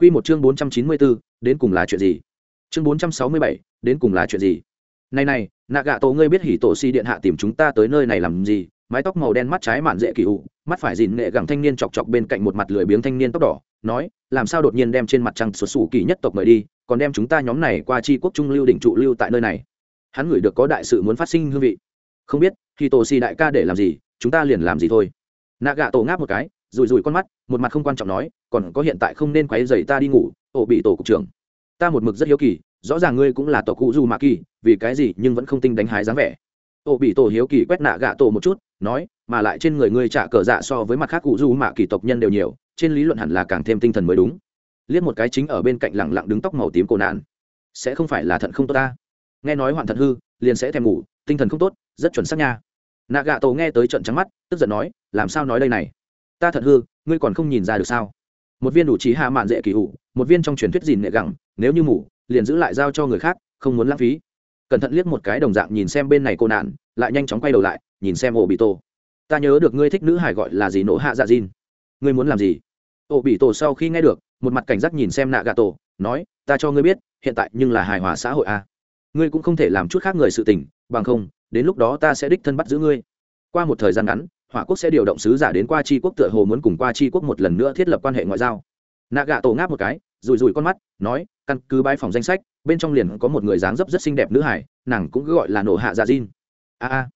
Quy một chương 494, đến cùng là chuyện gì? Chương 467, đến cùng là chuyện gì? Này này, nạ gạ tổ ngươi biết hỉ tổ si điện hạ tìm chúng ta tới nơi này làm gì? Mái tóc màu đen mắt trái mạn dễ kỳ u, mắt phải dìn nghệ gẳng thanh niên chọc chọc bên cạnh một mặt lười biếng thanh niên tóc đỏ, nói, làm sao đột nhiên đem trên mặt trăng xuất sủ kỳ nhất tộc mời đi, còn đem chúng ta nhóm này qua chi quốc trung lưu đỉnh trụ lưu tại nơi này. Hắn ngửi được có đại sự muốn phát sinh hương vị. Không biết, hỉ tổ si đại ca để làm gì, chúng ta liền làm gì thôi. Nạ gạ tổ ngáp một cái, rủi rủi con mắt, một mặt không quan trọng nói, còn có hiện tại không nên quấy dày ta đi ngủ, ổ bị tổ cục trưởng. Ta một mực rất hiếu kỳ, rõ ràng ngươi cũng là tổ cụ dù mạ kỳ, vì cái gì nhưng vẫn không tinh đánh hái dáng vẻ. Ổ bị tổ hiếu kỳ quét nạ gạ tổ một chút, nói, mà lại trên người ngươi trả cờ dạ so với mặt khác cụ dù mạ kỳ tộc nhân đều nhiều, trên lý luận hẳn là càng thêm tinh thần mới đúng. Liếc một cái chính ở bên cạnh lẳng lặng đứng tóc màu tím cổ nạn. Sẽ không phải là thận không tốt ta. Nghe nói hoạn thận hư, liền sẽ thèm ngủ, tinh thần không tốt, rất chuẩn xác nha. Nạ gạ tổ nghe tới trận trắng mắt, tức giận nói, làm sao nói đây này? Ta thật hư, ngươi còn không nhìn ra được sao? Một viên đủ trí hạ mạn dễ kỳ hụ một viên trong truyền thuyết dìn nệ gẳng, nếu như mủ liền giữ lại giao cho người khác, không muốn lãng phí. Cẩn thận liếc một cái đồng dạng nhìn xem bên này cô nạn, lại nhanh chóng quay đầu lại, nhìn xem ổ bị tổ ta nhớ được ngươi thích nữ hải gọi là gì nổ hạ dạ dìn. Ngươi muốn làm gì? Ổ bị tổ sau khi nghe được, một mặt cảnh giác nhìn xem nạ gà tổ nói, ta cho ngươi biết, hiện tại nhưng là hài hòa xã hội a. À. ngươi cũng không thể làm chút khác người sự tình, bằng không, đến lúc đó ta sẽ đích thân bắt giữ ngươi. Qua một thời gian ngắn hỏa quốc sẽ điều động sứ giả đến qua tri quốc tựa hồ muốn cùng qua tri quốc một lần nữa thiết lập quan hệ ngoại giao. Nạ gạ tổ ngáp một cái rùi rùi con mắt, nói, căn cứ bãi phòng danh sách, bên trong liền có một người dáng dấp rất xinh đẹp nữ hải, nàng cũng cứ gọi là nổ hạ dạ Jin. a a,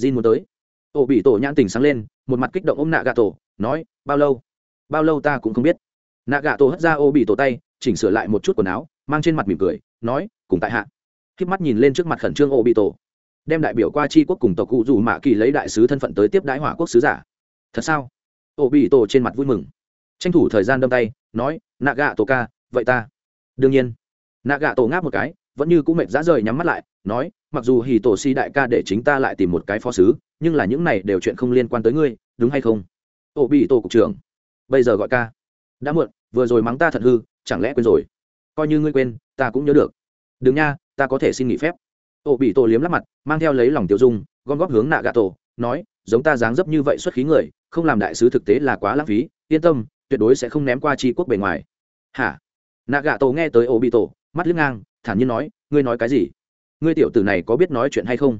Jin muốn tới. Ô bị tổ nhãn tình sáng lên, một mặt kích động ôm nạ gạ tổ, nói, bao lâu? Bao lâu ta cũng không biết. Nạ gạ tổ hất ra ô bị tổ tay, chỉnh sửa lại một chút quần áo, mang trên mặt mỉm cười, nói, cùng tại hạ. K mắt nhìn lên trước mặt khẩn trương ô bị tổ đem đại biểu qua tri quốc cùng tộc cụ dù mạ kỳ lấy đại sứ thân phận tới tiếp đái hỏa quốc sứ giả. Thật sao? Ô bị tổ trên mặt vui mừng. Tranh thủ thời gian đâm tay, nói nạ gạ tổ ca vậy ta. Đương nhiên. Nạ gạ tổ ngáp một cái, vẫn như cũng mệt dã rời nhắm mắt lại, nói, mặc dù hì tổ si đại ca để chính ta lại tìm một cái phó sứ, nhưng là những này đều chuyện không liên quan tới ngươi, đúng hay không? Ô bị tổ cục trưởng. Bây giờ gọi ca. Đã muộn, vừa rồi mắng ta thật hư, chẳng lẽ quên rồi? Coi như ngươi quên, ta cũng nhớ được. Đừng nha, ta có thể xin nghỉ phép ô bị tổ liếm lắp mặt, mang theo lấy lòng tiêu dung, gom góp hướng nạ gà tổ, nói, giống ta dáng dấp như vậy xuất khí người, không làm đại sứ thực tế là quá lãng phí, yên tâm, tuyệt đối sẽ không ném qua tri quốc bề ngoài. Hả? Nạ gà tổ nghe tới ô bị tổ, mắt liếc ngang, thản nhiên nói, ngươi nói cái gì? Ngươi tiểu tử này có biết nói chuyện hay không?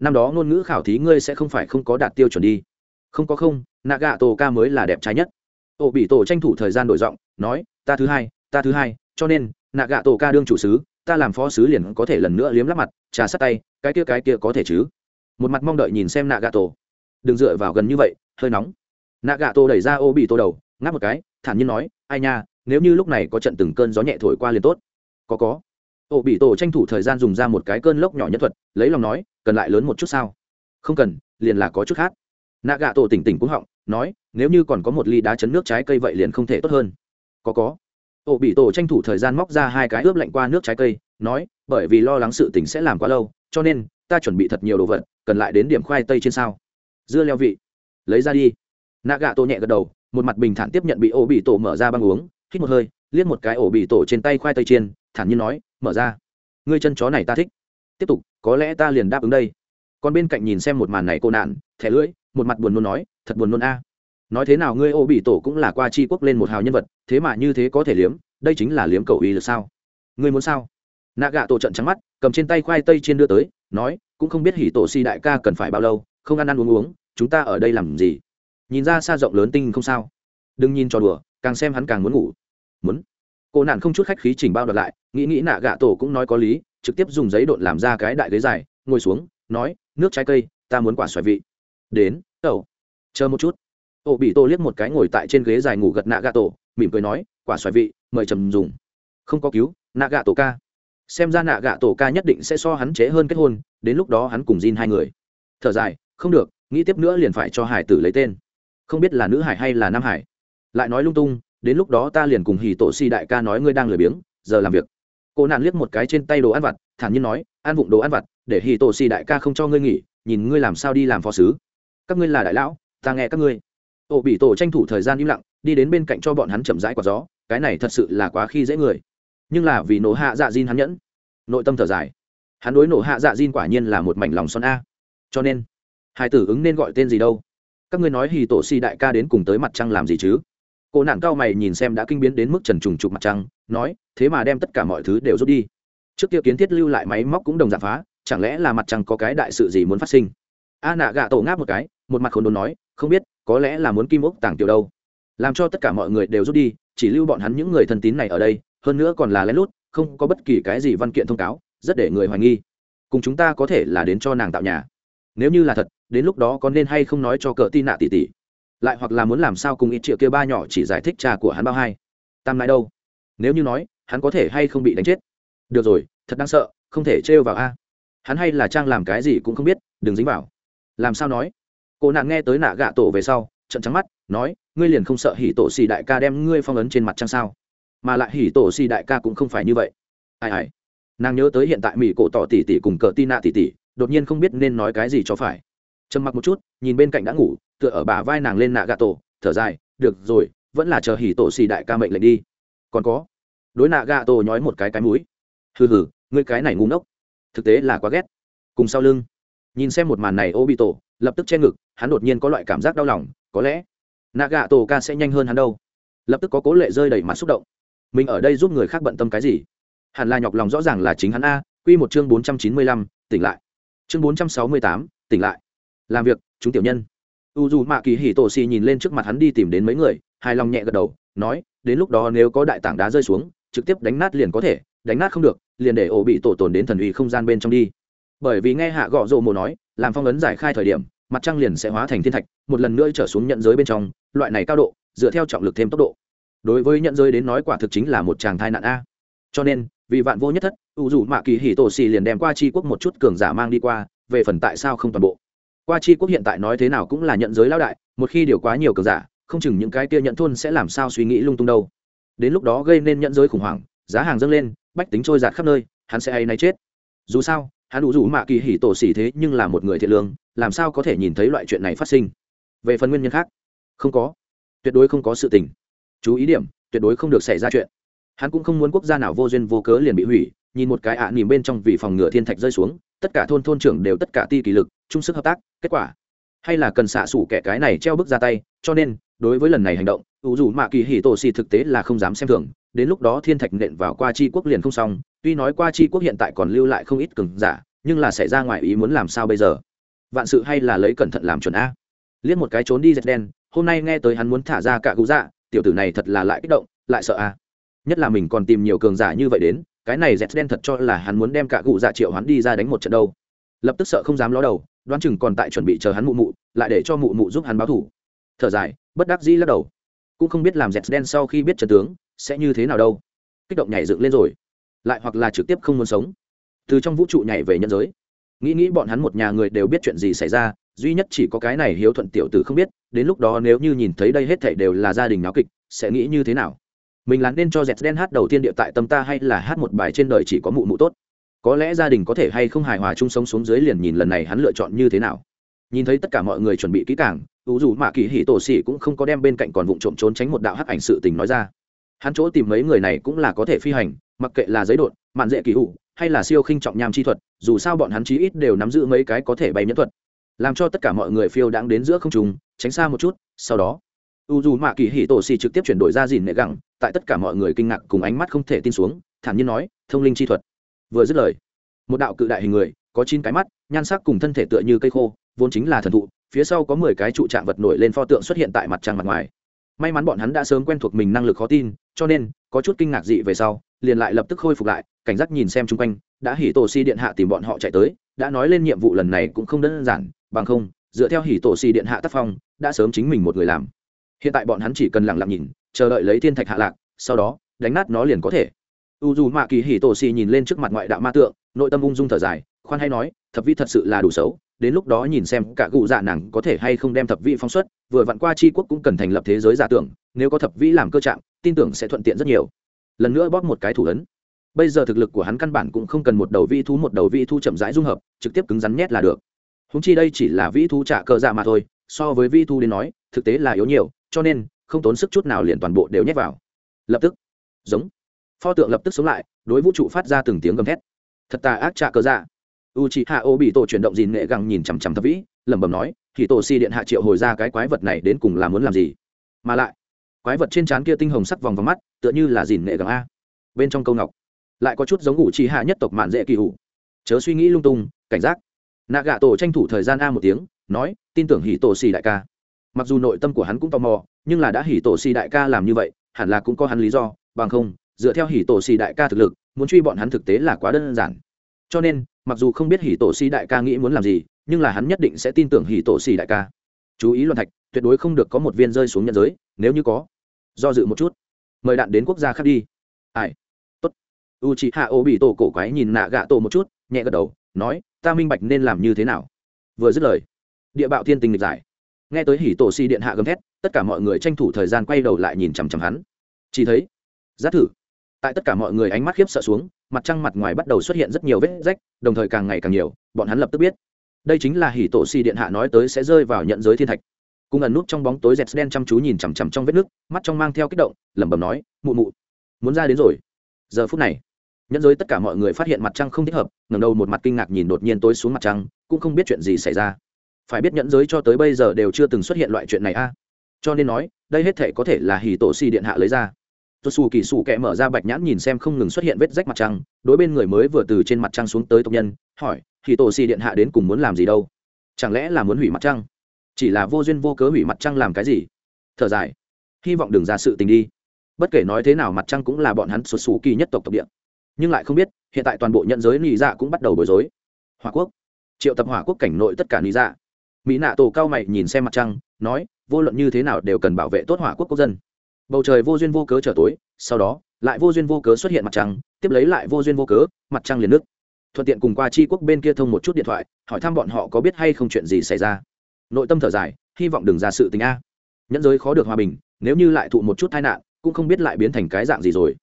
Năm đó ngôn ngữ khảo thí ngươi sẽ không phải không có đạt tiêu chuẩn đi. Không có không, nạ gà tổ ca mới là đẹp trai nhất. Ô bị tổ tranh thủ thời gian đổi giọng, nói, ta thứ hai, ta thứ hai, cho nên, nạ gà tổ ca đương chủ sứ ta làm phó sứ liền có thể lần nữa liếm lắp mặt, trà sát tay, cái kia cái kia có thể chứ? Một mặt mong đợi nhìn xem nạ gà tổ đừng dựa vào gần như vậy, hơi nóng. Nạ gà tổ đẩy ra ô bị tô đầu, ngáp một cái, thản nhiên nói, ai nha, nếu như lúc này có trận từng cơn gió nhẹ thổi qua liền tốt. Có có. Ô bị tổ tranh thủ thời gian dùng ra một cái cơn lốc nhỏ nhất thuật, lấy lòng nói, cần lại lớn một chút sao? Không cần, liền là có chút khác. Nạ gà tổ tỉnh tỉnh cũng họng, nói, nếu như còn có một ly đá chấn nước trái cây vậy liền không thể tốt hơn. Có có ổ bị tổ tranh thủ thời gian móc ra hai cái ướp lạnh qua nước trái cây, nói, bởi vì lo lắng sự tình sẽ làm quá lâu, cho nên, ta chuẩn bị thật nhiều đồ vật, cần lại đến điểm khoai tây trên sao. Dưa leo vị. Lấy ra đi. Nạ gạ tổ nhẹ gật đầu, một mặt bình thản tiếp nhận bị ổ bị tổ mở ra băng uống, hít một hơi, liếc một cái ổ bị tổ trên tay khoai tây chiên, thản nhiên nói, mở ra. Ngươi chân chó này ta thích. Tiếp tục, có lẽ ta liền đáp ứng đây. Còn bên cạnh nhìn xem một màn này cô nạn, thẻ lưỡi, một mặt buồn nôn nói, thật buồn nôn a nói thế nào ngươi ô bị tổ cũng là qua c quốc lên một hào nhân vật, thế mà như thế có thể liếm, đây chính là liếm cầu uy là sao? Ngươi muốn sao? Nạ gạ tổ trận trắng mắt, cầm trên tay khoai tây trên đưa tới, nói, cũng không biết hỉ tổ si đại ca cần phải bao lâu, không ăn ăn uống uống, chúng ta ở đây làm gì? Nhìn ra xa rộng lớn tinh không sao? Đừng nhìn cho đùa, càng xem hắn càng muốn ngủ. Muốn. Cô nạn không chút khách khí chỉnh bao đợt lại, nghĩ nghĩ nạ gạ tổ cũng nói có lý, trực tiếp dùng giấy độn làm ra cái đại ghế dài, ngồi xuống, nói, nước trái cây, ta muốn quả xoài vị. Đến ẩu chờ một chút ô bị tô liếc một cái ngồi tại trên ghế dài ngủ gật nạ gà tổ mỉm cười nói, quả xoài vị, mời trầm dùng. Không có cứu nạ gà tổ ca. Xem ra nạ gà tổ ca nhất định sẽ so hắn chế hơn kết hôn, đến lúc đó hắn cùng Jin hai người. Thở dài, không được, nghĩ tiếp nữa liền phải cho hải tử lấy tên. Không biết là nữ hải hay là nam hải. Lại nói lung tung, đến lúc đó ta liền cùng hì tổ si đại ca nói ngươi đang lười biếng, giờ làm việc. Cô nạn liếc một cái trên tay đồ ăn vặt, thản nhiên nói, ăn vụng đồ ăn vặt, để hì tổ si đại ca không cho ngươi nghỉ, nhìn ngươi làm sao đi làm phó sứ. Các ngươi là đại lão, ta nghe các ngươi ổ bị tổ tranh thủ thời gian im lặng, đi đến bên cạnh cho bọn hắn chậm rãi quả gió, cái này thật sự là quá khi dễ người. Nhưng là vì nổ hạ dạ diên hắn nhẫn. Nội tâm thở dài. Hắn đối nổ hạ dạ diên quả nhiên là một mảnh lòng son a. Cho nên, hai tử ứng nên gọi tên gì đâu? Các ngươi nói hì tổ si đại ca đến cùng tới mặt trăng làm gì chứ? Cô nạn cao mày nhìn xem đã kinh biến đến mức trần trùng trục mặt trăng, nói, thế mà đem tất cả mọi thứ đều rút đi. Trước kia kiến thiết lưu lại máy móc cũng đồng giả phá, chẳng lẽ là mặt trăng có cái đại sự gì muốn phát sinh? A nạ gạ tổ ngáp một cái, một mặt khốn đốn nói, không biết có lẽ là muốn kim ốc tàng tiểu đâu. Làm cho tất cả mọi người đều rút đi, chỉ lưu bọn hắn những người thân tín này ở đây, hơn nữa còn là lén lút, không có bất kỳ cái gì văn kiện thông cáo, rất để người hoài nghi. Cùng chúng ta có thể là đến cho nàng tạo nhà. Nếu như là thật, đến lúc đó có nên hay không nói cho cỡ tin nạ tỷ tỷ lại hoặc là muốn làm sao cùng ít triệu kia ba nhỏ chỉ giải thích cha của hắn bao hai? Tam lại đâu? Nếu như nói, hắn có thể hay không bị đánh chết? Được rồi, thật đáng sợ, không thể trêu vào a. Hắn hay là trang làm cái gì cũng không biết, đừng dính vào. Làm sao nói? Cô nạn nghe tới nạ gạ tổ về sau trận trắng mắt, nói, ngươi liền không sợ hỉ tổ xì đại ca đem ngươi phong ấn trên mặt trăng sao? Mà lại hỉ tổ xì đại ca cũng không phải như vậy. Ai ai. Nàng nhớ tới hiện tại mỹ cổ tỏ tỉ tỉ cùng cờ tin nạ tỉ tỉ, đột nhiên không biết nên nói cái gì cho phải. Trầm mặc một chút, nhìn bên cạnh đã ngủ, tựa ở bả vai nàng lên nạ gạ tổ, thở dài, được rồi, vẫn là chờ hỉ tổ xì đại ca mệnh lệnh đi. Còn có? Đối nạ gạ tổ nhói một cái cái mũi. Hừ hừ, ngươi cái này ngu ngốc. Thực tế là quá ghét. Cùng sau lưng, nhìn xem một màn này ô bị tổ lập tức che ngực, hắn đột nhiên có loại cảm giác đau lòng, có lẽ nạ gạ tổ ca sẽ nhanh hơn hắn đâu. Lập tức có cố lệ rơi đầy mặt xúc động. Mình ở đây giúp người khác bận tâm cái gì? Hẳn là nhọc lòng rõ ràng là chính hắn a q một chương bốn trăm chín mươi lăm, tỉnh lại. Chương bốn trăm sáu mươi tám, tỉnh lại. Làm việc, chúng tiểu nhân. U dù mạ kỳ hì tổ xì nhìn lên trước mặt hắn đi tìm đến mấy người, hài lòng nhẹ gật đầu, nói, đến lúc đó nếu có đại tảng đá rơi xuống, trực tiếp đánh nát liền có thể, đánh nát không được, liền để ổ bị tổ tồn đến thần uy không gian bên trong đi bởi vì nghe hạ gọ rộ mồ nói, làm phong ấn giải khai thời điểm, mặt trăng liền sẽ hóa thành thiên thạch, một lần nữa trở xuống nhận giới bên trong, loại này cao độ, dựa theo trọng lực thêm tốc độ. Đối với nhận giới đến nói quả thực chính là một chàng thai nạn a. Cho nên, vì vạn vô nhất thất, u dù mạ kỳ hì tổ xì liền đem qua c quốc một chút cường giả mang đi qua, về phần tại sao không toàn bộ. Qua c quốc hiện tại nói thế nào cũng là nhận giới lao đại, một khi điều quá nhiều cường giả, không chừng những cái kia nhận thôn sẽ làm sao suy nghĩ lung tung đâu. Đến lúc đó gây nên nhận giới khủng hoảng, giá hàng dâng lên, bách tính trôi giạt khắp nơi, hắn sẽ hay nay chết. Dù sao hắn đủ rủ mạ kỳ hỉ tổ xỉ thế nhưng là một người thiện lương, làm sao có thể nhìn thấy loại chuyện này phát sinh? Về phần nguyên nhân khác? Không có. Tuyệt đối không có sự tình. Chú ý điểm, tuyệt đối không được xảy ra chuyện. Hắn cũng không muốn quốc gia nào vô duyên vô cớ liền bị hủy, nhìn một cái ạ à nỉm bên trong vì phòng ngừa thiên thạch rơi xuống, tất cả thôn thôn trưởng đều tất cả ti kỳ lực, chung sức hợp tác, kết quả. Hay là cần xạ xủ kẻ cái này treo bước ra tay, cho nên, đối với lần này hành động, ủ dù mạ kỳ hì tổ xì thực tế là không dám xem thường, đến lúc đó thiên thạch nện vào qua chi quốc liền không xong tuy nói qua chi quốc hiện tại còn lưu lại không ít cường giả, nhưng là xảy ra ngoài ý muốn làm sao bây giờ? Vạn sự hay là lấy cẩn thận làm chuẩn a? Liếc một cái trốn đi dệt đen, hôm nay nghe tới hắn muốn thả ra cả cụ dạ tiểu tử này thật là lại kích động, lại sợ a. Nhất là mình còn tìm nhiều cường giả như vậy đến, cái này dẹt đen thật cho là hắn muốn đem cả cụ dạ triệu hắn đi ra đánh một trận đâu. Lập tức sợ không dám ló đầu, đoán chừng còn tại chuẩn bị chờ hắn mụ mụ, lại để cho mụ mụ giúp hắn báo thủ. Thở dài, bất đắc dĩ lắc đầu. Cũng không biết làm dẹt đen sau khi biết trận tướng, sẽ như thế nào đâu. Kích động nhảy dựng lên rồi lại hoặc là trực tiếp không muốn sống. Từ trong vũ trụ nhảy về nhân giới. Nghĩ nghĩ bọn hắn một nhà người đều biết chuyện gì xảy ra, duy nhất chỉ có cái này hiếu thuận tiểu tử không biết, đến lúc đó nếu như nhìn thấy đây hết thảy đều là gia đình náo kịch, sẽ nghĩ như thế nào? Mình là nên cho dẹt đen hát đầu tiên địa tại tâm ta hay là hát một bài trên đời chỉ có mụ mụ tốt? Có lẽ gia đình có thể hay không hài hòa chung sống xuống dưới liền nhìn lần này hắn lựa chọn như thế nào? Nhìn thấy tất cả mọi người chuẩn bị kỹ càng ưu dù mạ kỳ hỉ tổ xỉ cũng không có đem bên cạnh còn vụ trộm trốn tránh một đạo hắc ảnh sự tình nói ra. Hắn chỗ tìm mấy người này cũng là có thể phi hành mặc kệ là giấy đột, mạn dễ kỳ hủ, hay là siêu khinh trọng nham chi thuật, dù sao bọn hắn chí ít đều nắm giữ mấy cái có thể bay nhẫn thuật. Làm cho tất cả mọi người phiêu đáng đến giữa không trùng tránh xa một chút, sau đó, u dù mạ kỳ hỉ tổ xì trực tiếp chuyển đổi ra dìn nệ gẳng, tại tất cả mọi người kinh ngạc cùng ánh mắt không thể tin xuống, thản nhiên nói, thông linh chi thuật. Vừa dứt lời, một đạo cự đại hình người, có chín cái mắt, nhan sắc cùng thân thể tựa như cây khô, vốn chính là thần thụ, phía sau có mười cái trụ trạng vật nổi lên pho tượng xuất hiện tại mặt trăng mặt ngoài may mắn bọn hắn đã sớm quen thuộc mình năng lực khó tin, cho nên, có chút kinh ngạc dị về sau, liền lại lập tức khôi phục lại, cảnh giác nhìn xem chung quanh, đã hỉ tổ si điện hạ tìm bọn họ chạy tới, đã nói lên nhiệm vụ lần này cũng không đơn giản, bằng không, dựa theo hỉ tổ si điện hạ tác phong, đã sớm chính mình một người làm. Hiện tại bọn hắn chỉ cần lặng lặng nhìn, chờ đợi lấy thiên thạch hạ lạc, sau đó, đánh nát nó liền có thể. U dù mạ kỳ hỉ tổ Si nhìn lên trước mặt ngoại đạo ma tượng, nội tâm ung dung thở dài, khoan hay nói, thập vi thật sự là đủ xấu đến lúc đó nhìn xem cả cụ dạ nàng có thể hay không đem thập vị phóng xuất, vừa vặn qua tri quốc cũng cần thành lập thế giới giả tưởng, nếu có thập vĩ làm cơ trạng, tin tưởng sẽ thuận tiện rất nhiều. Lần nữa bóp một cái thủ ấn. Bây giờ thực lực của hắn căn bản cũng không cần một đầu vi thú, một đầu vi thu chậm rãi dung hợp, trực tiếp cứng rắn nhét là được. Húng chi đây chỉ là vi thu trả cơ dạ mà thôi, so với vi thu đến nói, thực tế là yếu nhiều, cho nên không tốn sức chút nào liền toàn bộ đều nhét vào. Lập tức, giống, pho tượng lập tức sống lại, đối vũ trụ phát ra từng tiếng gầm thét. Thật tà ác trả cờ dạ u c h i hạ ô bị tổ chuyển động dìn nghệ găng nhìn chằm chằm thập vĩ, lẩm bẩm nói thì tổ si điện hạ triệu hồi ra cái quái vật này đến cùng là muốn làm gì? Mà lại, quái vật trên trán kia tinh hồng sắc vòng vào mắt, tựa như là dìn nghệ găng a. Bên trong câu ngọc, lại có chút giống ngụ trí hạ nhất tộc mạn dễ kỳ hủ. Chớ suy nghĩ lung tung, cảnh giác. Nạ gạ tổ tranh thủ thời gian a một tiếng, nói, tin tưởng hỉ tổ xì đại ca. Mặc dù nội tâm của hắn cũng tò mò, nhưng là đã hỉ tổ xì đại ca làm như vậy, hẳn là cũng có hắn lý do, bằng không, dựa theo hỉ tổ xì đại ca thực lực, muốn truy bọn hắn thực tế là quá đơn giản. Cho nên mặc dù không biết hỉ tổ xì đại ca nghĩ muốn làm gì, nhưng là hắn nhất định sẽ tin tưởng hỉ tổ xì đại ca. Chú ý luận thạch, tuyệt đối không được có một viên rơi xuống nhân giới, nếu như có, do dự một chút. Mời đạn đến quốc gia khác đi. Ai? Tốt. U chị hạ ô bị tổ cổ quái nhìn nạ gạ tổ một chút, nhẹ gật đầu, nói, ta minh bạch nên làm như thế nào. Vừa dứt lời, địa bạo thiên tình lịch giải. Nghe tới hỉ tổ si điện hạ gầm thét, tất cả mọi người tranh thủ thời gian quay đầu lại nhìn chằm chằm hắn. Chỉ thấy, giá thử, tại tất cả mọi người ánh mắt khiếp sợ xuống mặt trăng mặt ngoài bắt đầu xuất hiện rất nhiều vết rách, đồng thời càng ngày càng nhiều, bọn hắn lập tức biết. Đây chính là hỉ tổ si điện hạ nói tới sẽ rơi vào nhận giới thiên thạch. Cùng ẩn nút trong bóng tối dẹt đen chăm chú nhìn chằm chằm trong vết nước, mắt trong mang theo kích động, lẩm bẩm nói, mụ mụ, muốn ra đến rồi. Giờ phút này nhẫn giới tất cả mọi người phát hiện mặt trăng không thích hợp, ngẩng đầu một mặt kinh ngạc nhìn đột nhiên tối xuống mặt trăng, cũng không biết chuyện gì xảy ra. Phải biết nhẫn giới cho tới bây giờ đều chưa từng xuất hiện loại chuyện này a. Cho nên nói, đây hết thể có thể là hì tổ xì điện hạ lấy ra tôi xù kỳ xù kẹ mở ra bạch nhãn nhìn xem không ngừng xuất hiện vết rách mặt trăng, đối bên người mới vừa từ trên mặt trăng xuống tới tộc nhân, hỏi thì tổ xì điện hạ đến cùng muốn làm gì đâu? Chẳng lẽ là muốn hủy mặt trăng? Chỉ là vô duyên vô cớ hủy mặt trăng làm cái gì? Thở dài, hy vọng đừng ra sự tình đi. Bất kể nói thế nào mặt trăng cũng là bọn hắn sụt xù kỳ nhất tộc tộc địa. Nhưng lại không biết, hiện tại toàn bộ nhận giới nị dạ cũng bắt đầu bối rối. Hòa quốc, triệu tập hỏa quốc cảnh nội tất cả nị dạ. Mỹ nạ tổ cao mày nhìn xem mặt trăng, nói, vô luận như thế nào đều cần bảo vệ tốt hỏa quốc quốc dân bầu trời vô duyên vô cớ trở tối, sau đó, lại vô duyên vô cớ xuất hiện mặt trăng, tiếp lấy lại vô duyên vô cớ, mặt trăng liền nước thuận tiện cùng qua chi quốc bên kia thông một chút điện thoại, hỏi thăm bọn họ có biết hay không chuyện gì xảy ra. Nội tâm thở dài, hy vọng đừng ra sự tình a. Nhẫn giới khó được hòa bình, nếu như lại thụ một chút tai nạn, cũng không biết lại biến thành cái dạng gì rồi.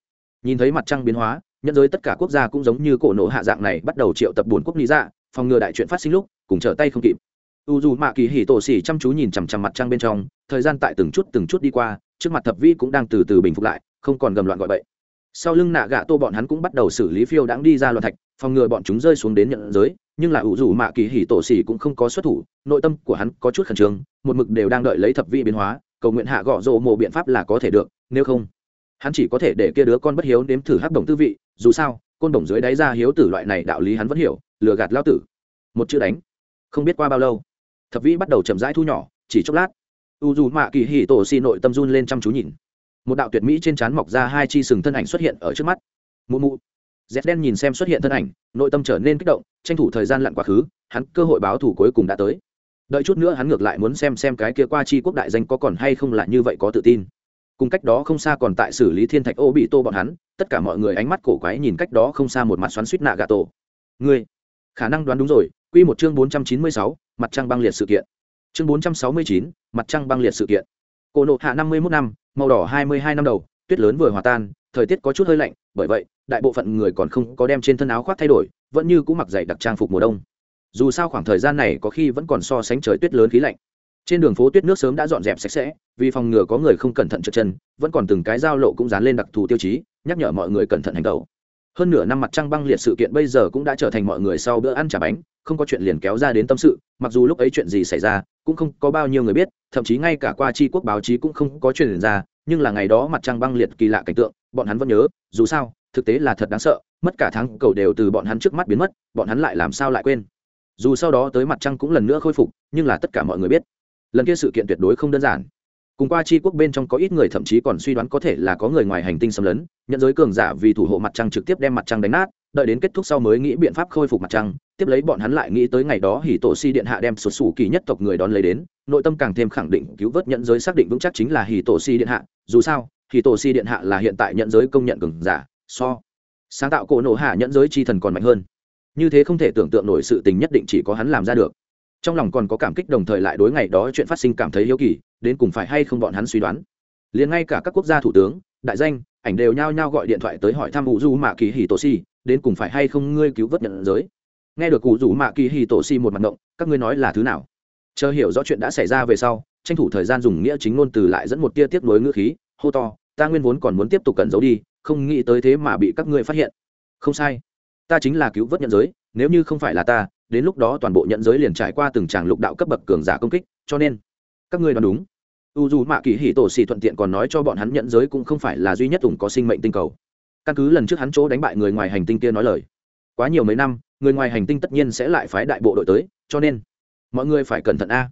Nhìn thấy mặt trăng biến hóa, nhẫn giới tất cả quốc gia cũng giống như cổ nổ hạ dạng này bắt đầu triệu tập bốn quốc lý dạ phòng ngừa đại chuyện phát sinh lúc, cùng trở tay không kịp. U dù mạ kỳ hỉ tổ xỉ chăm chú nhìn chằm chằm mặt trăng bên trong, thời gian tại từng chút từng chút đi qua trước mặt thập vi cũng đang từ từ bình phục lại, không còn gầm loạn gọi bậy. Sau lưng nạ gạ tô bọn hắn cũng bắt đầu xử lý phiêu đãng đi ra loạn thạch, phòng ngừa bọn chúng rơi xuống đến nhận giới, nhưng là ủ rủ mạ kỳ hỉ tổ xỉ cũng không có xuất thủ, nội tâm của hắn có chút khẩn trương, một mực đều đang đợi lấy thập vi biến hóa, cầu nguyện hạ gõ rộ mộ biện pháp là có thể được, nếu không, hắn chỉ có thể để kia đứa con bất hiếu nếm thử hắc đồng tư vị, dù sao, côn đồng dưới đáy ra hiếu tử loại này đạo lý hắn vẫn hiểu, lừa gạt lao tử. Một chữ đánh, không biết qua bao lâu, thập vĩ bắt đầu chậm rãi thu nhỏ, chỉ chốc lát u dù mạ kỳ hì tổ xì nội tâm run lên chăm chú nhìn. Một đạo tuyệt mỹ trên trán mọc ra hai chi sừng thân ảnh xuất hiện ở trước mắt. Mụ mụ. Dép đen nhìn xem xuất hiện thân ảnh, nội tâm trở nên kích động, tranh thủ thời gian lặn quá khứ, hắn cơ hội báo thủ cuối cùng đã tới. Đợi chút nữa hắn ngược lại muốn xem xem cái kia qua chi quốc đại danh có còn hay không là như vậy có tự tin. Cùng cách đó không xa còn tại xử lý thiên thạch ô bị tô bọn hắn, tất cả mọi người ánh mắt cổ quái nhìn cách đó không xa một mặt xoắn suýt nạ gà tổ. Người. khả năng đoán đúng rồi, quy một chương bốn trăm chín mươi sáu, mặt trăng băng liệt sự kiện chương bốn trăm sáu mươi chín, mặt trăng băng liệt sự kiện. Cổ nộ hạ năm mươi mốt năm, màu đỏ hai mươi hai năm đầu, tuyết lớn vừa hòa tan, thời tiết có chút hơi lạnh, bởi vậy, đại bộ phận người còn không có đem trên thân áo khoác thay đổi, vẫn như cũng mặc dày đặc trang phục mùa đông. Dù sao khoảng thời gian này có khi vẫn còn so sánh trời tuyết lớn khí lạnh. Trên đường phố tuyết nước sớm đã dọn dẹp sạch sẽ, vì phòng ngừa có người không cẩn thận trượt chân, vẫn còn từng cái giao lộ cũng dán lên đặc thù tiêu chí, nhắc nhở mọi người cẩn thận hành tẩu hơn nửa năm mặt trăng băng liệt sự kiện bây giờ cũng đã trở thành mọi người sau bữa ăn trả bánh, không có chuyện liền kéo ra đến tâm sự, mặc dù lúc ấy chuyện gì xảy ra, cũng không có bao nhiêu người biết, thậm chí ngay cả qua tri quốc báo chí cũng không có chuyện ra, nhưng là ngày đó mặt trăng băng liệt kỳ lạ cảnh tượng, bọn hắn vẫn nhớ, dù sao, thực tế là thật đáng sợ, mất cả tháng cầu đều từ bọn hắn trước mắt biến mất, bọn hắn lại làm sao lại quên. Dù sau đó tới mặt trăng cũng lần nữa khôi phục, nhưng là tất cả mọi người biết, lần kia sự kiện tuyệt đối không đơn giản cùng qua chi quốc bên trong có ít người thậm chí còn suy đoán có thể là có người ngoài hành tinh xâm lấn, nhận giới cường giả vì thủ hộ mặt trăng trực tiếp đem mặt trăng đánh nát, đợi đến kết thúc sau mới nghĩ biện pháp khôi phục mặt trăng, tiếp lấy bọn hắn lại nghĩ tới ngày đó hỉ tổ si điện hạ đem sụt sủ kỳ nhất tộc người đón lấy đến, nội tâm càng thêm khẳng định cứu vớt nhận giới xác định vững chắc chính là hỉ tổ si điện hạ, dù sao, hỉ tổ si điện hạ là hiện tại nhận giới công nhận cường giả, so sáng tạo cổ nổ hạ nhận giới chi thần còn mạnh hơn. Như thế không thể tưởng tượng nổi sự tình nhất định chỉ có hắn làm ra được trong lòng còn có cảm kích đồng thời lại đối ngày đó chuyện phát sinh cảm thấy hiếu kỳ, đến cùng phải hay không bọn hắn suy đoán. Liền ngay cả các quốc gia thủ tướng, đại danh, ảnh đều nhao nhao gọi điện thoại tới hỏi thăm ủ du mạ kỳ hì tổ si đến cùng phải hay không ngươi cứu vớt nhận giới. Nghe được cụ du mạ kỳ hì tổ si một mặt động các ngươi nói là thứ nào? Chờ hiểu rõ chuyện đã xảy ra về sau, tranh thủ thời gian dùng nghĩa chính ngôn từ lại dẫn một tia tiếp nối ngữ khí, hô to, ta nguyên vốn còn muốn tiếp tục cẩn giấu đi, không nghĩ tới thế mà bị các ngươi phát hiện. Không sai, ta chính là cứu vớt nhận giới, nếu như không phải là ta đến lúc đó toàn bộ nhận giới liền trải qua từng tràng lục đạo cấp bậc cường giả công kích, cho nên, các ngươi đoán đúng. U dù mạ kỳ hì tổ xì thuận tiện còn nói cho bọn hắn nhận giới cũng không phải là duy nhất ủng có sinh mệnh tinh cầu. Căn cứ lần trước hắn chỗ đánh bại người ngoài hành tinh kia nói lời, quá nhiều mấy năm, người ngoài hành tinh tất nhiên sẽ lại phái đại bộ đội tới, cho nên, mọi người phải cẩn thận a.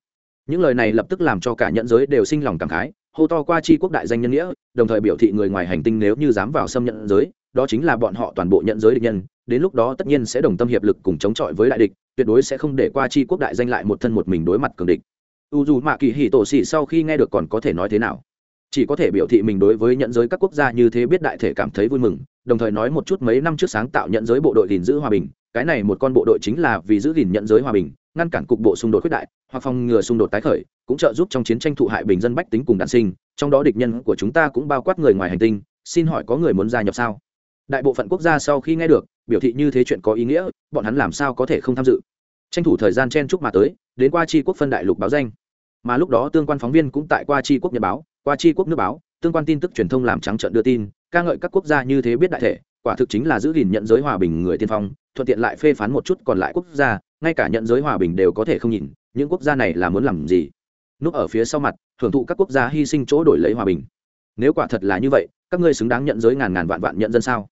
Những lời này lập tức làm cho cả nhận giới đều sinh lòng cảm khái, hô to qua chi quốc đại danh nhân nghĩa, đồng thời biểu thị người ngoài hành tinh nếu như dám vào xâm nhận giới đó chính là bọn họ toàn bộ nhận giới địch nhân, đến lúc đó tất nhiên sẽ đồng tâm hiệp lực cùng chống chọi với đại địch, tuyệt đối sẽ không để qua chi quốc đại danh lại một thân một mình đối mặt cường địch. U dù mạ kỳ hì tổ xỉ sau khi nghe được còn có thể nói thế nào? Chỉ có thể biểu thị mình đối với nhận giới các quốc gia như thế biết đại thể cảm thấy vui mừng, đồng thời nói một chút mấy năm trước sáng tạo nhận giới bộ đội gìn giữ hòa bình, cái này một con bộ đội chính là vì giữ gìn nhận giới hòa bình, ngăn cản cục bộ xung đột khuyết đại, hoặc phòng ngừa xung đột tái khởi, cũng trợ giúp trong chiến tranh thụ hại bình dân bách tính cùng đạn sinh, trong đó địch nhân của chúng ta cũng bao quát người ngoài hành tinh, xin hỏi có người muốn gia nhập sao? Đại bộ phận quốc gia sau khi nghe được, biểu thị như thế chuyện có ý nghĩa, bọn hắn làm sao có thể không tham dự? Tranh thủ thời gian chen chúc mà tới, đến qua tri quốc phân đại lục báo danh. Mà lúc đó tương quan phóng viên cũng tại qua tri quốc nhật báo, qua tri quốc nước báo, tương quan tin tức truyền thông làm trắng trợn đưa tin, ca ngợi các quốc gia như thế biết đại thể, quả thực chính là giữ gìn nhận giới hòa bình người tiên phong, thuận tiện lại phê phán một chút còn lại quốc gia, ngay cả nhận giới hòa bình đều có thể không nhìn, những quốc gia này là muốn làm gì? Núp ở phía sau mặt, hưởng thụ các quốc gia hy sinh chỗ đổi lấy hòa bình. Nếu quả thật là như vậy, các ngươi xứng đáng nhận giới ngàn ngàn vạn vạn nhận dân sao?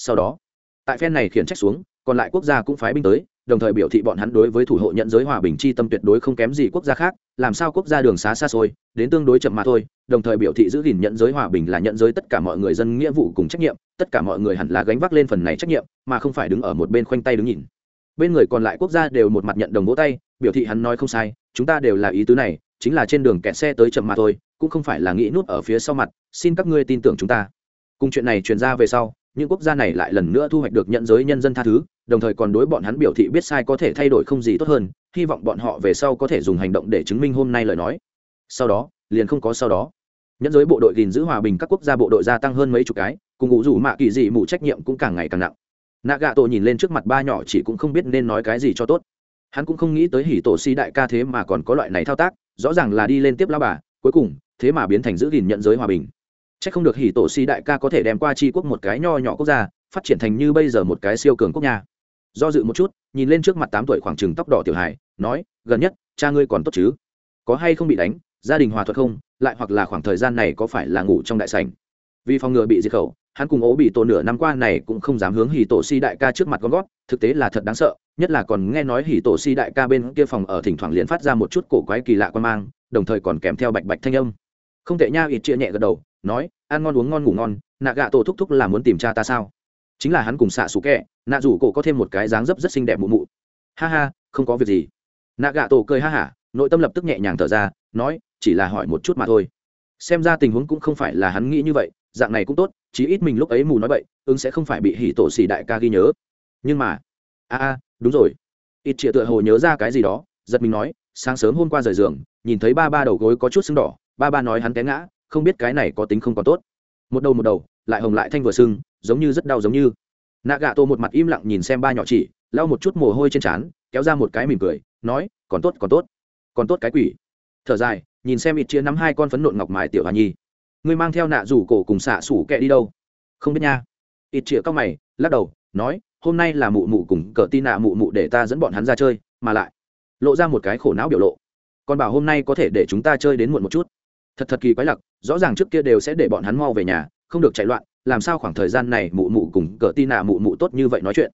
Sau đó, tại phen này khiển trách xuống, còn lại quốc gia cũng phái binh tới, đồng thời biểu thị bọn hắn đối với thủ hộ nhận giới hòa bình chi tâm tuyệt đối không kém gì quốc gia khác, làm sao quốc gia đường xá xa xôi, đến tương đối chậm mà thôi, đồng thời biểu thị giữ gìn nhận giới hòa bình là nhận giới tất cả mọi người dân nghĩa vụ cùng trách nhiệm, tất cả mọi người hẳn là gánh vác lên phần này trách nhiệm, mà không phải đứng ở một bên khoanh tay đứng nhìn. Bên người còn lại quốc gia đều một mặt nhận đồng vỗ tay, biểu thị hắn nói không sai, chúng ta đều là ý tứ này, chính là trên đường kẹt xe tới chậm mà thôi, cũng không phải là nghĩ nút ở phía sau mặt, xin các ngươi tin tưởng chúng ta. Cùng chuyện này truyền ra về sau những quốc gia này lại lần nữa thu hoạch được nhận giới nhân dân tha thứ, đồng thời còn đối bọn hắn biểu thị biết sai có thể thay đổi không gì tốt hơn, hy vọng bọn họ về sau có thể dùng hành động để chứng minh hôm nay lời nói. Sau đó, liền không có sau đó. Nhẫn giới bộ đội gìn giữ hòa bình các quốc gia bộ đội gia tăng hơn mấy chục cái, cùng ngụ rủ mạ kỳ dị mụ trách nhiệm cũng càng ngày càng nặng. Nạ gạ tổ nhìn lên trước mặt ba nhỏ chỉ cũng không biết nên nói cái gì cho tốt. Hắn cũng không nghĩ tới hỉ tổ si đại ca thế mà còn có loại này thao tác, rõ ràng là đi lên tiếp lao bà, cuối cùng, thế mà biến thành giữ gìn nhận giới hòa bình. Chắc không được hỉ tổ si đại ca có thể đem qua Chi quốc một cái nho nhỏ quốc gia, phát triển thành như bây giờ một cái siêu cường quốc nhà. Do dự một chút, nhìn lên trước mặt tám tuổi khoảng chừng tóc đỏ tiểu Hải nói, gần nhất, cha ngươi còn tốt chứ? Có hay không bị đánh, gia đình hòa thuận không? Lại hoặc là khoảng thời gian này có phải là ngủ trong đại sảnh? Vì phòng ngừa bị diệt khẩu, hắn cùng ố bị tổ nửa năm qua này cũng không dám hướng hỉ tổ si đại ca trước mặt con gót, thực tế là thật đáng sợ, nhất là còn nghe nói hỉ tổ si đại ca bên kia phòng ở thỉnh thoảng liền phát ra một chút cổ quái kỳ lạ quan mang, đồng thời còn kèm theo bạch bạch thanh âm. Không thể nha, ít chia nhẹ gật đầu nói, ăn ngon uống ngon ngủ ngon, nạ gạ tổ thúc thúc là muốn tìm cha ta sao? Chính là hắn cùng xạ xù kẹ, nạ rủ cổ có thêm một cái dáng dấp rất xinh đẹp mụ mụ. Ha ha, không có việc gì. Nạ gạ tổ cười ha hả, nội tâm lập tức nhẹ nhàng thở ra, nói, chỉ là hỏi một chút mà thôi. Xem ra tình huống cũng không phải là hắn nghĩ như vậy, dạng này cũng tốt, chí ít mình lúc ấy mù nói vậy ứng sẽ không phải bị hỉ tổ xỉ đại ca ghi nhớ. Nhưng mà, a a, đúng rồi. Ít chĩa tựa hồ nhớ ra cái gì đó, giật mình nói, sáng sớm hôm qua rời giường, nhìn thấy ba ba đầu gối có chút sưng đỏ, ba ba nói hắn té ngã không biết cái này có tính không còn tốt. Một đầu một đầu, lại hồng lại thanh vừa sưng, giống như rất đau giống như. Nạ gạ tổ một mặt im lặng nhìn xem ba nhỏ chỉ, lau một chút mồ hôi trên trán, kéo ra một cái mỉm cười, nói, còn tốt còn tốt. Còn tốt cái quỷ. Thở dài, nhìn xem ít chia nắm hai con phấn nộn ngọc mài tiểu hà nhi. Ngươi mang theo nạ rủ cổ cùng xạ sủ kẹ đi đâu? Không biết nha. Ít chia cao mày, lắc đầu, nói, hôm nay là mụ mụ cùng cờ tin nạ mụ mụ để ta dẫn bọn hắn ra chơi, mà lại. Lộ ra một cái khổ não biểu lộ. Còn bảo hôm nay có thể để chúng ta chơi đến muộn một chút thật thật kỳ quái lặc, rõ ràng trước kia đều sẽ để bọn hắn mau về nhà, không được chạy loạn, làm sao khoảng thời gian này mụ mụ cùng cờ tin nạ mụ mụ tốt như vậy nói chuyện?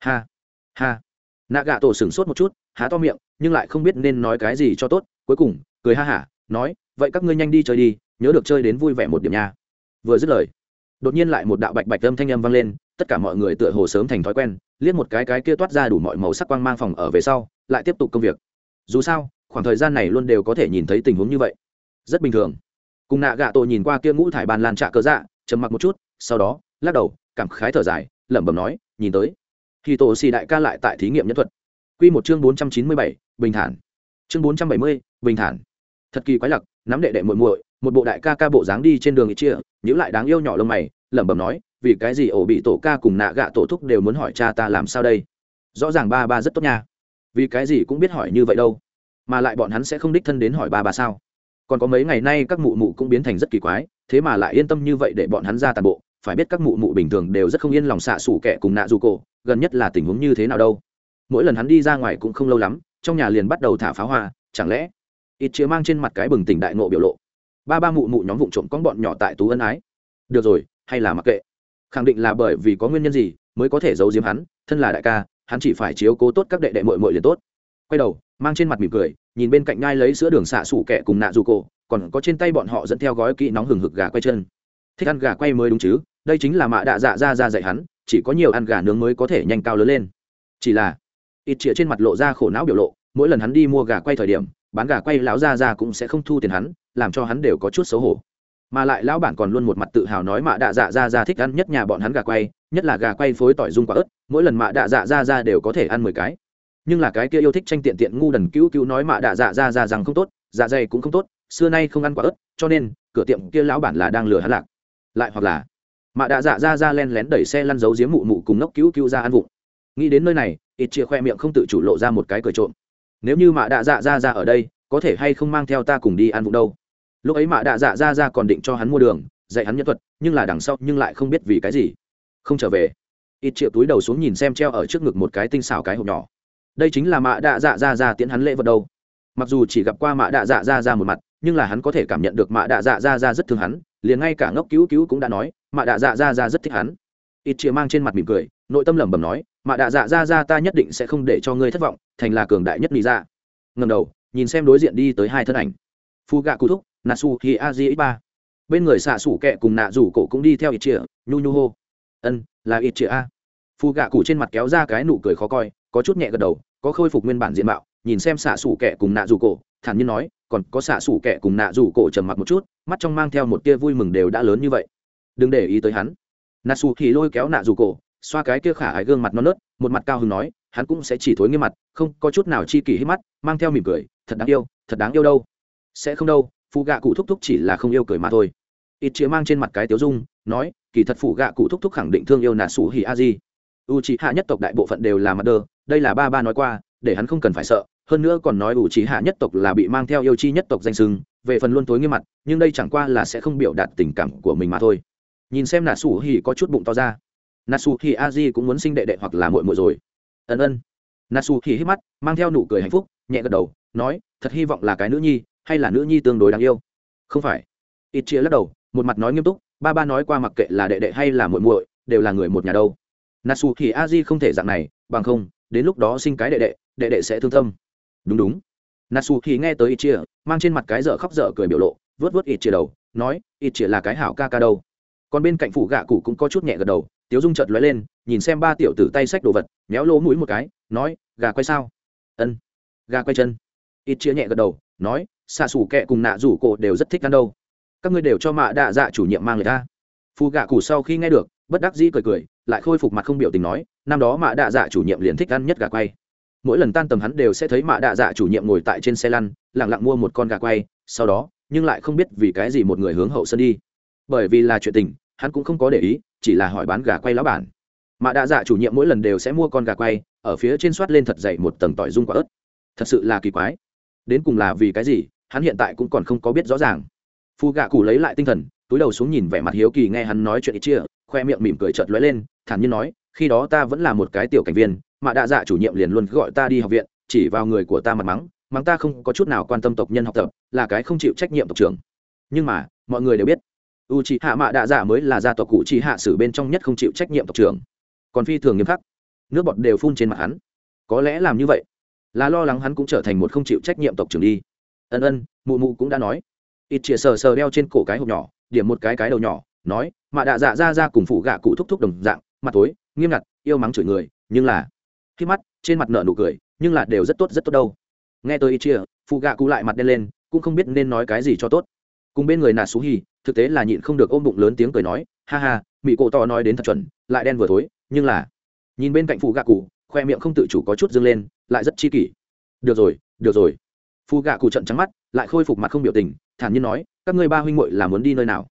Ha ha. Nạ gạ tổ sửng sốt một chút, há to miệng, nhưng lại không biết nên nói cái gì cho tốt, cuối cùng, cười ha hả, nói, vậy các ngươi nhanh đi chơi đi, nhớ được chơi đến vui vẻ một điểm nha. Vừa dứt lời, đột nhiên lại một đạo bạch bạch âm thanh âm vang lên, tất cả mọi người tựa hồ sớm thành thói quen, liếc một cái cái kia toát ra đủ mọi màu sắc quang mang phòng ở về sau, lại tiếp tục công việc. Dù sao, khoảng thời gian này luôn đều có thể nhìn thấy tình huống như vậy rất bình thường. Cùng nạ gạ tổ nhìn qua kia ngũ thải bàn lan trạ cớ dạ trầm mặc một chút, sau đó, lắc đầu, cảm khái thở dài, lẩm bẩm nói, nhìn tới. Thì tổ xì đại ca lại tại thí nghiệm nhân thuật. Q một chương bốn trăm chín mươi bảy, bình thản. Chương bốn trăm bảy mươi, bình thản. Thật kỳ quái lặc, nắm đệ đệ muội muội, một bộ đại ca ca bộ dáng đi trên đường ý chia nhữ lại đáng yêu nhỏ lông mày, lẩm bẩm nói, vì cái gì ổ bị tổ ca cùng nạ gạ tổ thúc đều muốn hỏi cha ta làm sao đây? Rõ ràng ba ba rất tốt nha. Vì cái gì cũng biết hỏi như vậy đâu, mà lại bọn hắn sẽ không đích thân đến hỏi ba ba sao? Còn có mấy ngày nay các mụ mụ cũng biến thành rất kỳ quái, thế mà lại yên tâm như vậy để bọn hắn ra tàn bộ, phải biết các mụ mụ bình thường đều rất không yên lòng xạ xủ kẻ cùng nạ dù cổ, gần nhất là tình huống như thế nào đâu. Mỗi lần hắn đi ra ngoài cũng không lâu lắm, trong nhà liền bắt đầu thả pháo hoa, chẳng lẽ ít chĩa mang trên mặt cái bừng tỉnh đại nộ biểu lộ. Ba ba mụ mụ nhóm vụ trộm con bọn nhỏ tại tú ân ái. Được rồi, hay là mặc kệ. Khẳng định là bởi vì có nguyên nhân gì mới có thể giấu giếm hắn, thân là đại ca, hắn chỉ phải chiếu cố tốt các đệ đệ mội mội liền tốt. Quay đầu, mang trên mặt mỉm cười nhìn bên cạnh ngai lấy sữa đường xạ sủ kẹ cùng nạ dù cổ, còn có trên tay bọn họ dẫn theo gói kỹ nóng hừng hực gà quay chân. Thích ăn gà quay mới đúng chứ? Đây chính là mạ đạ dạ ra ra dạy hắn, chỉ có nhiều ăn gà nướng mới có thể nhanh cao lớn lên. Chỉ là, ít chĩa trên mặt lộ ra khổ não biểu lộ, mỗi lần hắn đi mua gà quay thời điểm, bán gà quay lão ra ra cũng sẽ không thu tiền hắn, làm cho hắn đều có chút xấu hổ. Mà lại lão bản còn luôn một mặt tự hào nói mạ đạ dạ ra ra thích ăn nhất nhà bọn hắn gà quay, nhất là gà quay phối tỏi dung quả ớt, mỗi lần mạ đạ dạ ra ra đều có thể ăn mười cái nhưng là cái kia yêu thích tranh tiện tiện ngu đần cứu cứu nói mạ đạ dạ ra ra rằng không tốt dạ dày cũng không tốt, xưa nay không ăn quả ớt, cho nên, cửa tiệm kia lão bản là đang lừa hắn lạc. Lại hoặc là, mạ đạ dạ ra ra len lén đẩy xe lăn giấu giếm mụ mụ cùng ngốc cứu cứu ra ăn vụng. Nghĩ đến nơi này, ít chia khoe miệng không tự chủ lộ ra một cái cười trộm. Nếu như mạ đạ dạ ra ra ở đây, có thể hay không mang theo ta cùng đi ăn vụng đâu? Lúc ấy mạ đạ dạ ra ra còn định cho hắn mua đường, dạy hắn nhân thuật, nhưng là đằng sau nhưng lại không biết vì cái gì. Không trở về. Ít triệu túi đầu xuống nhìn xem treo ở trước ngực một cái tinh xảo cái hộp nhỏ đây chính là mạ đạ dạ ra ra tiễn hắn lễ vật đâu. Mặc dù chỉ gặp qua mạ đạ dạ ra ra một mặt, nhưng là hắn có thể cảm nhận được mạ đạ dạ ra ra rất thương hắn, liền ngay cả ngốc cứu cứu cũng đã nói, mạ đạ dạ ra ra rất thích hắn. Ít chĩa mang trên mặt mỉm cười, nội tâm lẩm bẩm nói, mạ đạ dạ ra ra ta nhất định sẽ không để cho ngươi thất vọng, thành là cường đại nhất lý ra ngầm đầu, nhìn xem đối diện đi tới hai thân ảnh. Phu gạ cụ thúc nasu hi a di ba. Bên người xạ sủ kẹ cùng nạ rủ cổ cũng đi theo ít chĩa nhu nhu hô. Ân, là ít chĩa a. Phu gạ cụ trên mặt kéo ra cái nụ cười khó coi, có chút nhẹ gật đầu có khôi phục nguyên bản diện mạo, nhìn xem xạ xủ kẻ cùng nạ rủ cổ, thản nhiên nói, còn có xạ xủ kẻ cùng nạ rủ cổ trầm mặc một chút, mắt trong mang theo một tia vui mừng đều đã lớn như vậy. Đừng để ý tới hắn. Nạ xù thì lôi kéo nạ rủ cổ, xoa cái kia khả ái gương mặt non nớt, một mặt cao hứng nói, hắn cũng sẽ chỉ thối nghiêm mặt, không có chút nào chi kỷ hít mắt, mang theo mỉm cười, thật đáng yêu, thật đáng yêu đâu. Sẽ không đâu, phụ gạ cụ thúc thúc chỉ là không yêu cười mà thôi. Ít chĩa mang trên mặt cái tiếu dung, nói, kỳ thật phụ gạ cụ thúc thúc khẳng định thương yêu nà xù hỉ a di. U chỉ hạ nhất tộc đại bộ phận đều là mặt đơ đây là ba ba nói qua, để hắn không cần phải sợ, hơn nữa còn nói ủ trí hạ nhất tộc là bị mang theo yêu chi nhất tộc danh sưng về phần luôn tối nghiêm mặt, nhưng đây chẳng qua là sẽ không biểu đạt tình cảm của mình mà thôi. Nhìn xem nà sủ hỉ có chút bụng to ra. Nà sủ hỉ a di cũng muốn sinh đệ đệ hoặc là muội muội rồi. Ân ân. Nà sủ hỉ hít mắt, mang theo nụ cười hạnh phúc, nhẹ gật đầu, nói, thật hy vọng là cái nữ nhi, hay là nữ nhi tương đối đáng yêu? Không phải. Ít chia lắc đầu, một mặt nói nghiêm túc, ba ba nói qua mặc kệ là đệ đệ hay là muội muội, đều là người một nhà đâu. Nà su thì a di không thể dạng này, bằng không đến lúc đó sinh cái đệ đệ đệ đệ sẽ thương tâm. Đúng đúng. Natsu thì nghe tới ít chia mang trên mặt cái dở khóc dở cười biểu lộ vớt vớt ít chia đầu, nói ít chia là cái hảo ca ca đâu. Còn bên cạnh phủ gạ cụ cũng có chút nhẹ gật đầu, tiếu dung chợt lóe lên, nhìn xem ba tiểu tử tay xách đồ vật, méo lỗ mũi một cái, nói, gà quay sao? Ân, gà quay chân. Ít chia nhẹ gật đầu, nói, xạ xù kẹ cùng nạ rủ cổ đều rất thích ăn đâu. Các ngươi đều cho mạ đạ dạ chủ nhiệm mang người ta. Phù gạ cụ sau khi nghe được, bất đắc dĩ cười cười, lại khôi phục mặt không biểu tình nói năm đó mạ đạ dạ chủ nhiệm liền thích ăn nhất gà quay. Mỗi lần tan tầm hắn đều sẽ thấy mạ đạ dạ chủ nhiệm ngồi tại trên xe lăn lẳng lặng mua một con gà quay, sau đó, nhưng lại không biết vì cái gì một người hướng hậu sân đi. Bởi vì là chuyện tình, hắn cũng không có để ý, chỉ là hỏi bán gà quay lão bản. Mạ đạ dạ chủ nhiệm mỗi lần đều sẽ mua con gà quay, ở phía trên soát lên thật dày một tầng tỏi dung quả ớt. Thật sự là kỳ quái. Đến cùng là vì cái gì, hắn hiện tại cũng còn không có biết rõ ràng. Phu gạ cụ lấy lại tinh thần, túi đầu xuống nhìn vẻ mặt hiếu kỳ nghe hắn nói chuyện ít chia, khoe miệng mỉm cười chợt lóe lên, thản nhiên nói khi đó ta vẫn là một cái tiểu cảnh viên, mà đạ dạ chủ nhiệm liền luôn gọi ta đi học viện, chỉ vào người của ta mặt mắng mắng ta không có chút nào quan tâm tộc nhân học tập, là cái không chịu trách nhiệm tộc trưởng. Nhưng mà, mọi người đều biết u c h i hạ mạ đạ dạ mới là gia tộc cụ c h i hạ sử bên trong nhất không chịu trách nhiệm tộc trưởng. Còn phi thường nghiêm khắc, nước bọt đều phun trên mặt hắn. Có lẽ làm như vậy, là lo lắng hắn cũng trở thành một không chịu trách nhiệm tộc trưởng đi. Ân ân, mụ mụ cũng đã nói. Ít chĩa sờ sờ đeo trên cổ cái hộp nhỏ, điểm một cái cái đầu nhỏ, nói mạ đạ dạ ra ra cùng phụ gạ cụ thúc thúc đồng dạng, mặt tối nghiêm ngặt, yêu mắng chửi người, nhưng là khi mắt, trên mặt nợ nụ cười, nhưng là đều rất tốt rất tốt đâu. Nghe tôi ít chia phụ gạ cụ lại mặt đen lên, cũng không biết nên nói cái gì cho tốt. Cùng bên người nà xú hì, thực tế là nhịn không được ôm bụng lớn tiếng cười nói, ha ha mỹ cổ to nói đến thật chuẩn, lại đen vừa thối, nhưng là nhìn bên cạnh phụ gạ cụ, khoe miệng không tự chủ có chút dâng lên, lại rất chi kỷ. Được rồi được rồi. Phụ gạ cụ trận trắng mắt, lại khôi phục mặt không biểu tình, thản nhiên nói, các ngươi ba huynh muội là muốn đi nơi nào?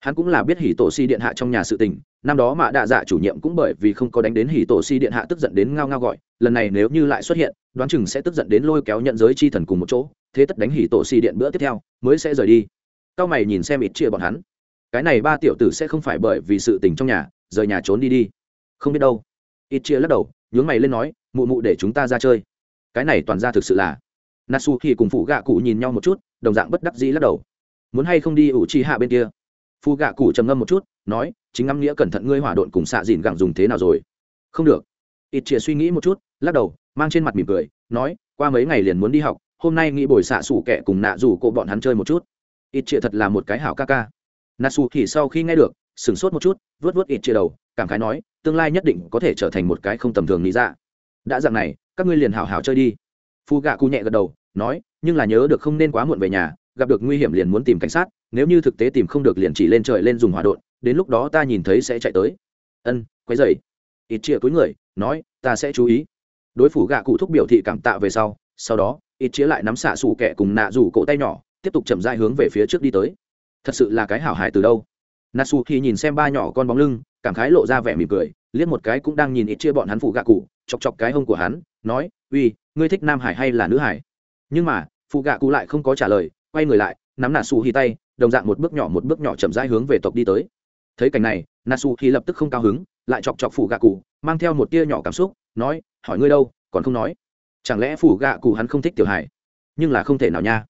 Hắn cũng là biết hỉ tổ si điện hạ trong nhà sự tình năm đó mạ đạ dạ chủ nhiệm cũng bởi vì không có đánh đến hỉ tổ si điện hạ tức giận đến ngao ngao gọi, lần này nếu như lại xuất hiện, đoán chừng sẽ tức giận đến lôi kéo nhận giới chi thần cùng một chỗ, thế tất đánh hỉ tổ si điện bữa tiếp theo, mới sẽ rời đi. Cao mày nhìn xem ít chia bọn hắn. Cái này ba tiểu tử sẽ không phải bởi vì sự tình trong nhà, rời nhà trốn đi đi. Không biết đâu. Ít chia lắc đầu, nhướng mày lên nói, mụ mụ để chúng ta ra chơi. Cái này toàn ra thực sự là. Nasu khi cùng phụ gạ cụ nhìn nhau một chút, đồng dạng bất đắc dĩ lắc đầu. Muốn hay không đi ủ chi hạ bên kia? Phụ gạ cụ trầm ngâm một chút nói, chính ngắm nghĩa cẩn thận ngươi hỏa độn cùng xạ dìn gẳng dùng thế nào rồi? Không được. Ít chia suy nghĩ một chút, lắc đầu, mang trên mặt mỉm cười, nói, qua mấy ngày liền muốn đi học, hôm nay nghĩ bồi xạ xủ kẻ cùng nạ rủ cô bọn hắn chơi một chút. Ít chia thật là một cái hảo ca ca. Nà xù thì sau khi nghe được, sửng sốt một chút vớt vớt ít chia đầu, cảm khái nói, tương lai nhất định có thể trở thành một cái không tầm thường lý ra đã dạng này, các ngươi liền hảo hảo chơi đi. Phu gạ cụ nhẹ gật đầu, nói, nhưng là nhớ được không nên quá muộn về nhà, gặp được nguy hiểm liền muốn tìm cảnh sát, nếu như thực tế tìm không được liền chỉ lên trời lên dùng hỏa độn đến lúc đó ta nhìn thấy sẽ chạy tới. Ân quay dậy ít chia túi người, nói, ta sẽ chú ý. Đối phủ gạ cụ thúc biểu thị cảm tạ về sau sau đó, ít chia lại nắm xạ xù kẻ cùng nạ rủ cổ tay nhỏ, tiếp tục chậm dai hướng về phía trước đi tới. Thật sự là cái hảo hài từ đâu. Natsu thì nhìn xem ba nhỏ con bóng lưng, cảm khái lộ ra vẻ mỉm cười, liếc một cái cũng đang nhìn ít chia bọn hắn phụ gạ cụ, chọc chọc cái hông của hắn, nói, uy, ngươi thích nam hải hay là nữ hải? Nhưng mà phụ gạ cụ lại không có trả lời, quay người lại, nắm natsu hi tay, đồng dạng một bước nhỏ một bước nhỏ chậm rãi hướng về tộc đi tới thấy cảnh này nasu thì lập tức không cao hứng, lại chọc chọc Phủ gạ cụ, mang theo một tia nhỏ cảm xúc, nói, hỏi ngươi đâu, còn không nói. Chẳng lẽ phủ gạ cụ hắn không thích tiểu hải nhưng là không thể nào nha.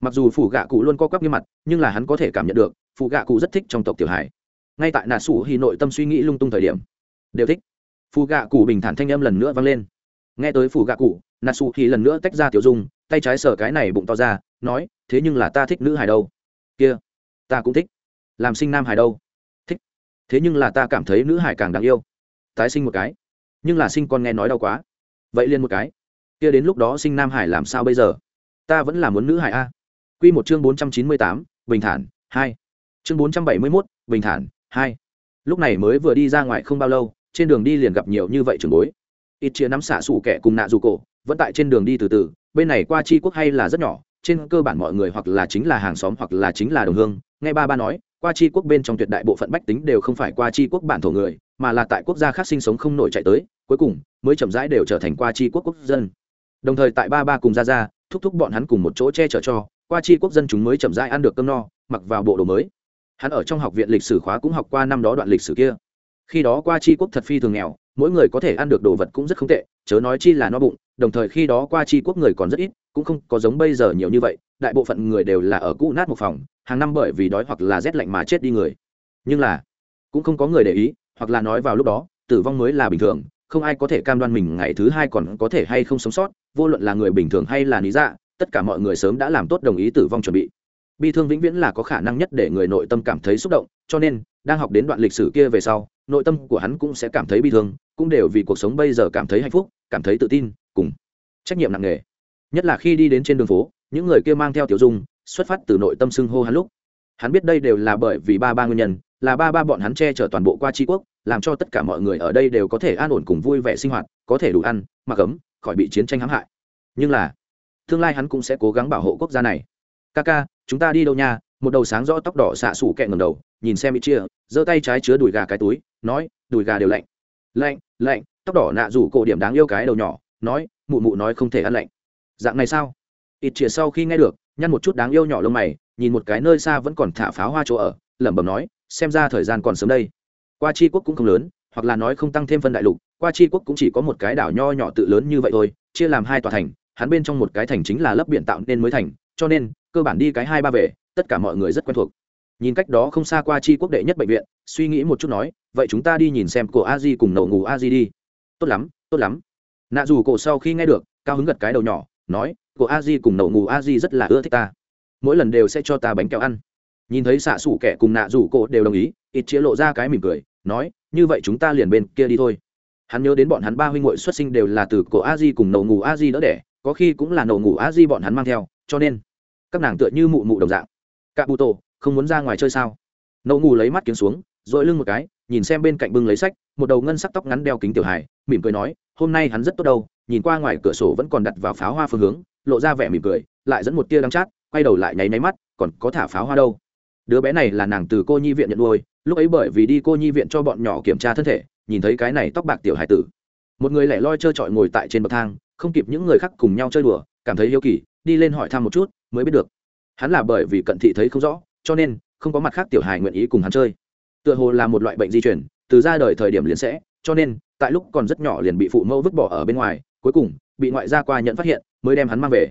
Mặc dù phủ gạ cụ luôn co quắp như mặt, nhưng là hắn có thể cảm nhận được, Phủ gạ cụ rất thích trong tộc tiểu hải ngay tại nà sủ hi nội tâm suy nghĩ lung tung thời điểm, đều thích. Phủ gạ cụ bình thản thanh âm lần nữa vang lên. Nghe tới Phủ gạ cụ nà sủ hi lần nữa tách ra tiểu dung, tay trái sờ cái này bụng to ra, nói, thế nhưng là ta thích nữ hải đâu. Kia, ta cũng thích. Làm sinh nam hải đâu? Thế nhưng là ta cảm thấy nữ hải càng đáng yêu. Tái sinh một cái. Nhưng là sinh con nghe nói đau quá. Vậy liền một cái. Kia đến lúc đó sinh nam hải làm sao bây giờ? Ta vẫn là muốn nữ hải a. Q một chương bốn trăm chín mươi tám, bình thản, hai. Chương bốn trăm bảy mươi mốt, bình thản, hai. Lúc này mới vừa đi ra ngoài không bao lâu, trên đường đi liền gặp nhiều như vậy trường bối. Ít chia nắm xạ xủ kẻ cùng nạ dù cổ, vẫn tại trên đường đi từ từ. Bên này qua chi quốc hay là rất nhỏ, trên cơ bản mọi người hoặc là chính là hàng xóm hoặc là chính là đồng hương. Nghe ba ba nói qua chi quốc bên trong tuyệt đại bộ phận bách tính đều không phải qua chi quốc bản thổ người, mà là tại quốc gia khác sinh sống không nổi chạy tới, cuối cùng mới chậm rãi đều trở thành qua chi quốc quốc dân. Đồng thời tại ba ba cùng ra ra thúc thúc bọn hắn cùng một chỗ che chở cho, qua chi quốc dân chúng mới chậm rãi ăn được cơm no, mặc vào bộ đồ mới. Hắn ở trong học viện lịch sử khóa cũng học qua năm đó đoạn lịch sử kia. Khi đó qua chi quốc thật phi thường nghèo, mỗi người có thể ăn được đồ vật cũng rất không tệ, chớ nói chi là no bụng, đồng thời khi đó qua chi quốc người còn rất ít, cũng không có giống bây giờ nhiều như vậy đại bộ phận người đều là ở cũ nát một phòng, hàng năm bởi vì đói hoặc là rét lạnh mà chết đi người. Nhưng là, cũng không có người để ý, hoặc là nói vào lúc đó, tử vong mới là bình thường, không ai có thể cam đoan mình ngày thứ hai còn có thể hay không sống sót, vô luận là người bình thường hay là lý dạ tất cả mọi người sớm đã làm tốt đồng ý tử vong chuẩn bị. Bi thương vĩnh viễn là có khả năng nhất để người nội tâm cảm thấy xúc động, cho nên, đang học đến đoạn lịch sử kia về sau, nội tâm của hắn cũng sẽ cảm thấy bi thương, cũng đều vì cuộc sống bây giờ cảm thấy hạnh phúc, cảm thấy tự tin, cùng trách nhiệm nặng nề. Nhất là khi đi đến trên đường phố những người kia mang theo tiểu dung, xuất phát từ nội tâm xưng hô hắn lúc. Hắn biết đây đều là bởi vì ba ba nguyên nhân, là ba ba bọn hắn che chở toàn bộ qua tri quốc, làm cho tất cả mọi người ở đây đều có thể an ổn cùng vui vẻ sinh hoạt, có thể đủ ăn, mặc ấm, khỏi bị chiến tranh hãm hại. Nhưng là, tương lai hắn cũng sẽ cố gắng bảo hộ quốc gia này. Ca ca chúng ta đi đâu nha? Một đầu sáng rõ tóc đỏ xạ xủ kẹ ngầm đầu, nhìn xem bị chia giơ tay trái chứa đùi gà cái túi, nói, đùi gà đều lạnh. Lạnh lạnh. Tóc đỏ nạ rủ cổ điểm đáng yêu cái đầu nhỏ, nói, mụ mụ nói không thể ăn lạnh. Dạng này sao? Ít chia sau khi nghe được, nhăn một chút đáng yêu nhỏ lông mày, nhìn một cái nơi xa vẫn còn thả pháo hoa chỗ ở, lẩm bẩm nói, xem ra thời gian còn sớm đây. Qua chi quốc cũng không lớn, hoặc là nói không tăng thêm phân đại lục, qua chi quốc cũng chỉ có một cái đảo nho nhỏ tự lớn như vậy thôi, chia làm hai tòa thành, hắn bên trong một cái thành chính là lớp biển tạo nên mới thành, cho nên, cơ bản đi cái hai ba về, tất cả mọi người rất quen thuộc. Nhìn cách đó không xa qua chi quốc đệ nhất bệnh viện, suy nghĩ một chút nói, vậy chúng ta đi nhìn xem cổ a di cùng nậu ngủ a di đi. Tốt lắm tốt lắm. Nạ dù cổ sau khi nghe được, cao hứng gật cái đầu nhỏ, nói của a di cùng nậu ngủ a di rất là ưa thích ta. Mỗi lần đều sẽ cho ta bánh kẹo ăn. Nhìn thấy xạ xủ kẻ cùng nạ rủ cổ đều đồng ý, ít chĩa lộ ra cái mỉm cười, nói, như vậy chúng ta liền bên kia đi thôi. Hắn nhớ đến bọn hắn ba huynh hội xuất sinh đều là từ cổ a di cùng nậu ngủ a di đỡ đẻ, có khi cũng là nậu ngủ a di bọn hắn mang theo, cho nên các nàng tựa như mụ mụ đồng dạng. Cạ bụ tổ không muốn ra ngoài chơi sao? Nậu ngủ lấy mắt kiếm xuống, dội lưng một cái, nhìn xem bên cạnh bưng lấy sách, một đầu ngân sắc tóc ngắn đeo kính tiểu hài, mỉm cười nói, hôm nay hắn rất tốt đâu, nhìn qua ngoài cửa sổ vẫn còn đặt vào pháo hoa phương hướng lộ ra vẻ mỉm cười, lại dẫn một tia đắng chát, quay đầu lại nháy nháy mắt, còn có thả pháo hoa đâu. Đứa bé này là nàng từ cô nhi viện nhận nuôi, lúc ấy bởi vì đi cô nhi viện cho bọn nhỏ kiểm tra thân thể, nhìn thấy cái này tóc bạc tiểu hải tử. Một người lẻ loi trơ trọi ngồi tại trên bậc thang, không kịp những người khác cùng nhau chơi đùa, cảm thấy yêu kỳ, đi lên hỏi thăm một chút, mới biết được. Hắn là bởi vì cận thị thấy không rõ, cho nên không có mặt khác tiểu hài nguyện ý cùng hắn chơi. Tựa hồ là một loại bệnh di chuyển từ ra đời thời điểm liền sẽ, cho nên, tại lúc còn rất nhỏ liền bị phụ mẫu vứt bỏ ở bên ngoài, cuối cùng, bị ngoại gia qua nhận phát hiện mới đem hắn mang về.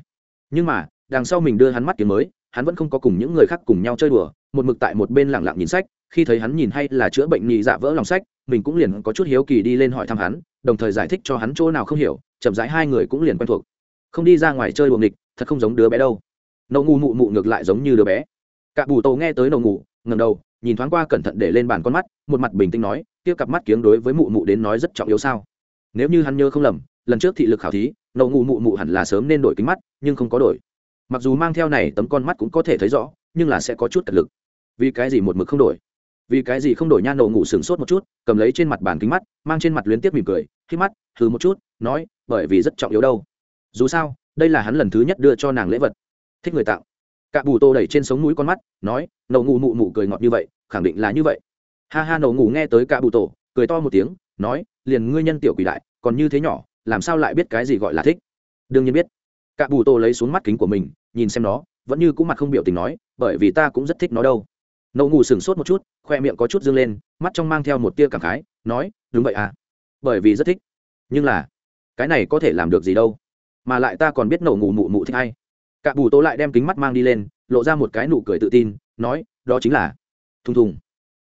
Nhưng mà, đằng sau mình đưa hắn mắt kiếm mới, hắn vẫn không có cùng những người khác cùng nhau chơi đùa, một mực tại một bên lẳng lặng nhìn sách, khi thấy hắn nhìn hay là chữa bệnh nhị dạ vỡ lòng sách, mình cũng liền có chút hiếu kỳ đi lên hỏi thăm hắn, đồng thời giải thích cho hắn chỗ nào không hiểu, chậm rãi hai người cũng liền quen thuộc. Không đi ra ngoài chơi buồng nghịch, thật không giống đứa bé đâu. Nậu ngu mụ mụ ngược lại giống như đứa bé. Cả bù tô nghe tới nậu ngủ ngầm đầu, nhìn thoáng qua cẩn thận để lên bàn con mắt, một mặt bình tĩnh nói, kia cặp mắt kiếng đối với mụ mụ đến nói rất trọng yếu sao? Nếu như hắn nhớ không lầm, lần trước thị lực khảo thí nậu ngủ mụ mụ hẳn là sớm nên đổi kính mắt, nhưng không có đổi. Mặc dù mang theo này tấm con mắt cũng có thể thấy rõ, nhưng là sẽ có chút cật lực. Vì cái gì một mực không đổi? Vì cái gì không đổi nha, nậu ngủ sửng sốt một chút, cầm lấy trên mặt bàn kính mắt, mang trên mặt luyến tiếp mỉm cười khi mắt thứ một chút, nói, bởi vì rất trọng yếu đâu. Dù sao, đây là hắn lần thứ nhất đưa cho nàng lễ vật. Thích người tạo. Cạ bù tô đẩy trên sống mũi con mắt, nói, nậu ngủ mụ mụ cười ngọt như vậy, khẳng định là như vậy. Ha ha, nậu ngủ nghe tới cạ bù tổ cười to một tiếng, nói, liền ngươi nhân tiểu quỷ đại, còn như thế nhỏ làm sao lại biết cái gì gọi là thích? Đương nhiên biết. Cả bù tô lấy xuống mắt kính của mình, nhìn xem nó, vẫn như cũng mặt không biểu tình nói, bởi vì ta cũng rất thích nó đâu. Nậu ngủ sửng sốt một chút, khoe miệng có chút dương lên, mắt trong mang theo một tia cảm khái, nói, đúng vậy à. Bởi vì rất thích. Nhưng là, cái này có thể làm được gì đâu? Mà lại ta còn biết nậu ngủ mụ mụ thích hay cả bù tô lại đem kính mắt mang đi lên, lộ ra một cái nụ cười tự tin, nói, đó chính là thùng thùng.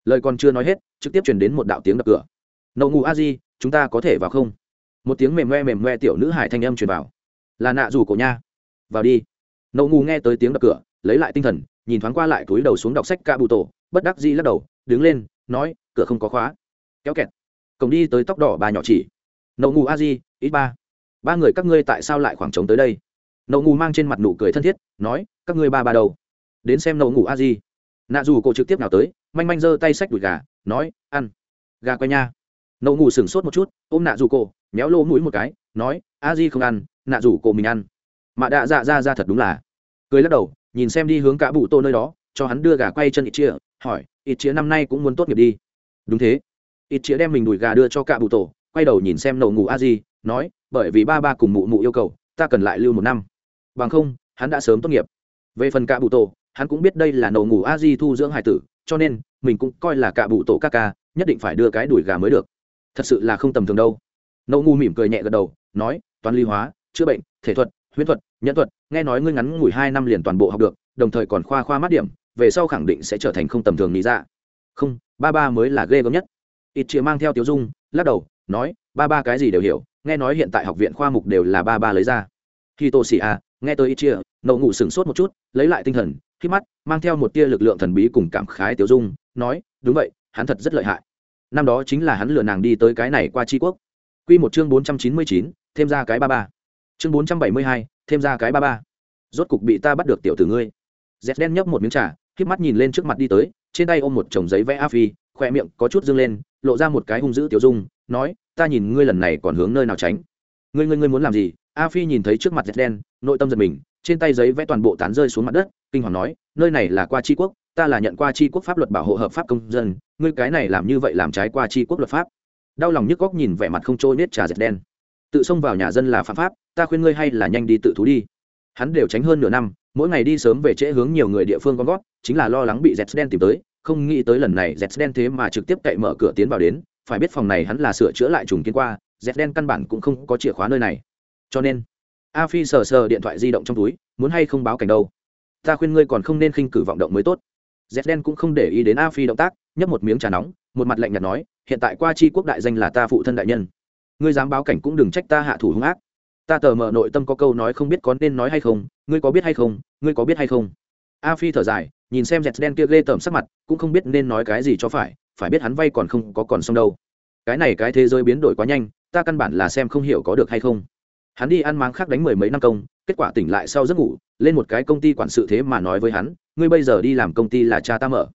Lời còn chưa nói hết, trực tiếp chuyển đến một đạo tiếng đập cửa. Nậu ngủ a di, chúng ta có thể vào không? Một tiếng mềm ngoe mềm ngoe tiểu nữ hải thanh âm truyền vào. Là nạ rủ cổ nha. Vào đi. Nậu ngủ nghe tới tiếng đập cửa, lấy lại tinh thần, nhìn thoáng qua lại túi đầu xuống đọc sách ca bụ tổ, bất đắc dĩ lắc đầu, đứng lên, nói, cửa không có khóa. Kéo kẹt. Cổng đi tới tóc đỏ bà nhỏ chỉ. Nậu ngủ a di, ít ba. Ba người các ngươi tại sao lại khoảng trống tới đây? Nậu ngủ mang trên mặt nụ cười thân thiết, nói, các ngươi ba ba đầu đến xem nậu ngủ a di. Nạ dù cổ trực tiếp nào tới, manh manh giơ tay xách đùi gà, nói, ăn. Gà quay nha. Nậu ngủ sửng sốt một chút, ôm nạ dù cổ méo lô mũi một cái, nói, a di không ăn, nạ rủ cổ mình ăn. Mạ đạ dạ ra ra thật đúng là. Cười lắc đầu, nhìn xem đi hướng cả bụ tô nơi đó, cho hắn đưa gà quay chân ít chia hỏi, ít chia năm nay cũng muốn tốt nghiệp đi? Đúng thế. Ít chia đem mình đùi gà đưa cho cả bụ tổ quay đầu nhìn xem nậu ngủ a di, nói, bởi vì ba ba cùng mụ mụ yêu cầu, ta cần lại lưu một năm. Bằng không, hắn đã sớm tốt nghiệp. Về phần cả bụ tổ hắn cũng biết đây là nậu ngủ a di thu dưỡng hải tử, cho nên mình cũng coi là cả bụ tổ ca ca, nhất định phải đưa cái đùi gà mới được. Thật sự là không tầm thường đâu nậu ngu mỉm cười nhẹ gật đầu, nói, toán ly hóa, chữa bệnh, thể thuật, huyễn thuật, nhân thuật, nghe nói ngươi ngắn ngủi hai năm liền toàn bộ học được, đồng thời còn khoa khoa mát điểm, về sau khẳng định sẽ trở thành không tầm thường lý ra không, ba ba mới là ghê gớm nhất. Ít chia mang theo tiểu dung, lắc đầu, nói, ba ba cái gì đều hiểu, nghe nói hiện tại học viện khoa mục đều là ba ba lấy ra. Khi tô xì a nghe tôi ít chia nậu ngủ sửng sốt một chút, lấy lại tinh thần khi mắt, mang theo một tia lực lượng thần bí cùng cảm khái tiểu dung, nói, đúng vậy, hắn thật rất lợi hại. Năm đó chính là hắn lừa nàng đi tới cái này qua tri quốc quy một chương bốn trăm chín mươi chín, thêm ra cái ba ba. Chương bốn trăm bảy mươi hai, thêm ra cái ba ba. Rốt cục bị ta bắt được tiểu tử ngươi. Dẹt đen nhấp một miếng trà, khép mắt nhìn lên trước mặt đi tới, trên tay ôm một chồng giấy vẽ a phi khoe miệng có chút dương lên, lộ ra một cái hung dữ tiểu dung, nói, ta nhìn ngươi lần này còn hướng nơi nào tránh? Ngươi ngươi ngươi muốn làm gì? A phi nhìn thấy trước mặt dẹt đen, nội tâm giật mình, trên tay giấy vẽ toàn bộ tán rơi xuống mặt đất, kinh hoàng nói, nơi này là qua chi quốc, ta là nhận qua chi quốc pháp luật bảo hộ hợp pháp công dân, ngươi cái này làm như vậy làm trái qua chi quốc luật pháp đau lòng nhức góc nhìn vẻ mặt không trôi nết trà dệt đen. Tự xông vào nhà dân là phạm pháp, ta khuyên ngươi hay là nhanh đi tự thú đi. Hắn đều tránh hơn nửa năm, mỗi ngày đi sớm về trễ hướng nhiều người địa phương con gót, chính là lo lắng bị dẹt đen tìm tới, không nghĩ tới lần này dẹt đen thế mà trực tiếp cậy mở cửa tiến vào đến, phải biết phòng này hắn là sửa chữa lại trùng kiến qua, dẹt đen căn bản cũng không có chìa khóa nơi này. Cho nên, a phi sờ sờ điện thoại di động trong túi, muốn hay không báo cảnh đâu? Ta khuyên ngươi còn không nên khinh cử vọng động mới tốt. Dẹt đen cũng không để ý đến a phi động tác, nhấp một miếng trà nóng, một mặt lạnh nhạt nói hiện tại qua chi quốc đại danh là ta phụ thân đại nhân. Ngươi dám báo cảnh cũng đừng trách ta hạ thủ hung ác. Ta tờ mờ nội tâm có câu nói không biết có nên nói hay không, ngươi có biết hay không, ngươi có biết hay không? A phi thở dài, nhìn xem dẹt đen kia ghê tởm sắc mặt, cũng không biết nên nói cái gì cho phải phải biết hắn vay còn không có còn xong đâu. Cái này cái thế giới biến đổi quá nhanh, ta căn bản là xem không hiểu có được hay không. Hắn đi ăn máng khác đánh mười mấy năm công, kết quả tỉnh lại sau giấc ngủ, lên một cái công ty quản sự thế mà nói với hắn, ngươi bây giờ đi làm công ty là cha ta mở.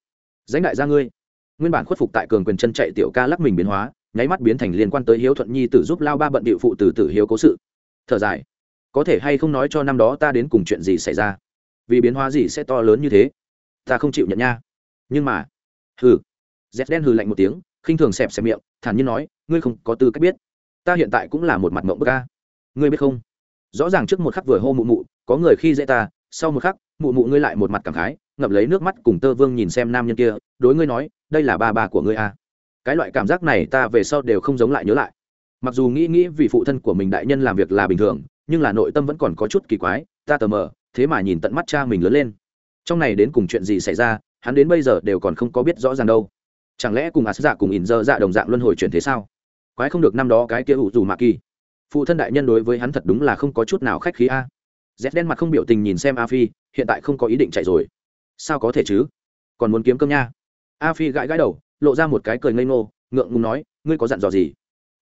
Dãnh đại gia ngươi nguyên bản khuất phục tại cường quyền chân chạy tiểu ca lắc mình biến hóa, nháy mắt biến thành liên quan tới hiếu thuận nhi tử giúp lao ba bận điệu phụ từ tử hiếu cố sự. Thở dài. Có thể hay không nói cho năm đó ta đến cùng chuyện gì xảy ra? Vì biến hóa gì sẽ to lớn như thế? Ta không chịu nhận nha. Nhưng mà, hừ. Dép đen hừ lạnh một tiếng, khinh thường xẹp xẹp miệng, thản nhiên nói, ngươi không có tư cách biết. Ta hiện tại cũng là một mặt mộng bức ca ngươi biết không? Rõ ràng trước một khắc vừa hô mụ mụ, có người khi dễ ta, sau một khắc, mụ mụ ngươi lại một mặt cảm khái, ngậm lấy nước mắt cùng tơ vương nhìn xem nam nhân kia, đối ngươi nói đây là ba ba của ngươi à. cái loại cảm giác này ta về sau đều không giống lại nhớ lại. Mặc dù nghĩ nghĩ vì phụ thân của mình đại nhân làm việc là bình thường, nhưng là nội tâm vẫn còn có chút kỳ quái, ta tờ mờ, thế mà nhìn tận mắt cha mình lớn lên. Trong này đến cùng chuyện gì xảy ra, hắn đến bây giờ đều còn không có biết rõ ràng đâu. Chẳng lẽ cùng ạt dạ cùng ỉn dơ dạ đồng dạng luân hồi chuyển thế sao? Quái không được năm đó cái kia ủ dù mạ kỳ. Phụ thân đại nhân đối với hắn thật đúng là không có chút nào khách khí a. Rét đen mặt không biểu tình nhìn xem a phi, hiện tại không có ý định chạy rồi. Sao có thể chứ? Còn muốn kiếm cơm nha a phi gãi gãi đầu, lộ ra một cái cười ngây ngô, ngượng ngùng nói, ngươi có dặn dò gì?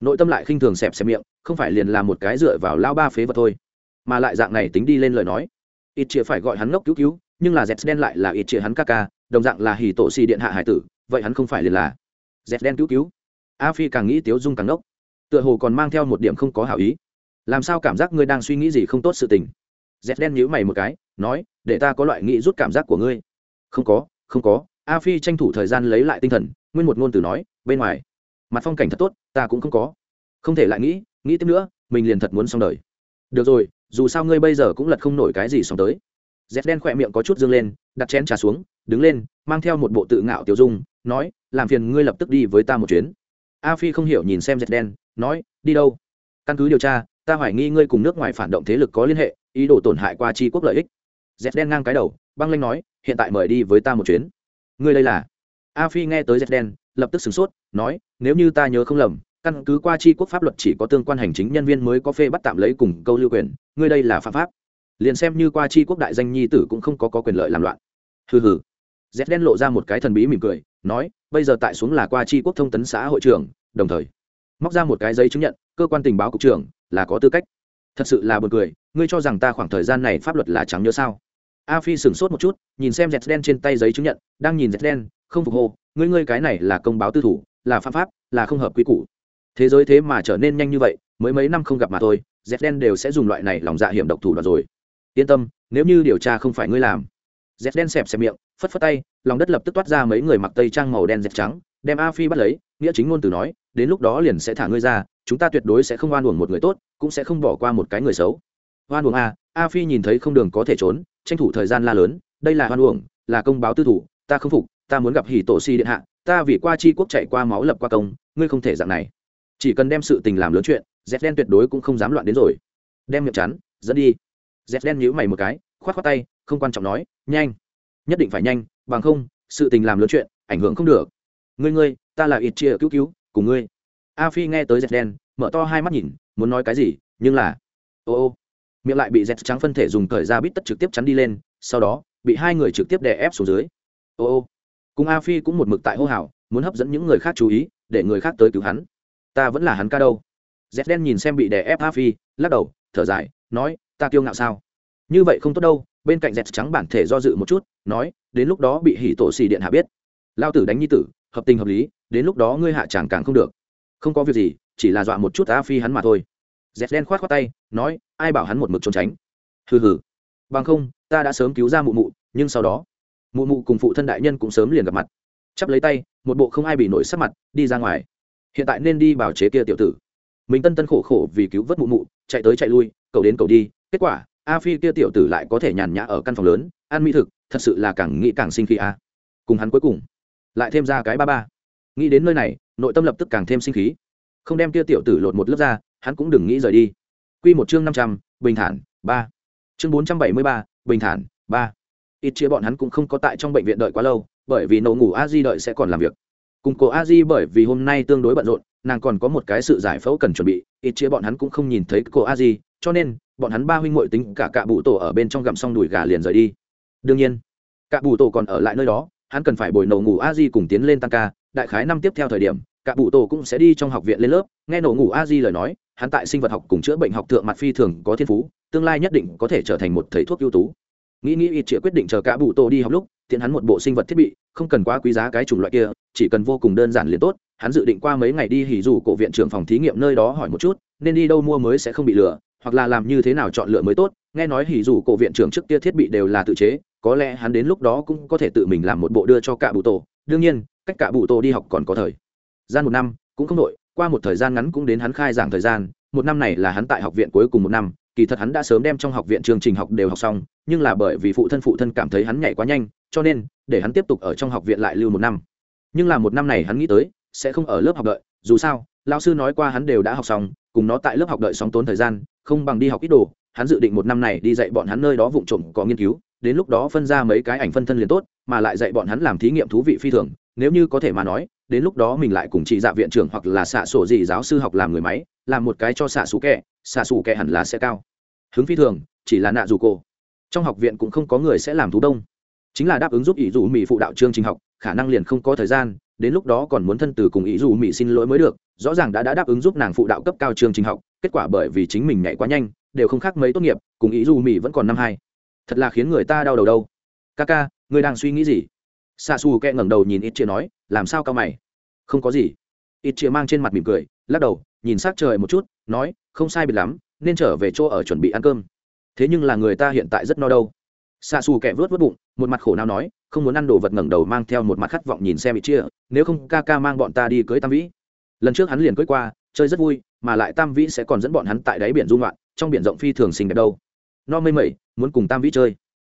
Nội tâm lại khinh thường xẹp xẹp miệng, không phải liền là một cái dựa vào lao ba phế vật thôi, mà lại dạng này tính đi lên lời nói. Ít chĩa phải gọi hắn ngốc cứu cứu, nhưng là z đen lại là ít chĩa hắn ca ca, đồng dạng là hì tổ xì điện hạ hải tử, vậy hắn không phải liền là z đen cứu cứu. A phi càng nghĩ tiếu dung càng ngốc, tựa hồ còn mang theo một điểm không có hảo ý. Làm sao cảm giác ngươi đang suy nghĩ gì không tốt sự tình? Z đen nhíu mày một cái, nói, để ta có loại nghĩ rút cảm giác của ngươi. Không có không có a phi tranh thủ thời gian lấy lại tinh thần, nguyên một ngôn từ nói, bên ngoài, mặt phong cảnh thật tốt, ta cũng không có. Không thể lại nghĩ nghĩ tiếp nữa, mình liền thật muốn xong đời. Được rồi, dù sao ngươi bây giờ cũng lật không nổi cái gì xong tới. Dép đen khỏe miệng có chút dương lên, đặt chén trà xuống, đứng lên, mang theo một bộ tự ngạo tiểu dung, nói, làm phiền ngươi lập tức đi với ta một chuyến. A phi không hiểu nhìn xem dép đen, nói, đi đâu? Căn cứ điều tra, ta hoài nghi ngươi cùng nước ngoài phản động thế lực có liên hệ, ý đồ tổn hại qua tri quốc lợi ích. Dép đen ngang cái đầu, băng lanh nói, hiện tại mời đi với ta một chuyến ngươi đây là? A phi nghe tới dệt đen lập tức sửng sốt nói nếu như ta nhớ không lầm căn cứ qua tri quốc pháp luật chỉ có tương quan hành chính nhân viên mới có phê bắt tạm lấy cùng câu lưu quyền ngươi đây là phạm pháp. Liền xem như qua tri quốc đại danh nhi tử cũng không có, có quyền lợi làm loạn. Hừ hừ. Dệt đen lộ ra một cái thần bí mỉm cười nói bây giờ tại xuống là qua tri quốc thông tấn xã hội trưởng đồng thời móc ra một cái giấy chứng nhận cơ quan tình báo cục trưởng là có tư cách. Thật sự là b u ồ n cười ngươi cho rằng ta khoảng thời gian này pháp luật là chẳng nhớ sao? A phi sửng sốt một chút, nhìn xem dẹt đen trên tay giấy chứng nhận, đang nhìn dẹt đen, không phục hồ ngươi ngươi cái này là công báo tư thủ, là pháp pháp, là không hợp quy củ. Thế giới thế mà trở nên nhanh như vậy, mới mấy năm không gặp mà thôi dẹt đen đều sẽ dùng loại này lòng dạ hiểm độc thủ đoạt rồi. Yên tâm, nếu như điều tra không phải ngươi làm. Dẹt đen xẹp xẹp miệng, phất phất tay, lòng đất lập tức toát ra mấy người mặc tây trang màu đen dẹt trắng, đem a phi bắt lấy, nghĩa chính ngôn từ nói, đến lúc đó liền sẽ thả ngươi ra, chúng ta tuyệt đối sẽ không oan uổng một người tốt, cũng sẽ không bỏ qua một cái người xấu. Oan uổng a a phi nhìn thấy không đường có thể trốn tranh thủ thời gian la lớn, đây là hoan uổng, là công báo tư thủ, ta không phục, ta muốn gặp hỉ tổ si điện hạ, ta vì qua chi quốc chạy qua máu lập qua công, ngươi không thể dạng này. Chỉ cần đem sự tình làm lớn chuyện dép đen tuyệt đối cũng không dám loạn đến rồi. Đem miệng chắn, dẫn đi. Dép đen nhíu mày một cái, khoát khoát tay, không quan trọng nói, nhanh, nhất định phải nhanh, bằng không, sự tình làm lớn chuyện, ảnh hưởng không được. Ngươi ngươi, ta là ít chia cứu cứu, cùng ngươi. A phi nghe tới dẹt đen mở to hai mắt nhìn, muốn nói cái gì, nhưng là, ô ô miệng lại bị dẹt trắng phân thể dùng thời ra bít tất trực tiếp chắn đi lên, sau đó, bị hai người trực tiếp đè ép xuống dưới. Ô ô, cùng a phi cũng một mực tại hô hào, muốn hấp dẫn những người khác chú ý, để người khác tới cứu hắn. Ta vẫn là hắn ca đâu. Dẹt đen nhìn xem bị đè ép a phi, lắc đầu, thở dài, nói, ta kiêu ngạo sao? Như vậy không tốt đâu, bên cạnh dẹt trắng bản thể do dự một chút, nói, đến lúc đó bị hỉ tổ xì điện hạ biết. Lao tử đánh nhi tử, hợp tình hợp lý, đến lúc đó ngươi hạ chẳng càng không được. Không có việc gì, chỉ là dọa một chút a phi hắn mà thôi dẹt đen khoát khoát tay, nói, ai bảo hắn một mực trốn tránh? Hừ hừ. Bằng không, ta đã sớm cứu ra mụ mụ, nhưng sau đó mụ mụ cùng phụ thân đại nhân cũng sớm liền gặp mặt. Chắp lấy tay, một bộ không ai bị nổi sắc mặt, đi ra ngoài. Hiện tại nên đi bảo chế kia tiểu tử. Mình tân tân khổ khổ vì cứu vớt mụ mụ, chạy tới chạy lui cậu đến cậu đi, kết quả, a phi kia tiểu tử lại có thể nhàn nhã ở căn phòng lớn, ăn mỹ thực, thật sự là càng nghĩ càng sinh khí a. Cùng hắn cuối cùng, lại thêm ra cái ba ba. Nghĩ đến nơi này, nội tâm lập tức càng thêm sinh khí. Không đem kia tiểu tử lột một lớp ra hắn cũng đừng nghĩ rời đi. Quy một chương năm trăm, bình thản, ba. Chương bốn trăm bảy mươi ba, bình thản, ba. Ít chia bọn hắn cũng không có tại trong bệnh viện đợi quá lâu, bởi vì nổ ngủ a di đợi sẽ còn làm việc. Cùng cô a di bởi vì hôm nay tương đối bận rộn, nàng còn có một cái sự giải phẫu cần chuẩn bị, ít chia bọn hắn cũng không nhìn thấy cô a di, cho nên, bọn hắn ba huynh ngội tính cả cạ bụ tổ ở bên trong gặm xong đùi gà liền rời đi. Đương nhiên, cạ bụ tổ còn ở lại nơi đó, hắn cần phải bồi nổ ngủ a di cùng tiến lên tăng ca, đại khái năm tiếp theo thời điểm cả bụ tổ cũng sẽ đi trong học viện lên lớp, nghe nổ ngủ a di lời nói hắn tại sinh vật học cùng chữa bệnh học thượng mặt phi thường có thiên phú, tương lai nhất định có thể trở thành một thầy thuốc ưu tú. Nghĩ nghĩ ít chĩa quyết định chờ cả bụ tổ đi học lúc, tiện hắn một bộ sinh vật thiết bị, không cần quá quý giá cái chủng loại kia, chỉ cần vô cùng đơn giản liền tốt. Hắn dự định qua mấy ngày đi hỉ dù cổ viện trưởng phòng thí nghiệm nơi đó hỏi một chút, nên đi đâu mua mới sẽ không bị lừa, hoặc là làm như thế nào chọn lựa mới tốt. Nghe nói hỉ dù cổ viện trưởng trước kia thiết bị đều là tự chế, có lẽ hắn đến lúc đó cũng có thể tự mình làm một bộ đưa cho cả bụ tổ đương nhiên, cách cả bụ tổ đi học còn có thời gian một năm, cũng không đội qua một thời gian ngắn cũng đến hắn khai giảng thời gian, một năm này là hắn tại học viện cuối cùng một năm, kỳ thật hắn đã sớm đem trong học viện chương trình học đều học xong, nhưng là bởi vì phụ thân phụ thân cảm thấy hắn nhảy quá nhanh, cho nên, để hắn tiếp tục ở trong học viện lại lưu một năm. Nhưng là một năm này hắn nghĩ tới, sẽ không ở lớp học đợi, dù sao lao sư nói qua hắn đều đã học xong, cùng nó tại lớp học đợi sóng tốn thời gian, không bằng đi học ít đồ, hắn dự định một năm này đi dạy bọn hắn nơi đó vụng trộm có nghiên cứu, đến lúc đó phân ra mấy cái ảnh phân thân liền tốt, mà lại dạy bọn hắn làm thí nghiệm thú vị phi thường nếu như có thể mà nói đến lúc đó mình lại cùng chị dạ viện trưởng hoặc là xạ sổ gì giáo sư học làm người máy làm một cái cho xạ xù kẹ xạ xù kẹ hẳn là sẽ cao. Hứng phi thường chỉ là nạ dù cô trong học viện cũng không có người sẽ làm thú đông. Chính là đáp ứng giúp ý dù mỹ phụ đạo chương trình học khả năng liền không có thời gian đến lúc đó còn muốn thân từ cùng ý dù mỹ xin lỗi mới được rõ ràng đã, đã đáp ứng giúp nàng phụ đạo cấp cao chương trình học kết quả bởi vì chính mình nhảy quá nhanh đều không khác mấy tốt nghiệp cùng ý dù mỹ vẫn còn năm hai. Thật là khiến người ta đau đầu đâu. Ca ca ngươi đang suy nghĩ gì? Xa xù kẹ ngẩng đầu nhìn ít chia nói, làm sao cao mày? Không có gì. Ít chia mang trên mặt mỉm cười, lắc đầu, nhìn s trời một chút, nói, không sai biệt lắm, nên trở về chỗ ở chuẩn bị ăn cơm. Thế nhưng là người ta hiện tại rất no đâu. Xa xù kẹ vớt vớt bụng, một mặt khổ nào nói, không muốn ăn đồ vật ngẩng đầu mang theo một mặt khát vọng nhìn xem ít chia nếu không ca ca mang bọn ta đi cưới tam vĩ. Lần trước hắn liền cưới qua, chơi rất vui, mà lại tam vĩ sẽ còn dẫn bọn hắn tại đáy biển dung loạn trong biển rộng phi thường xinh đẹp đâu. No mây mẩy, muốn cùng tam vĩ chơi.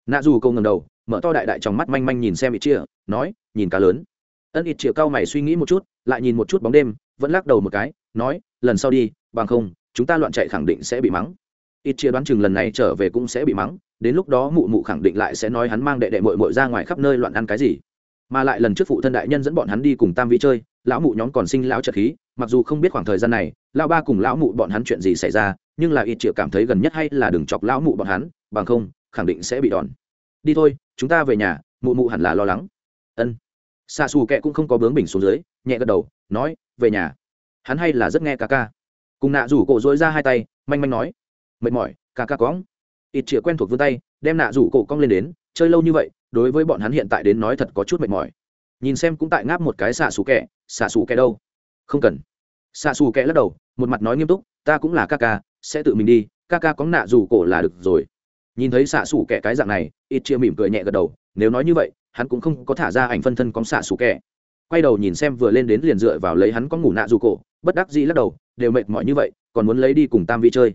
Nạ dù câu ngầm đầu mở to đại đại trong mắt manh manh nhìn xem ít chia nói, nhìn cá lớn. Ân ít chia cao mày suy nghĩ một chút, lại nhìn một chút bóng đêm, vẫn lắc đầu một cái, nói, lần sau đi, bằng không, chúng ta loạn chạy khẳng định sẽ bị mắng. Ít chia đoán chừng lần này trở về cũng sẽ bị mắng, đến lúc đó mụ mụ khẳng định lại sẽ nói hắn mang đệ đệ mội mội ra ngoài khắp nơi loạn ăn cái gì. Mà lại lần trước phụ thân đại nhân dẫn bọn hắn đi cùng tam vĩ chơi, lão mụ nhóm còn sinh lão trợ khí, mặc dù không biết khoảng thời gian này, lão ba cùng lão mụ bọn hắn chuyện gì xảy ra, nhưng là ít chịu cảm thấy gần nhất hay là đừng chọc lão mụ bọn hắn, bằng không, khẳng định sẽ bị đòn đi thôi, chúng ta về nhà, mụ mụ hẳn là lo lắng. Ân. Xa xù kệ cũng không có bướng bình xuống dưới, nhẹ gật đầu, nói, về nhà. Hắn hay là rất nghe ca ca cùng nạ rủ cổ dối ra hai tay, manh manh nói, mệt mỏi ca ca cóng. Ít chĩa quen thuộc vươn tay, đem nạ rủ cổ cong lên đến, chơi lâu như vậy, đối với bọn hắn hiện tại đến nói thật có chút mệt mỏi. Nhìn xem cũng tại ngáp một cái xạ xù kẹ xạ xù kẹ đâu? Không cần. Xạ xù kẹ lắc đầu, một mặt nói nghiêm túc, ta cũng là ca ca sẽ tự mình đi ca ca có nạ rủ cổ là được rồi nhìn thấy xạ xủ kẻ cái dạng này, ít chia mỉm cười nhẹ gật đầu, nếu nói như vậy, hắn cũng không có thả ra ảnh phân thân có xạ xủ kẻ. Quay đầu nhìn xem vừa lên đến liền dựa vào lấy hắn có ngủ nạ rủ cổ, bất đắc dĩ lắc đầu, đều mệt mỏi như vậy, còn muốn lấy đi cùng tam vị chơi.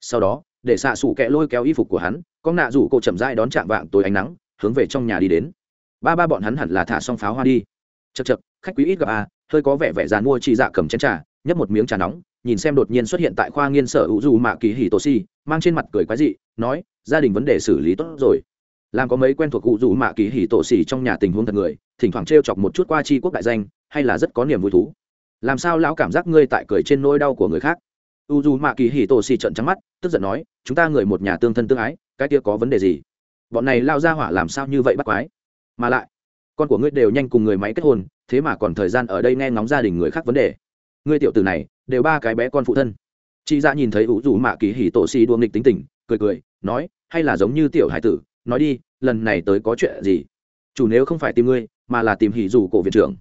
Sau đó, để xạ xủ kẻ lôi kéo y phục của hắn con nạ rủ cổ chậm dai đón chạm vạng tối ánh nắng, hướng về trong nhà đi đến. Ba ba bọn hắn hẳn là thả xong pháo hoa đi. Chật chật khách quý ít gặp à hơi có vẻ vẻ dàn mua chi dạ cầm chén trà, nhấp một miếng trà nóng, nhìn xem đột nhiên xuất hiện tại khoa nghiên sở hữu dù mạ kỳ hì tô si mang trên mặt cười quái dị, nói gia đình vấn đề xử lý tốt rồi. Làm có mấy quen thuộc cụ dù mạ kỳ hì tổ xỉ trong nhà tình huống thật người, thỉnh thoảng t r e o chọc một chút qua c h i quốc đại danh, hay là rất có niềm vui thú. Làm sao lão cảm giác ngươi tại cười trên nỗi đau của người khác? U dù mạ kỳ hì tổ xỉ trận trắng mắt, tức giận nói, chúng ta người một nhà tương thân tương ái, cái kia có vấn đề gì? Bọn này lao ra hỏa làm sao như vậy bắt quái? Mà lại, con của ngươi đều nhanh cùng người máy kết hôn, thế mà còn thời gian ở đây nghe ngóng gia đình người khác vấn đề. Ngươi tiểu tử này, đều ba cái bé con phụ thân. Chị ra dạ nhìn thấy ủ rủ mạ kỳ hỉ tổ xì đua nghịch tính tình, cười cười nói, hay là giống như tiểu hải tử, nói đi, lần này tới có chuyện gì? Chủ nếu không phải tìm ngươi, mà là tìm hỉ rủ cổ viện trưởng.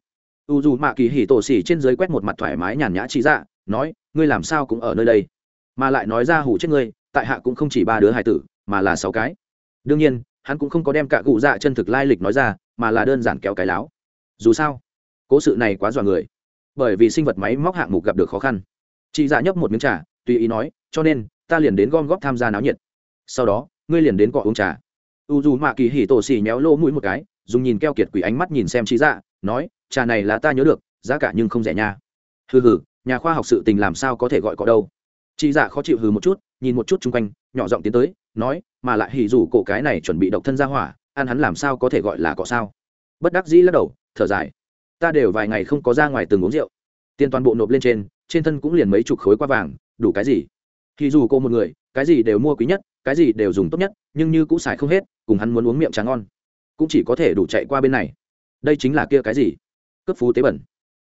U dù mạ kỳ hỉ tổ xỉ trên dưới quét một mặt thoải mái nhàn nhã trí dạ nói, ngươi làm sao cũng ở nơi đây? Mà lại nói ra hủ chết ngươi, tại hạ cũng không chỉ ba đứa hải tử, mà là sáu cái. Đương nhiên, hắn cũng không có đem cả cụ dạ chân thực lai lịch nói ra, mà là đơn giản kéo cái láo. Dù sao, cố sự này quá dọa người. Bởi vì sinh vật máy móc hạng mục gặp được khó khăn. Chị dạ nhấp một miếng trà, tùy ý nói, cho nên, ta liền đến gom góp tham gia náo nhiệt sau đó, ngươi liền đến cọ uống trà. U dù mạ kỳ hỉ tổ xì nhéo lỗ mũi một cái, dùng nhìn keo kiệt quỷ ánh mắt nhìn xem trí dạ nói, trà này là ta nhớ được, giá cả nhưng không rẻ nha. Hừ hừ, nhà khoa học sự tình làm sao có thể gọi cọ đâu? Chị dạ khó chịu hừ một chút, nhìn một chút chung quanh, nhỏ giọng tiến tới, nói, mà lại hỉ rủ cổ cái này chuẩn bị độc thân ra hỏa, ăn hắn làm sao có thể gọi là cọ sao? Bất đắc dĩ lắc đầu, thở dài, ta đều vài ngày không có ra ngoài từng uống rượu. Tiền toàn bộ nộp lên trên trên thân cũng liền mấy chục khối qua vàng, đủ cái gì? Thì dù cô một người cái gì đều mua quý nhất, cái gì đều dùng tốt nhất, nhưng như cũng xài không hết, cùng hắn muốn uống miệng trắng ngon, cũng chỉ có thể đủ chạy qua bên này. Đây chính là kia cái gì? Cấp phú tế bẩn.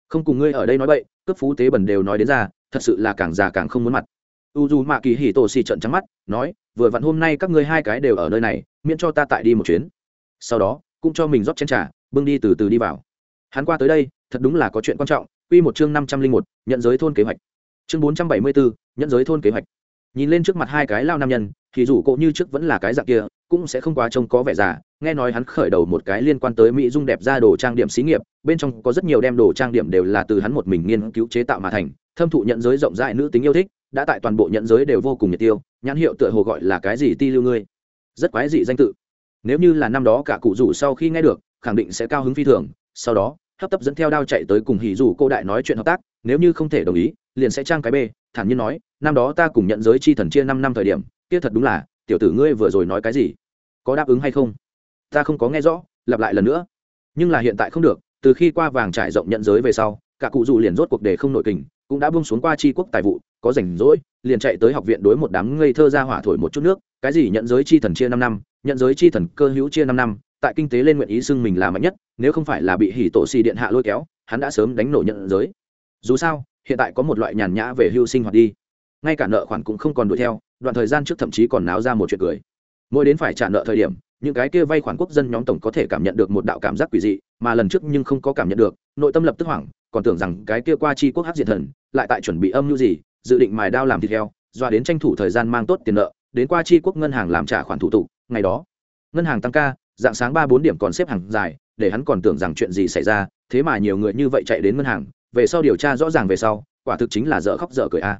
Không cùng ngươi ở đây nói vậy cấp phú tế bẩn đều nói đến ra, thật sự là càng già càng không muốn mặt. U dù mạ kỳ hỉ tổ xì trận trắng mắt, nói, vừa vặn hôm nay các ngươi hai cái đều ở nơi này, miễn cho ta tại đi một chuyến. Sau đó, cũng cho mình rót chén t r à bưng đi từ từ đi vào. Hắn qua tới đây, thật đúng là có chuyện quan trọng. Q một chương năm trăm linh một, nhận giới thôn kế hoạch. Chương bốn trăm bảy mươi bốn nhận giới thôn kế hoạch nhìn lên trước mặt hai cái lao nam nhân, thì dù cộ như trước vẫn là cái dạng kia, cũng sẽ không quá trông có vẻ già. Nghe nói hắn khởi đầu một cái liên quan tới mỹ dung đẹp ra đồ trang điểm xí nghiệp, bên trong có rất nhiều đem đồ trang điểm đều là từ hắn một mình nghiên cứu chế tạo mà thành. Thâm thụ nhận giới rộng rãi nữ tính yêu thích, đã tại toàn bộ nhận giới đều vô cùng nhiệt tiêu, nhãn hiệu tựa hồ gọi là cái gì ti lưu ngươi. Rất quái dị danh tự. Nếu như là năm đó cả cụ rủ sau khi nghe được, khẳng định sẽ cao hứng phi thường. Sau đó, hấp tấp dẫn theo đao chạy tới cùng hỉ rủ cô đại nói chuyện hợp tác, nếu như không thể đồng ý, liền sẽ trang cái b thản nhiên nói năm đó ta cùng nhận giới chi thần chia năm năm thời điểm, kia thật đúng là, tiểu tử ngươi vừa rồi nói cái gì? Có đáp ứng hay không? Ta không có nghe rõ, lặp lại lần nữa. Nhưng là hiện tại không được, từ khi qua vàng trải rộng nhận giới về sau, cả cụ dù liền rốt cuộc đề không nội kình, cũng đã buông xuống qua tri quốc tài vụ, có rảnh rỗi, liền chạy tới học viện đối một đám ngây thơ ra hỏa thổi một chút nước. Cái gì nhận giới chi thần chia năm năm, nhận giới chi thần cơ hữu chia năm năm, tại kinh tế lên nguyện ý xưng mình là mạnh nhất, nếu không phải là bị hỉ tổ xì điện hạ lôi kéo, hắn đã sớm đánh nổ nhận giới. Dù sao, hiện tại có một loại nhàn nhã về hưu sinh hoạt đi ngay cả nợ khoản cũng không còn đuổi theo, đoạn thời gian trước thậm chí còn náo ra một chuyện cười. Mỗi đến phải trả nợ thời điểm, những cái kia vay khoản quốc dân nhóm tổng có thể cảm nhận được một đạo cảm giác quỷ dị, mà lần trước nhưng không có cảm nhận được, nội tâm lập tức hoảng, còn tưởng rằng cái kia qua chi quốc hát diệt thần, lại tại chuẩn bị âm mưu gì, dự định mài đao làm thịt heo doa đến tranh thủ thời gian mang tốt tiền nợ, đến qua chi quốc ngân hàng làm trả khoản thủ tục, ngày đó, ngân hàng tăng ca, dạng sáng ba bốn điểm còn xếp hàng dài, để hắn còn tưởng rằng chuyện gì xảy ra, thế mà nhiều người như vậy chạy đến ngân hàng, về sau điều tra rõ ràng về sau, quả thực chính là dở khóc dở cười a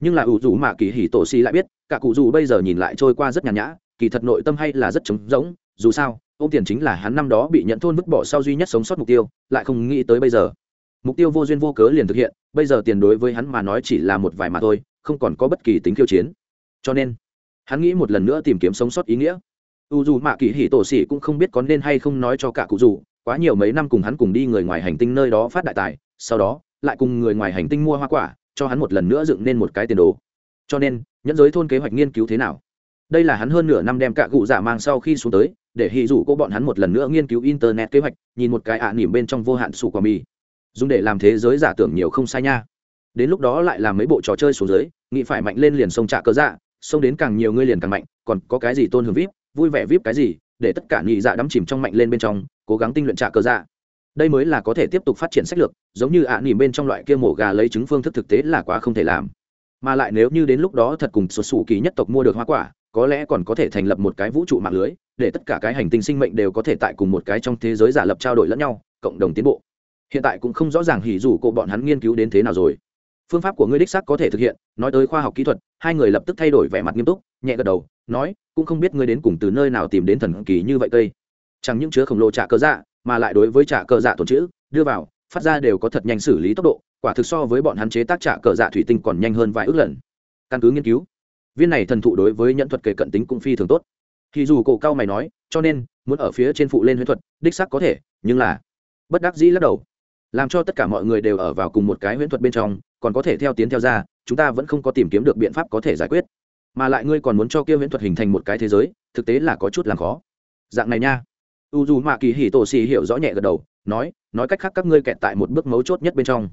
nhưng là ủ rũ mạ kỳ hỉ tổ si lại biết, cả cụ dù bây giờ nhìn lại trôi qua rất nhàn nhã, kỳ thật nội tâm hay là rất trống rỗng. Dù sao, ông tiền chính là hắn năm đó bị nhận thôn vứt bỏ sau duy nhất sống sót mục tiêu, lại không nghĩ tới bây giờ. Mục tiêu vô duyên vô cớ liền thực hiện, bây giờ tiền đối với hắn mà nói chỉ là một vài mà thôi, không còn có bất kỳ tính khiêu chiến. Cho nên, hắn nghĩ một lần nữa tìm kiếm sống sót ý nghĩa. U dù mạ kỳ hỉ tổ sĩ cũng không biết có nên hay không nói cho cả cụ dù quá nhiều mấy năm cùng hắn cùng đi người ngoài hành tinh nơi đó phát đại tài, sau đó, lại cùng người ngoài hành tinh mua hoa quả cho hắn một lần nữa dựng nên một cái tiền đồ. Cho nên, nhẫn giới thôn kế hoạch nghiên cứu thế nào? Đây là hắn hơn nửa năm đem cả cụ giả mang sau khi xuống tới, để hì dụ cô bọn hắn một lần nữa nghiên cứu internet kế hoạch, nhìn một cái ạ à nỉm bên trong vô hạn sủ quả mì. Dùng để làm thế giới giả tưởng nhiều không sai nha. Đến lúc đó lại làm mấy bộ trò chơi xuống dưới, nghĩ phải mạnh lên liền sông trả cớ dạ xông đến càng nhiều ngươi liền càng mạnh, còn có cái gì tôn hưởng vip, vui vẻ vip cái gì, để tất cả nghị dạ đắm chìm trong mạnh lên bên trong, cố gắng tinh luyện trả cớ dạ đây mới là có thể tiếp tục phát triển sách lược, giống như ạ à nỉm bên trong loại kia mổ gà lấy trứng phương thức thực tế là quá không thể làm. Mà lại nếu như đến lúc đó thật cùng sụt sủ kỳ nhất tộc mua được hoa quả, có lẽ còn có thể thành lập một cái vũ trụ mạng lưới, để tất cả cái hành tinh sinh mệnh đều có thể tại cùng một cái trong thế giới giả lập trao đổi lẫn nhau, cộng đồng tiến bộ. Hiện tại cũng không rõ ràng hỉ dù cộ bọn hắn nghiên cứu đến thế nào rồi. Phương pháp của ngươi đích xác có thể thực hiện, nói tới khoa học kỹ thuật, hai người lập tức thay đổi vẻ mặt nghiêm túc, nhẹ gật đầu, nói, cũng không biết ngươi đến cùng từ nơi nào tìm đến thần kỳ như vậy cây. Chẳng những chứa khổng lồ trả cơ dạ mà lại đối với trả cờ dạ tồn chữ, đưa vào, phát ra đều có thật nhanh xử lý tốc độ, quả thực so với bọn hắn chế tác trả cờ dạ thủy tinh còn nhanh hơn vài ước lần. Căn cứ nghiên cứu, viên này thần thụ đối với nhận thuật kể cận tính cũng phi thường tốt. Thì dù cổ cao mày nói, cho nên, muốn ở phía trên phụ lên huyễn thuật, đích sắc có thể, nhưng là bất đắc dĩ lắc đầu. Làm cho tất cả mọi người đều ở vào cùng một cái huyễn thuật bên trong, còn có thể theo tiến theo ra, chúng ta vẫn không có tìm kiếm được biện pháp có thể giải quyết. Mà lại ngươi còn muốn cho kia huyễn thuật hình thành một cái thế giới, thực tế là có chút làm khó. Dạng này nha u dù mạ kỳ hỉ tổ xì hiểu rõ nhẹ gật đầu, nói nói cách khác các ngươi kẹt tại một bước mấu chốt nhất bên trong.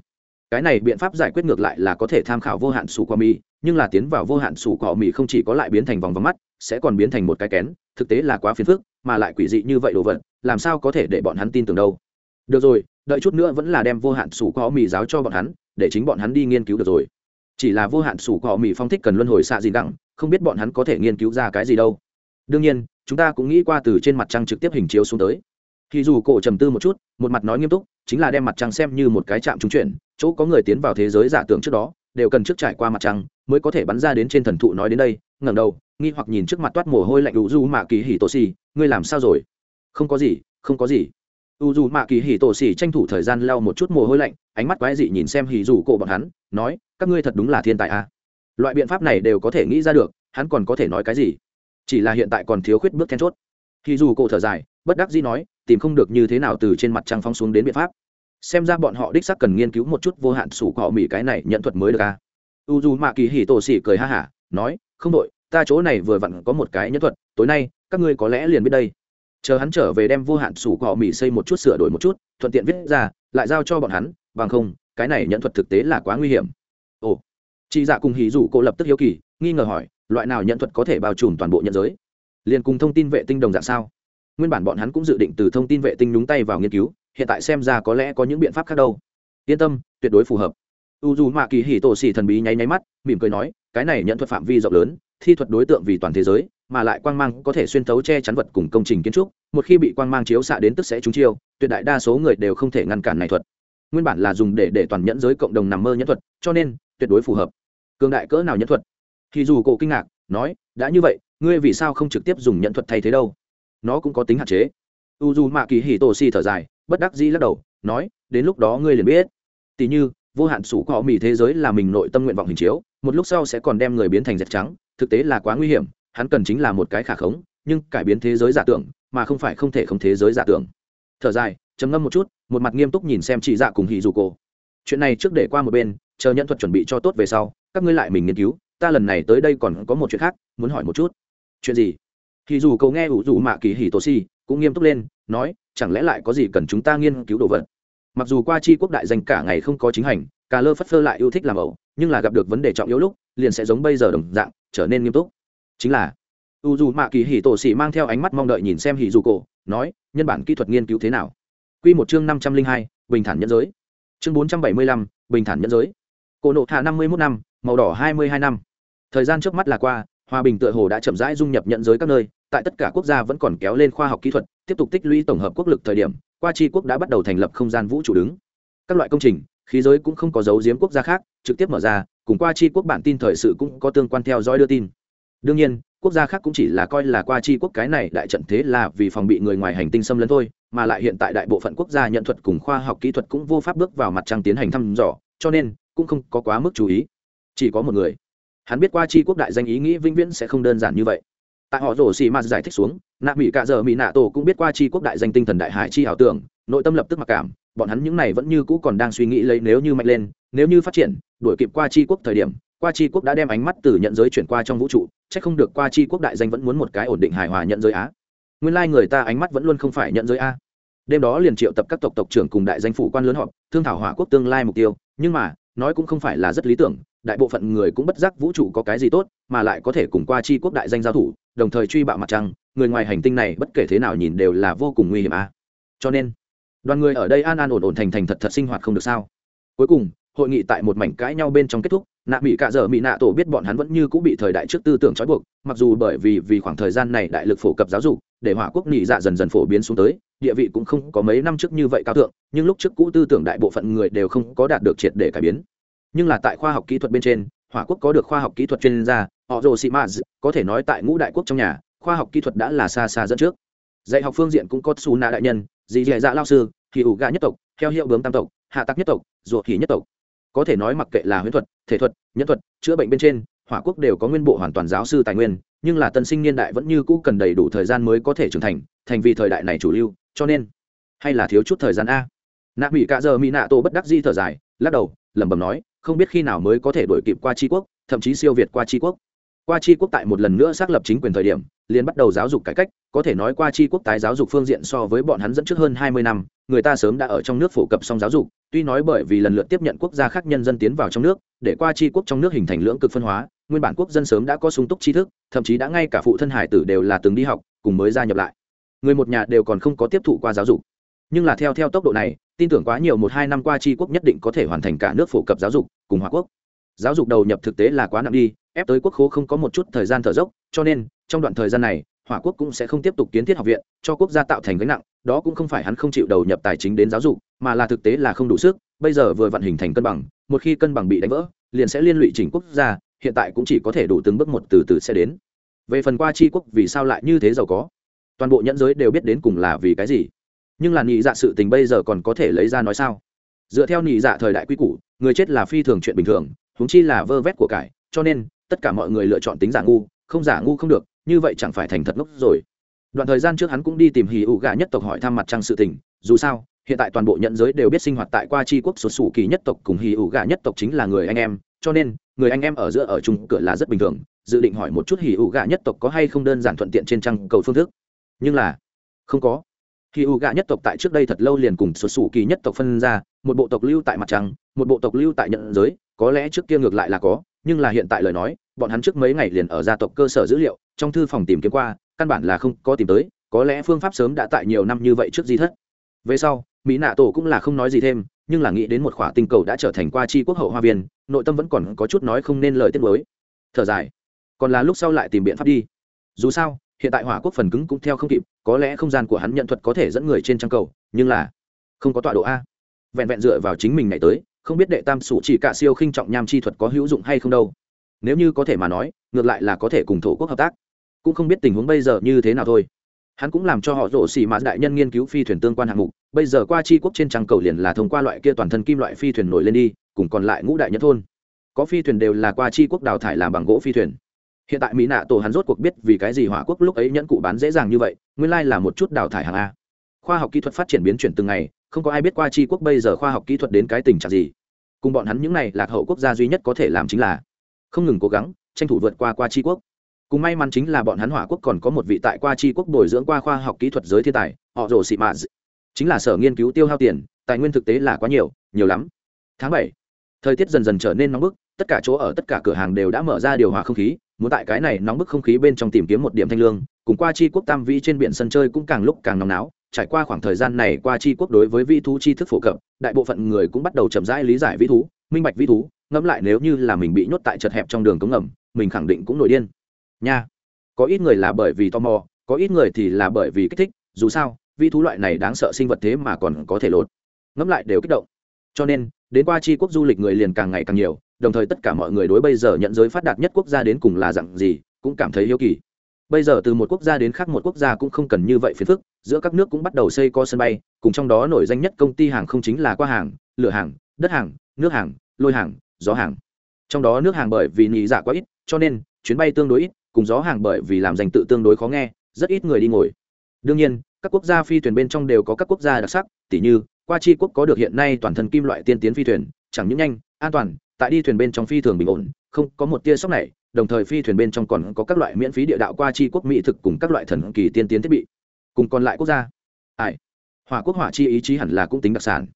Cái này biện pháp giải quyết ngược lại là có thể tham khảo vô hạn sủ cỏ mì, nhưng là tiến vào vô hạn sủ cỏ mì không chỉ có lại biến thành vòng vòng mắt, sẽ còn biến thành một cái kén, thực tế là quá phiền phức, mà lại quỷ dị như vậy đồ vật, làm sao có thể để bọn hắn tin tưởng đâu. Được rồi, đợi chút nữa vẫn là đem vô hạn sủ cỏ mì giáo cho bọn hắn, để chính bọn hắn đi nghiên cứu được rồi. Chỉ là vô hạn sủ cỏ mì phong thích cần luân hồi xạ gì đặng, không biết bọn hắn có thể nghiên cứu ra cái gì đâu. Đương nhiên chúng ta cũng nghĩ qua từ trên mặt trăng trực tiếp hình chiếu xuống tới. Thì dù cổ trầm tư một chút, một mặt nói nghiêm túc, chính là đem mặt trăng xem như một cái trạm trung chuyển, chỗ có người tiến vào thế giới giả tưởng trước đó, đều cần trước trải qua mặt trăng mới có thể bắn ra đến trên thần thụ nói đến đây, ngẩng đầu, nghi hoặc nhìn trước mặt toát mồ hôi lạnh u du mạ kỳ hỉ tổ xì, ngươi làm sao rồi? Không có gì, không có gì. U du mạ kỳ hỉ tổ xì tranh thủ thời gian lau một chút mồ hôi lạnh, ánh mắt quái dị nhìn xem hỉ dù cổ bọn hắn, nói, các ngươi thật đúng là thiên tài a. À. loại biện pháp này đều có thể nghĩ ra được, hắn còn có thể nói cái gì? Chỉ là hiện tại còn thiếu khuyết bước then chốt. Khi dù cổ thở dài, bất đắc dĩ nói, tìm không được như thế nào từ trên mặt trăng phong xuống đến biện pháp. Xem ra bọn họ đích xác cần nghiên cứu một chút vô hạn sủ cọ mỹ cái này nhận thuật mới được à? u dù mạ kỳ hỉ tổ xỉ cười ha hả, nói, không đội, ta chỗ này vừa vặn có một cái nhẫn thuật, tối nay, các ngươi có lẽ liền biết đây. Chờ hắn trở về đem vô hạn sủ cọ mỹ xây một chút, sửa đổi một chút, thuận tiện viết ra, lại giao cho bọn hắn, bằng không, cái này nhẫn thuật thực tế là quá nguy hiểm. Ồ, chị dạ cùng hỉ dù cô lập tức hiếu kỳ, nghi ngờ hỏi loại nào nhận thuật có thể bao trùm toàn bộ nhận giới? Liền cùng thông tin vệ tinh đồng dạng sao? Nguyên bản bọn hắn cũng dự định từ thông tin vệ tinh nhúng tay vào nghiên cứu, hiện tại xem ra có lẽ có những biện pháp khác đâu. Yên tâm, tuyệt đối phù hợp. U dù mạ kỳ hì tổ xì thần bí nháy nháy mắt, mỉm cười nói, cái này nhận thuật phạm vi rộng lớn, thi thuật đối tượng vì toàn thế giới, mà lại quang mang có thể xuyên thấu che chắn vật cùng công trình kiến trúc, một khi bị quang mang chiếu xạ đến tức sẽ trúng chiêu, tuyệt đại đa số người đều không thể ngăn cản này thuật. Nguyên bản là dùng để để toàn nhẫn giới cộng đồng nằm mơ nhẫn thuật, cho nên tuyệt đối phù hợp. Cường đại cỡ nào nhẫn thuật thì dù cổ kinh ngạc, nói, đã như vậy, ngươi vì sao không trực tiếp dùng nhẫn thuật thay thế đâu? Nó cũng có tính hạn chế. U dù mạ kỳ hì tổ xì thở dài, bất đắc dĩ lắc đầu, nói, đến lúc đó ngươi liền biết. Tỉ như, vô hạn sủ cọ mì thế giới là mình nội tâm nguyện vọng hình chiếu, một lúc sau sẽ còn đem người biến thành dẹp trắng, thực tế là quá nguy hiểm, hắn cần chính là một cái khả khống, nhưng cải biến thế giới giả tưởng, mà không phải không thể không thế giới giả tưởng. Thở dài, trầm ngâm một chút, một mặt nghiêm túc nhìn xem chị dạ cùng hì dù cô chuyện này trước để qua một bên, chờ nhận thuật chuẩn bị cho tốt về sau, các ngươi lại mình nghiên cứu ta lần này tới đây còn có một chuyện khác, muốn hỏi một chút. Chuyện gì? Thì dù cậu nghe ủ dù mạ kỳ hì tổ si, cũng nghiêm túc lên, nói, chẳng lẽ lại có gì cần chúng ta nghiên cứu đồ vật? Mặc dù qua chi quốc đại danh cả ngày không có chính hành cà lơ phất phơ lại yêu thích làm ẩu, nhưng là gặp được vấn đề trọng yếu lúc, liền sẽ giống bây giờ đồng dạng, trở nên nghiêm túc. Chính là u dù mạ kỳ hì tổ sĩ mang theo ánh mắt mong đợi nhìn xem hì dù cổ, nói, nhân bản kỹ thuật nghiên cứu thế nào? Q một chương năm trăm linh hai, bình thản nhân giới. Chương bốn trăm bảy mươi lăm, bình thản nhân giới cổ nộ hạ năm mươi mốt năm, màu đỏ hai mươi hai năm. Thời gian trước mắt là qua, hòa bình tựa hồ đã chậm rãi dung nhập nhận giới các nơi, tại tất cả quốc gia vẫn còn kéo lên khoa học kỹ thuật, tiếp tục tích lũy tổng hợp quốc lực thời điểm, qua tri quốc đã bắt đầu thành lập không gian vũ trụ đứng. Các loại công trình, khí giới cũng không có dấu giếm quốc gia khác, trực tiếp mở ra, cùng qua tri quốc bản tin thời sự cũng có tương quan theo dõi đưa tin. Đương nhiên, quốc gia khác cũng chỉ là coi là qua tri quốc cái này đại trận thế là vì phòng bị người ngoài hành tinh xâm lấn thôi, mà lại hiện tại đại bộ phận quốc gia nhận thuật cùng khoa học kỹ thuật cũng vô pháp bước vào mặt trăng tiến hành thăm dò, cho nên cũng không có quá mức chú ý. Chỉ có một người. Hắn biết qua Chi quốc đại danh ý nghĩ vĩnh viễn sẽ không đơn giản như vậy. Tại họ rổ xì m giải thích xuống, nạ mỹ cạ giờ mỹ nạ tổ cũng biết qua Chi quốc đại danh tinh thần đại hải chi ảo tưởng, nội tâm lập tức mặc cảm, bọn hắn những này vẫn như cũ còn đang suy nghĩ lấy nếu như mạnh lên, nếu như phát triển, đuổi kịp qua Chi quốc thời điểm, qua Chi quốc đã đem ánh mắt từ nhận giới chuyển qua trong vũ trụ c h ắ c không được qua Chi quốc đại danh vẫn muốn một cái ổn định hài hòa nhận giới á. Nguyên lai、like、người ta ánh mắt vẫn luôn không phải nhận giới a đêm đó liền triệu tập các tộc tộc trưởng cùng đại danh phủ quan lớn họp, thương thảo hỏa quốc tương lai mục tiêu, nhưng mà nói cũng không phải là rất lý tưởng, đại bộ phận người cũng bất giác vũ trụ có cái gì tốt, mà lại có thể cùng qua chi quốc đại danh giao thủ, đồng thời truy bạo mặt trăng, người ngoài hành tinh này bất kể thế nào nhìn đều là vô cùng nguy hiểm à. cho nên, đoàn người ở đây an an ổn ổn thành thành thật thật sinh hoạt không được sao cuối cùng, hội nghị tại một mảnh cãi nhau bên trong kết thúc, nạ mỹ cạ dở mỹ nạ tổ biết bọn hắn vẫn như cũng bị thời đại trước tư tưởng trói buộc, mặc dù bởi vì vì khoảng thời gian này đại lực phổ cập giáo dục để hỏa quốc nhị dạ dần dần phổ biến xuống tới, địa vị cũng không có mấy năm trước như vậy cao thượng, nhưng lúc trước cũ tư tưởng đại bộ phận người đều không có đạt được triệt để cải biến. Nhưng là tại khoa học kỹ thuật bên trên, hỏa quốc có được khoa học kỹ thuật chuyên gia, họ rồ sĩ maz có thể nói tại ngũ đại quốc trong nhà, khoa học kỹ thuật đã là xa xa dẫn trước. Dạy học phương diện cũng có su na đại nhân, dì dạy dạ lao sư thì ủ gà nhất tộc theo hiệu bướm tam tộc, hạ tắc nhất tộc, ruột thì nhất tộc. Có thể nói mặc kệ là huyễn thuật, thể thuật, nhân thuật, chữa bệnh bên trên hỏa quốc đều có nguyên bộ hoàn toàn giáo sư tài nguyên, nhưng là tân sinh niên đại vẫn như cũ cần đầy đủ thời gian mới có thể trưởng thành thành vì thời đại này chủ lưu, cho nên, hay là thiếu chút thời gian a? Nạ mỹ cạ giờ mỹ nạ tổ bất đắc di thở dài, lắc đầu, lẩm bẩm nói, không biết khi nào mới có thể đổi kịp qua tri quốc, thậm chí siêu việt qua tri quốc qua tri quốc tại một lần nữa xác lập chính quyền thời điểm, liền bắt đầu giáo dục cải cách, có thể nói qua tri quốc tái giáo dục phương diện so với bọn hắn dẫn trước hơn hai mươi năm, người ta sớm đã ở trong nước phổ cập xong giáo dục, tuy nói bởi vì lần lượt tiếp nhận quốc gia khác nhân dân tiến vào trong nước, để qua tri quốc trong nước hình thành lưỡng cực phân hóa, nguyên bản quốc dân sớm đã có sung túc tri thức, thậm chí đã ngay cả phụ thân hải tử đều là từng đi học, cùng mới gia nhập lại. Người một nhà đều còn không có tiếp thụ qua giáo dục. Nhưng là theo theo tốc độ này, tin tưởng quá nhiều một hai năm qua tri quốc nhất định có thể hoàn thành cả nước phổ cập giáo dục, cùng hòa quốc. Giáo dục đầu nhập thực tế là quá nặng đi ép tới quốc khố không có một chút thời gian thở dốc, cho nên, trong đoạn thời gian này, hỏa quốc cũng sẽ không tiếp tục kiến thiết học viện, cho quốc gia tạo thành gánh nặng, đó cũng không phải hắn không chịu đầu nhập tài chính đến giáo dục, mà là thực tế là không đủ sức, bây giờ vừa vận hình thành cân bằng, một khi cân bằng bị đánh vỡ, liền sẽ liên lụy chỉnh quốc gia, hiện tại cũng chỉ có thể đủ từng bước một từ từ sẽ đến. Về phần qua tri quốc vì sao lại như thế giàu có? Toàn bộ nhẫn giới đều biết đến cùng là vì cái gì? Nhưng là nhị dạ sự tình bây giờ còn có thể lấy ra nói sao? Dựa theo nhị dạ thời đại quy củ, người chết là phi thường chuyện bình thường, huống chi là vơ vét của cải, cho nên tất cả mọi người lựa chọn tính giả ngu, không giả ngu không được, như vậy chẳng phải thành thật ngốc rồi. Đoạn thời gian trước hắn cũng đi tìm hì ụ gà nhất tộc hỏi thăm mặt trăng sự tình, dù sao, hiện tại toàn bộ nhận giới đều biết sinh hoạt tại qua tri quốc sụt sủ kỳ nhất tộc cùng hì ụ gà nhất tộc chính là người anh em, cho nên, người anh em ở giữa ở chung cửa là rất bình thường, dự định hỏi một chút hì ụ gà nhất tộc có hay không đơn giản thuận tiện trên trăng cầu phương thức. Nhưng là, không có. Hì u gạ nhất tộc tại trước đây thật lâu liền cùng xuất sủ kỳ nhất tộc phân ra, một bộ tộc lưu tại mặt trăng, một bộ tộc lưu tại nhận giới có lẽ trước kia ngược lại là có, nhưng là hiện tại lời nói, bọn hắn trước mấy ngày liền ở gia tộc cơ sở dữ liệu, trong thư phòng tìm kiếm qua, căn bản là không có tìm tới, có lẽ phương pháp sớm đã tại nhiều năm như vậy trước di thất. Về sau, mỹ nạ tổ cũng là không nói gì thêm, nhưng là nghĩ đến một khỏa tinh cầu đã trở thành qua chi quốc hậu hoa viên, nội tâm vẫn còn có chút nói không nên lời tiết mới thở dài. Còn là lúc sau lại tìm biện pháp đi. Dù sao, hiện tại hỏa quốc phần cứng cũng theo không kịp, có lẽ không gian của hắn nhận thuật có thể dẫn người trên trang cầu, nhưng là không có tọa độ a. Vẹn vẹn dựa vào chính mình này tới không biết đệ tam sủ chỉ cả siêu khinh trọng nham chi thuật có hữu dụng hay không đâu. Nếu như có thể mà nói, ngược lại là có thể cùng thổ quốc hợp tác. Cũng không biết tình huống bây giờ như thế nào thôi. Hắn cũng làm cho họ rổ xì mã đại nhân nghiên cứu phi thuyền tương quan hạng mục. Bây giờ qua chi quốc trên trang cầu liền là thông qua loại kia toàn thân kim loại phi thuyền nổi lên đi, cùng còn lại ngũ đại nhất thôn. Có phi thuyền đều là qua chi quốc đào thải làm bằng gỗ phi thuyền. Hiện tại mỹ nạ tổ hắn rốt cuộc biết vì cái gì hỏa quốc lúc ấy nhẫn cụ bán dễ dàng như vậy, nguyên lai là một chút đào thải hàng a khoa học kỹ thuật phát triển biến chuyển từng ngày, không có ai biết qua tri quốc bây giờ khoa học kỹ thuật đến cái tình trạng gì. Cùng bọn hắn những này lạc hậu quốc gia duy nhất có thể làm chính là không ngừng cố gắng, tranh thủ vượt qua qua tri quốc. Cùng may mắn chính là bọn hắn hỏa quốc còn có một vị tại qua tri quốc bồi dưỡng qua khoa học kỹ thuật giới thiên tài, họ rồ xị mạ chính là sở nghiên cứu tiêu hao tiền, tài nguyên thực tế là quá nhiều nhiều lắm. Tháng bảy, thời tiết dần dần trở nên nóng bức, tất cả chỗ ở, tất cả cửa hàng đều đã mở ra điều hòa không khí, muốn tại cái này nóng bức không khí bên trong tìm kiếm một điểm thanh lương, cùng qua chi quốc tam vĩ trên biển sân chơi cũng càng lúc càng nóng náo trải qua khoảng thời gian này qua chi quốc đối với vĩ thú tri thức phổ cập, đại bộ phận người cũng bắt đầu chậm rãi lý giải vĩ thú, minh bạch vĩ thú, ngẫm lại nếu như là mình bị nhốt tại chật hẹp trong đường cống ngầm, mình khẳng định cũng nổi điên. Nha, có ít người là bởi vì tò mò, có ít người thì là bởi vì kích thích, dù sao, vĩ thú loại này đáng sợ sinh vật thế mà còn có thể lột. Ngẫm lại đều kích động. Cho nên, đến qua tri quốc du lịch người liền càng ngày càng nhiều, đồng thời tất cả mọi người đối bây giờ nhận giới phát đạt nhất quốc gia đến cùng là dạng gì, cũng cảm thấy yêu kỳ. Bây giờ từ một quốc gia đến khác một quốc gia cũng không cần như vậy phiền phức giữa các nước cũng bắt đầu xây co sân bay, cùng trong đó nổi danh nhất công ty hàng không chính là qua hàng, lửa hàng, đất hàng, nước hàng, lôi hàng, gió hàng. Trong đó nước hàng bởi vì nhị giả quá ít, cho nên, chuyến bay tương đối ít, cùng gió hàng bởi vì làm danh tự tương đối khó nghe, rất ít người đi ngồi. Đương nhiên, các quốc gia phi thuyền bên trong đều có các quốc gia đặc sắc, tỉ như, qua chi quốc có được hiện nay toàn thân kim loại tiên tiến phi thuyền, chẳng những nhanh, an toàn, tại đi thuyền bên trong phi thường bình ổn, không có một tia sốc này, đồng thời phi thuyền bên trong còn có các loại miễn phí địa đạo qua chi quốc mỹ thực cùng các loại thần kỳ tiên tiến thiết bị cùng còn lại quốc gia. Ai? Hỏa quốc hỏa chi ý chí hẳn là cũng tính đặc sản.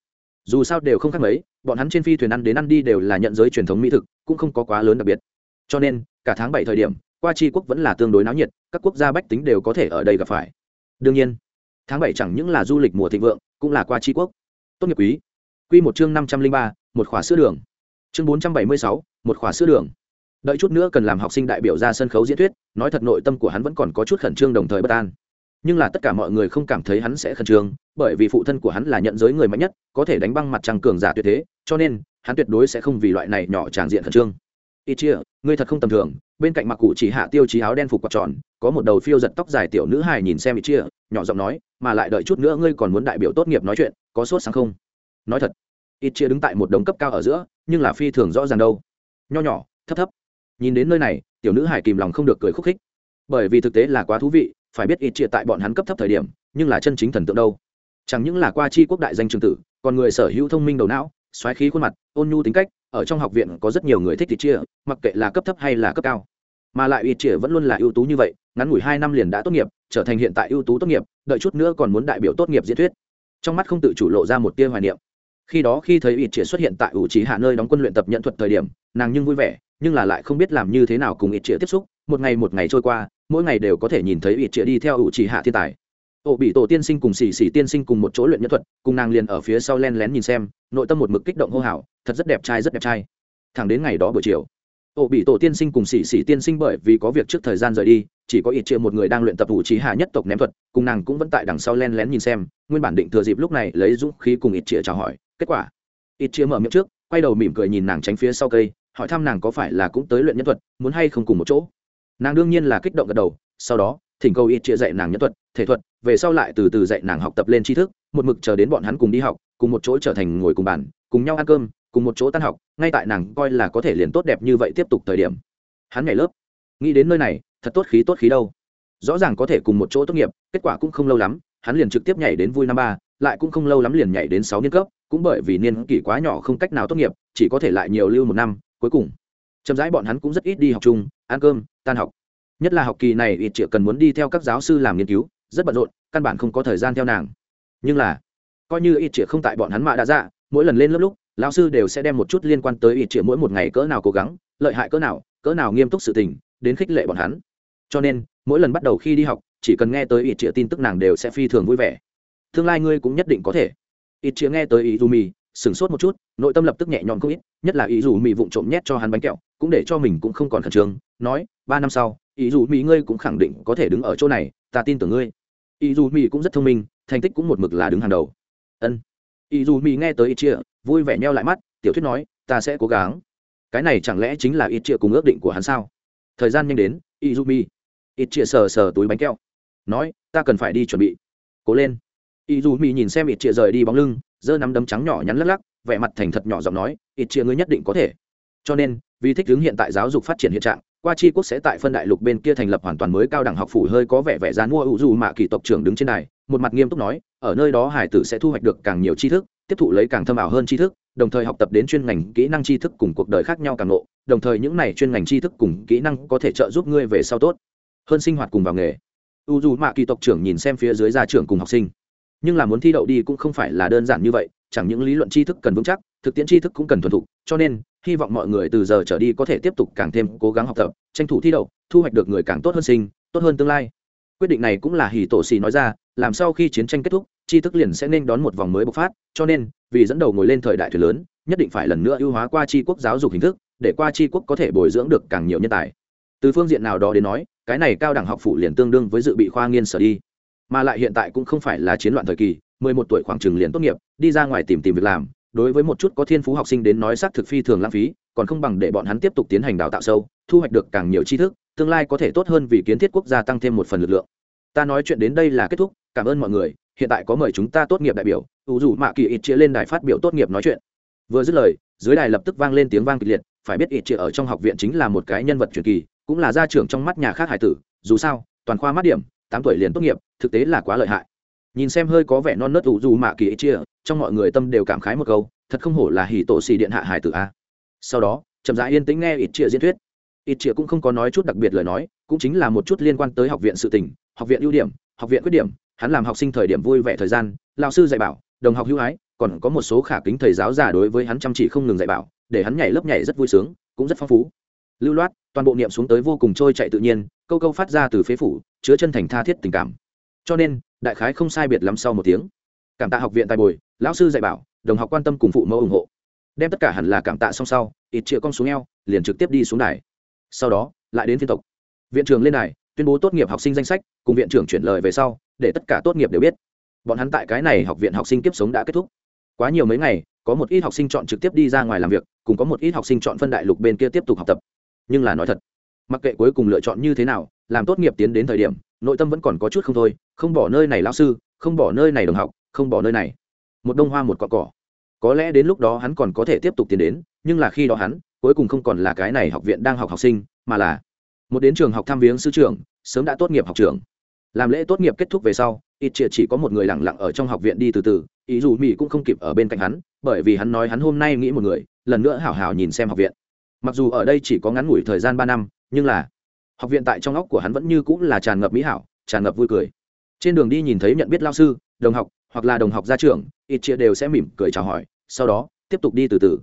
Dù sao đều không khác mấy, bọn hắn trên phi thuyền ăn đến ăn đi đều là nhận giới truyền thống mỹ thực, cũng không có quá lớn đặc biệt. Cho nên, cả tháng bảy thời điểm, qua chi quốc vẫn là tương đối náo nhiệt, các quốc gia bách tính đều có thể ở đây gặp phải. Đương nhiên, tháng bảy chẳng những là du lịch mùa thịnh vượng, cũng là qua chi quốc. Tốt nghiệp quý. Quy một chương năm trăm linh ba, một khóa sữa đường. Chương bốn trăm bảy mươi sáu, một khóa sữa đường. Đợi chút nữa cần làm học sinh đại biểu ra sân khấu diễn thuyết, nói thật nội tâm của hắn vẫn còn có chút khẩn trương đồng thời bất an nhưng là tất cả mọi người không cảm thấy hắn sẽ khẩn trương, bởi vì phụ thân của hắn là nhận giới người mạnh nhất, có thể đánh băng mặt trăng cường giả tuyệt thế, cho nên, hắn tuyệt đối sẽ không vì loại này nhỏ tràng diện khẩn trương. Ít chia ngươi thật không tầm thường, bên cạnh mặc cụ chỉ hạ tiêu chí áo đen phục quạt tròn, có một đầu phiêu giật tóc dài tiểu nữ hài nhìn xem ít chia nhỏ giọng nói, mà lại đợi chút nữa ngươi còn muốn đại biểu tốt nghiệp nói chuyện, có sốt sáng không? Nói thật ít chia đứng tại một đống cấp cao ở giữa, nhưng là phi thường rõ ràng đâu. Nho nhỏ, thấp thấp. Nhìn đến nơi này, tiểu nữ hài kìm lòng không được cười khúc khích. Bởi vì thực tế là quá thú vị phải biết ít chia tại bọn hắn cấp thấp thời điểm, nhưng là chân chính thần tượng đâu. Chẳng những là qua chi quốc đại danh trường tử, còn người sở hữu thông minh đầu não, xoáy khí khuôn mặt, ôn nhu tính cách, ở trong học viện có rất nhiều người thích ít chia, mặc kệ là cấp thấp hay là cấp cao. Mà lại ít chia vẫn luôn là ưu tú như vậy, ngắn ngủi hai năm liền đã tốt nghiệp, trở thành hiện tại ưu tú tốt nghiệp, đợi chút nữa còn muốn đại biểu tốt nghiệp diễn thuyết. Trong mắt không tự chủ lộ ra một tia hoài niệm. Khi đó khi thấy ít chia xuất hiện tại ủ trí hạ nơi đóng quân luyện tập nhận thuật thời điểm, nàng nhưng vui vẻ, nhưng là lại không biết làm như thế nào cùng ít chia tiếp xúc. Một ngày một ngày trôi qua mỗi ngày đều có thể nhìn thấy ít chĩa đi theo ủ Chỉ hạ thiên tài. Ổ bị tổ tiên sinh cùng xì xì tiên sinh cùng một chỗ luyện nhân thuật, cùng nàng liền ở phía sau len lén nhìn xem, nội tâm một mực kích động hô hào, thật rất đẹp trai, rất đẹp trai. Thẳng đến ngày đó buổi chiều ổ bị tổ tiên sinh cùng xì xì tiên sinh bởi vì có việc trước thời gian rời đi, chỉ có ít chia một người đang luyện tập ủ trí hạ nhất tộc ném thuật, cùng nàng cũng vẫn tại đằng sau len lén nhìn xem, nguyên bản định thừa dịp lúc này lấy dũng khí cùng ít chia chào hỏi, kết quả, ít chia mở miệng trước, quay đầu mỉm cười nhìn nàng tránh phía sau cây, hỏi thăm nàng có phải là cũng tới luyện nhân thuật, muốn hay không cùng một chỗ nàng đương nhiên là kích động gật đầu, sau đó, thỉnh cầu ít chia dạy nàng nhân thuật, thể thuật, về sau lại từ từ dạy nàng học tập lên tri thức, một mực chờ đến bọn hắn cùng đi học, cùng một chỗ trở thành ngồi cùng bàn, cùng nhau ăn cơm, cùng một chỗ tan học, ngay tại nàng coi là có thể liền tốt đẹp như vậy tiếp tục thời điểm. Hắn nhảy lớp. Nghĩ đến nơi này, thật tốt khí tốt khí đâu. Rõ ràng có thể cùng một chỗ tốt nghiệp, kết quả cũng không lâu lắm, hắn liền trực tiếp nhảy đến vui năm ba, lại cũng không lâu lắm liền nhảy đến sáu niên cấp, cũng bởi vì niên kỷ quá nhỏ không cách nào tốt nghiệp, chỉ có thể lại nhiều lưu một năm, cuối cùng, chậm rãi bọn hắn cũng rất ít đi học chung, ăn cơm tan học. Nhất là học kỳ này, ít triệu cần muốn đi theo các giáo sư làm nghiên cứu, rất bận rộn, căn bản không có thời gian theo nàng. Nhưng là, coi như ít triệu không tại bọn hắn mạ đã dạ mỗi lần lên lớp lúc, lão sư đều sẽ đem một chút liên quan tới ít triệu mỗi một ngày cỡ nào cố gắng, lợi hại cỡ nào cỡ nào nghiêm túc sự tình, đến khích lệ bọn hắn. Cho nên, mỗi lần bắt đầu khi đi học, chỉ cần nghe tới ít triệu tin tức nàng đều sẽ phi thường vui vẻ. Tương lai ngươi cũng nhất định có thể. Ít triệu nghe tới ý dù mì sửng sốt một chút, nội tâm lập tức nhẹ nhõm không ít, nhất là ý dù mì vụng trộm nhét cho hắn bánh kẹo, cũng để cho mình cũng không còn khẩn trương, nói ba năm sau, ý dù mỹ ngươi cũng khẳng định có thể đứng ở chỗ này, ta tin tưởng ngươi. Ý dù mỹ cũng rất thông minh, thành tích cũng một mực là đứng hàng đầu. Ân. Ý dù mỹ nghe tới ít chia vui vẻ nheo lại mắt, tiểu thuyết nói, ta sẽ cố gắng. Cái này chẳng lẽ chính là ít chia cùng ước định của hắn sao? Thời gian nhanh đến, ý dù mỹ ít chia sờ sờ túi bánh keo nói, ta cần phải đi chuẩn bị. Cố lên. Ý dù mỹ nhìn xem ít chia rời đi bóng lưng, giơ nắm đấm trắng nhỏ nhắn lắc lắc, vẻ mặt thành thật nhỏ giọng nói, ít chia ngươi nhất định có thể. Cho nên, vì thích ứng hiện tại giáo dục phát triển hiện trạng qua chi quốc sẽ tại phân đại lục bên kia thành lập hoàn toàn mới cao đẳng học phủ hơi có vẻ vẻ dán mua ủ dù mạ kỳ tộc trưởng đứng trên này một mặt nghiêm túc nói, ở nơi đó hải tử sẽ thu hoạch được càng nhiều tri thức, tiếp thụ lấy càng thâm ảo hơn tri thức, đồng thời học tập đến chuyên ngành kỹ năng tri thức cùng cuộc đời khác nhau càng ngộ đồng thời những này chuyên ngành tri thức cùng kỹ năng có thể trợ giúp ngươi về sau tốt, hơn sinh hoạt cùng vào nghề. U dù mạ kỳ tộc trưởng nhìn xem phía dưới gia trưởng cùng học sinh nhưng là muốn thi đậu đi cũng không phải là đơn giản như vậy, chẳng những lý luận tri thức cần vững chắc, thực tiễn tri thức cũng cần thuần thục, cho nên, hy vọng mọi người từ giờ trở đi có thể tiếp tục càng thêm cố gắng học tập, tranh thủ thi đậu, thu hoạch được người càng tốt hơn sinh, tốt hơn tương lai. Quyết định này cũng là hì tổ xì nói ra, làm sau khi chiến tranh kết thúc, tri thức liền sẽ nên đón một vòng mới bộc phát, cho nên, vì dẫn đầu ngồi lên thời đại thuyền lớn, nhất định phải lần nữa ưu hóa qua tri quốc giáo dục hình thức, để qua tri quốc có thể bồi dưỡng được càng nhiều nhân tài. Từ phương diện nào đó đến nói, cái này cao đẳng học phụ liền tương đương với dự bị khoa nghiên sở đi mà lại hiện tại cũng không phải là chiến loạn thời kỳ, mười một tuổi khoảng trường liền tốt nghiệp, đi ra ngoài tìm tìm việc làm, đối với một chút có thiên phú học sinh đến nói xác thực phi thường lãng phí, còn không bằng để bọn hắn tiếp tục tiến hành đào tạo sâu, thu hoạch được càng nhiều tri thức, tương lai có thể tốt hơn vì kiến thiết quốc gia tăng thêm một phần lực lượng. Ta nói chuyện đến đây là kết thúc, cảm ơn mọi người, hiện tại có mời chúng ta tốt nghiệp đại biểu, ủ dù mạ kỳ ít chia lên đài phát biểu tốt nghiệp nói chuyện. Vừa dứt lời, dưới đài lập tức vang lên tiếng vang kịch liệt, phải biết ít chia ở trong học viện chính là một cái nhân vật truyền kỳ, cũng là gia trưởng trong mắt nhà khác hải tử, dù sao, toàn khoa mắt điểm tám tuổi liền tốt nghiệp, thực tế là quá lợi hại. Nhìn xem hơi có vẻ non nớt ủ dù mạ kỳ ấy chia, trong mọi người tâm đều cảm khái một câu, thật không hổ là hỉ tổ xì điện hạ hải tử a. Sau đó, chậm rãi yên tĩnh nghe ít chia diễn thuyết. Ít chia cũng không có nói chút đặc biệt lời nói, cũng chính là một chút liên quan tới học viện sự tình, học viện ưu điểm, học viện khuyết điểm, hắn làm học sinh thời điểm vui vẻ thời gian lao sư dạy bảo, đồng học hữu ái, còn có một số khả kính thầy giáo già đối với hắn chăm chỉ không ngừng dạy bảo, để hắn nhảy lớp nhảy rất vui sướng, cũng rất phong phú lưu loát, toàn bộ niệm xuống tới vô cùng trôi chạy tự nhiên, câu câu phát ra từ phế phủ, chứa chân thành tha thiết tình cảm. Cho nên, đại khái không sai biệt lắm sau một tiếng. Cảm tạ học viện tài bồi, lão sư dạy bảo, đồng học quan tâm cùng phụ mẫu ủng hộ. Đem tất cả hẳn là cảm tạ xong sau, ít triệu con xuống eo, liền trực tiếp đi xuống đài. Sau đó, lại đến phiên tộc. Viện trưởng lên đài, tuyên bố tốt nghiệp học sinh danh sách, cùng viện trưởng chuyển lời về sau, để tất cả tốt nghiệp đều biết. Bọn hắn tại cái này học viện học sinh kiếp sống đã kết thúc. Quá nhiều mấy ngày, có một ít học sinh chọn trực tiếp đi ra ngoài làm việc, cùng có một ít học sinh chọn phân đại lục bên kia tiếp tục học tập nhưng là nói thật, mặc kệ cuối cùng lựa chọn như thế nào, làm tốt nghiệp tiến đến thời điểm, nội tâm vẫn còn có chút không thôi, không bỏ nơi này lao sư, không bỏ nơi này đồng học, không bỏ nơi này. Một đông hoa một cọ cỏ có lẽ đến lúc đó hắn còn có thể tiếp tục tiến đến, nhưng là khi đó hắn, cuối cùng không còn là cái này học viện đang học học sinh, mà là một đến trường học tham viếng sư trưởng, sớm đã tốt nghiệp học trường làm lễ tốt nghiệp kết thúc về sau, ít chia chỉ có một người lẳng lặng ở trong học viện đi từ từ, ý dù mỹ cũng không kịp ở bên cạnh hắn, bởi vì hắn nói hắn hôm nay nghĩ một người, lần nữa hảo hảo nhìn xem học viện mặc dù ở đây chỉ có ngắn ngủi thời gian ba năm, nhưng là học viện tại trong óc của hắn vẫn như cũng là tràn ngập mỹ hảo, tràn ngập vui cười. Trên đường đi nhìn thấy nhận biết lao sư, đồng học, hoặc là đồng học gia trưởng, ít chia đều sẽ mỉm cười chào hỏi, sau đó tiếp tục đi từ từ.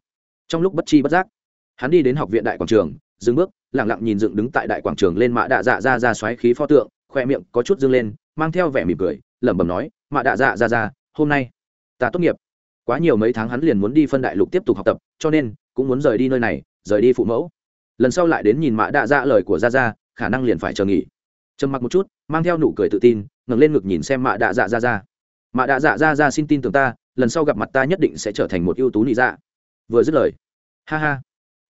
Trong lúc bất chi bất giác, hắn đi đến học viện đại quảng trường, dừng bước lẳng lặng nhìn dựng đứng tại đại quảng trường lên mạ đạ dạ ra ra xoáy khí pho tượng, khoe miệng có chút dâng lên, mang theo vẻ mỉm cười, lẩm bẩm nói, mạ đạ dạ ra ra, hôm nay ta tốt nghiệp. Quá nhiều mấy tháng hắn liền muốn đi phân đại lục tiếp tục học tập, cho nên cũng muốn rời đi nơi này rời đi phụ mẫu. Lần sau lại đến nhìn mã đạ dạ lời của ra ra khả năng liền phải chờ nghỉ. Trầm mặc một chút, mang theo nụ cười tự tin, ngẩng lên ngực nhìn xem mạ đạ dạ ra ra mạ đạ dạ ra ra xin tin tưởng ta, lần sau gặp mặt ta nhất định sẽ trở thành một ưu tú nị dạ. Vừa dứt lời, ha ha,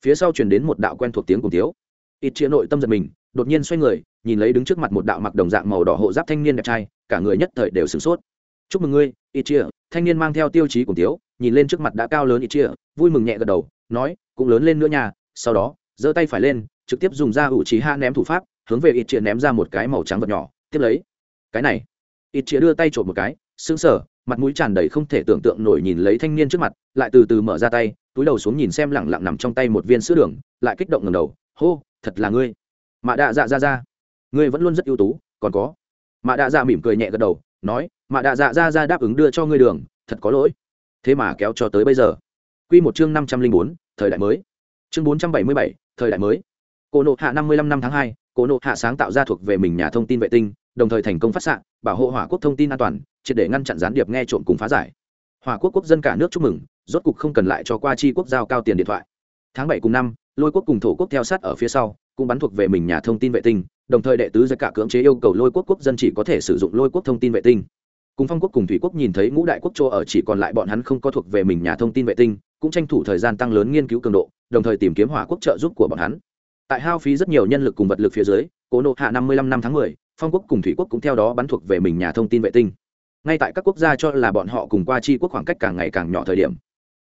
phía sau truyền đến một đạo quen thuộc tiếng cùng tiếu ít chĩa nội tâm giật mình, đột nhiên xoay người, nhìn lấy đứng trước mặt một đạo mặc đồng dạng màu đỏ hộ giáp thanh niên đẹp trai, cả người nhất thời đều sửng sốt. Chúc mừng ngươi, ít chĩa. Thanh niên mang theo tiêu chí cùng tiếu nhìn lên trước mặt đã cao lớn ít chĩa, vui mừng nhẹ gật đầu, nói cũng lớn lên nữa nhà sau đó, giơ tay phải lên, trực tiếp dùng da ủ trí ha ném thủ pháp, hướng về ít chia ném ra một cái màu trắng vật nhỏ, tiếp lấy. Cái này. Ít chia đưa tay trộm một cái, sững sờ, mặt mũi tràn đầy không thể tưởng tượng nổi nhìn lấy thanh niên trước mặt, lại từ từ mở ra tay, túi đầu xuống nhìn xem lẳng lặng nằm trong tay một viên sữa đường, lại kích động ngầm đầu, hô, thật là ngươi. Mạ đạ dạ ra ra ngươi vẫn luôn rất ưu tú, còn có. Mạ đạ dạ mỉm cười nhẹ gật đầu, nói, mạ đạ dạ ra ra đáp ứng đưa cho ngươi đường, thật có lỗi. Thế mà kéo cho tới bây giờ. Quy một chương năm trăm linh bốn, thời đại mới. Chương bốn trăm bảy mươi bảy, thời đại mới. Cổ nộ hạ năm mươi lăm năm tháng hai, cổ nộ hạ sáng tạo ra thuộc về mình nhà thông tin vệ tinh, đồng thời thành công phát xạ, bảo hộ hỏa quốc thông tin an toàn, triệt để ngăn chặn gián điệp nghe trộm cùng phá giải. Hỏa quốc quốc dân cả nước chúc mừng, rốt cục không cần lại cho qua chi quốc giao cao tiền điện thoại. Tháng bảy cùng năm, lôi quốc cùng thổ quốc theo sát ở phía sau, cũng bắn thuộc về mình nhà thông tin vệ tinh, đồng thời đệ tứ giới cả cưỡng chế yêu cầu lôi quốc quốc dân chỉ có thể sử dụng lôi quốc thông tin vệ tinh cùng phong quốc cùng thủy quốc nhìn thấy ngũ đại quốc châu ở chỉ còn lại bọn hắn không có thuộc về mình nhà thông tin vệ tinh, cũng tranh thủ thời gian tăng lớn nghiên cứu cường độ, đồng thời tìm kiếm hỏa quốc trợ giúp của bọn hắn. Tại hao phí rất nhiều nhân lực cùng vật lực phía dưới, cố nộ hạ năm mươi lăm năm tháng mười, phong quốc cùng thủy quốc cũng theo đó bắn thuộc về mình nhà thông tin vệ tinh. Ngay tại các quốc gia cho là bọn họ cùng qua chi quốc khoảng cách càng ngày càng nhỏ thời điểm,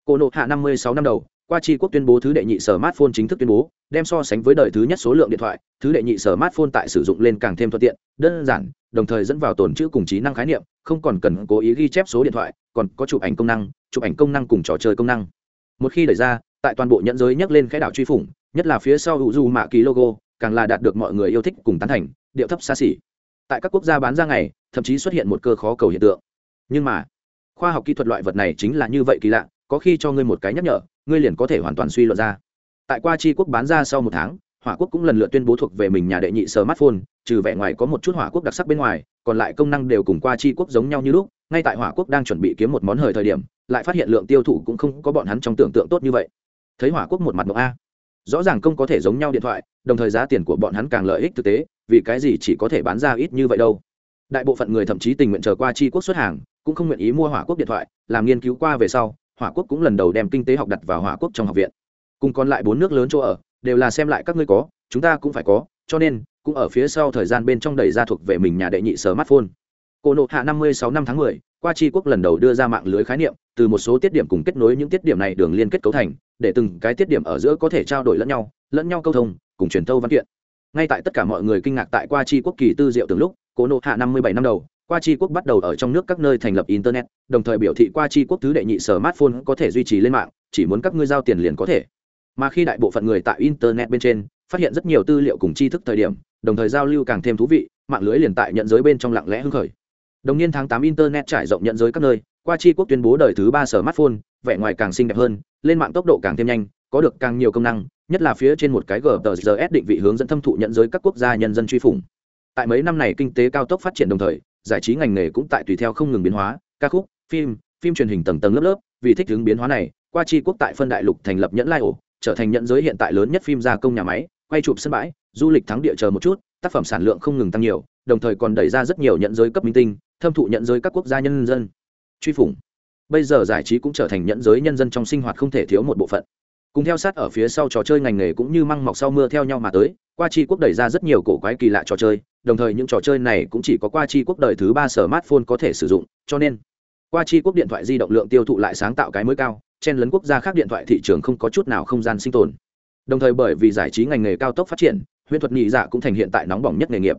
Cố nộ hạ năm mươi sáu năm đầu qua chi quốc tuyên bố thứ đệ nhị smartphone chính thức tuyên bố, đem so sánh với đời thứ nhất số lượng điện thoại, thứ đệ nhị smartphone tại sử dụng lên càng thêm thuận tiện, đơn giản, đồng thời dẫn vào tồn chữ cùng trí năng khái niệm, không còn cần cố ý ghi chép số điện thoại, còn có chụp ảnh công năng, chụp ảnh công năng cùng trò chơi công năng. Một khi đẩy ra, tại toàn bộ nhẫn giới nhắc lên khẽ đảo truy phủng, nhất là phía sau hữu du mạ ký logo, càng là đạt được mọi người yêu thích cùng tán thành, điệu thấp xa xỉ. Tại các quốc gia bán ra ngày, thậm chí xuất hiện một cơ khó cầu hiện tượng. Nhưng mà, khoa học kỹ thuật loại vật này chính là như vậy kỳ lạ, có khi cho ngươi một cái nhắc nhở ngươi liền có thể hoàn toàn suy luận ra. Tại qua chi quốc bán ra sau một tháng, hỏa quốc cũng lần lượt tuyên bố thuộc về mình nhà đệ nhị smartphone, trừ vẻ ngoài có một chút hỏa quốc đặc sắc bên ngoài, còn lại công năng đều cùng qua chi quốc giống nhau như lúc, ngay tại hỏa quốc đang chuẩn bị kiếm một món hời thời điểm, lại phát hiện lượng tiêu thụ cũng không có bọn hắn trong tưởng tượng tốt như vậy. Thấy hỏa quốc một mặt mộng a. Rõ ràng không có thể giống nhau điện thoại, đồng thời giá tiền của bọn hắn càng lợi ích thực tế, vì cái gì chỉ có thể bán ra ít như vậy đâu. Đại bộ phận người thậm chí tình nguyện chờ qua chi quốc xuất hàng, cũng không nguyện ý mua hỏa quốc điện thoại, làm nghiên cứu qua về sau hỏa quốc cũng lần đầu đem kinh tế học đặt vào hỏa quốc trong học viện. Cùng còn lại bốn nước lớn chỗ ở, đều là xem lại các ngươi có, chúng ta cũng phải có, cho nên, cũng ở phía sau thời gian bên trong đẩy ra thuộc về mình nhà đệ nhị smartphone. Cô nộ hạ năm mươi sáu năm tháng mười, qua tri quốc lần đầu đưa ra mạng lưới khái niệm, từ một số tiết điểm cùng kết nối những tiết điểm này đường liên kết cấu thành, để từng cái tiết điểm ở giữa có thể trao đổi lẫn nhau lẫn nhau câu thông, cùng truyền thâu văn kiện. Ngay tại tất cả mọi người kinh ngạc tại qua tri quốc kỳ tư diệu từng lúc, cô nộ hạ năm mươi bảy năm đầu qua tri quốc bắt đầu ở trong nước các nơi thành lập internet, đồng thời biểu thị qua tri quốc thứ đệ nhị smartphone có thể duy trì lên mạng, chỉ muốn các ngươi giao tiền liền có thể. Mà khi đại bộ phận người tại internet bên trên, phát hiện rất nhiều tư liệu cùng tri thức thời điểm, đồng thời giao lưu càng thêm thú vị, mạng lưới liền tại nhận giới bên trong lặng lẽ hưng khởi. Đồng niên tháng tám internet trải rộng nhận giới các nơi, qua chi quốc tuyên bố đời thứ ba sở smartphone, vẻ ngoài càng xinh đẹp hơn, lên mạng tốc độ càng thêm nhanh, có được càng nhiều công năng, nhất là phía trên một cái gtrs định vị hướng dẫn thâm thụ nhận giới các quốc gia nhân dân truy phủng. Tại mấy năm này kinh tế cao tốc phát triển đồng thời giải trí ngành nghề cũng tại tùy theo không ngừng biến hóa, ca khúc, phim phim truyền hình tầng tầng lớp lớp, vì thích ứng biến hóa này, qua chi quốc tại phân đại lục thành lập nhẫn lai ổ, trở thành nhận giới hiện tại lớn nhất phim gia công nhà máy, quay chụp sân bãi, du lịch thắng địa chờ một chút, tác phẩm sản lượng không ngừng tăng nhiều, đồng thời còn đẩy ra rất nhiều nhận giới cấp minh tinh, thâm thụ nhận giới các quốc gia nhân dân. Truy phủng. Bây giờ giải trí cũng trở thành nhận giới nhân dân trong sinh hoạt không thể thiếu một bộ phận cùng theo sát ở phía sau trò chơi ngành nghề cũng như măng mọc sau mưa theo nhau mà tới, qua chi quốc đẩy ra rất nhiều cổ quái kỳ lạ trò chơi, đồng thời những trò chơi này cũng chỉ có qua chi quốc đời thứ ba sở smartphone có thể sử dụng, cho nên qua chi quốc điện thoại di động lượng tiêu thụ lại sáng tạo cái mới cao, chen lấn quốc gia khác điện thoại thị trường không có chút nào không gian sinh tồn. Đồng thời bởi vì giải trí ngành nghề cao tốc phát triển, huyễn thuật nhị dạ cũng thành hiện tại nóng bỏng nhất nghề nghiệp.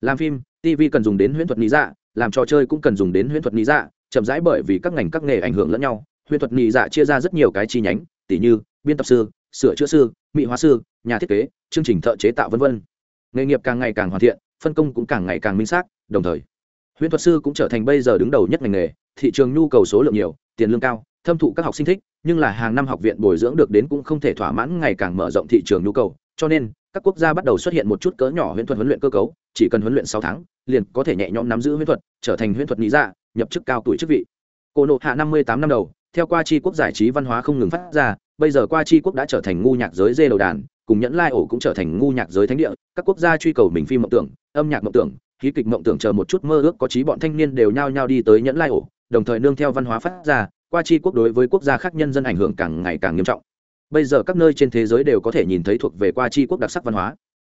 Làm phim tv cần dùng đến huyễn thuật nhị dạ làm trò chơi cũng cần dùng đến huyễn thuật nhị dạ chậm rãi bởi vì các ngành các nghề ảnh hưởng lẫn nhau, huyễn thuật nhị dạ chia ra rất nhiều cái chi nhánh, tỉ như biên tập sư, sửa chữa sư, mỹ hóa sư, nhà thiết kế, chương trình thợ chế tạo v v nghề nghiệp càng ngày càng hoàn thiện, phân công cũng càng ngày càng minh xác, đồng thời, huyễn thuật sư cũng trở thành bây giờ đứng đầu nhất ngành nghề, thị trường nhu cầu số lượng nhiều, tiền lương cao, thâm thụ các học sinh thích, nhưng là hàng năm học viện bồi dưỡng được đến cũng không thể thỏa mãn ngày càng mở rộng thị trường nhu cầu, cho nên, các quốc gia bắt đầu xuất hiện một chút cỡ nhỏ huyễn thuật huấn luyện cơ cấu, chỉ cần huấn luyện sáu tháng, liền có thể nhẹ nhõm nắm giữ huyễn thuật, trở thành huyễn thuật lý dạ nhập chức cao tuổi chức vị. Cô nộ hạ năm mươi tám năm đầu theo qua chi quốc giải trí văn hóa không ngừng phát ra, bây giờ qua chi quốc đã trở thành ngu nhạc giới dê đầu đàn, cùng nhẫn lai ổ cũng trở thành ngu nhạc giới thánh địa. Các quốc gia truy cầu mình phim mộng tưởng, âm nhạc mộng tưởng khí kịch mộng tưởng chờ một chút mơ ước có trí bọn thanh niên đều nhao nhao đi tới nhẫn lai ổ, đồng thời nương theo văn hóa phát ra. Qua chi quốc đối với quốc gia khác nhân dân ảnh hưởng càng ngày càng nghiêm trọng. Bây giờ các nơi trên thế giới đều có thể nhìn thấy thuộc về qua chi quốc đặc sắc văn hóa.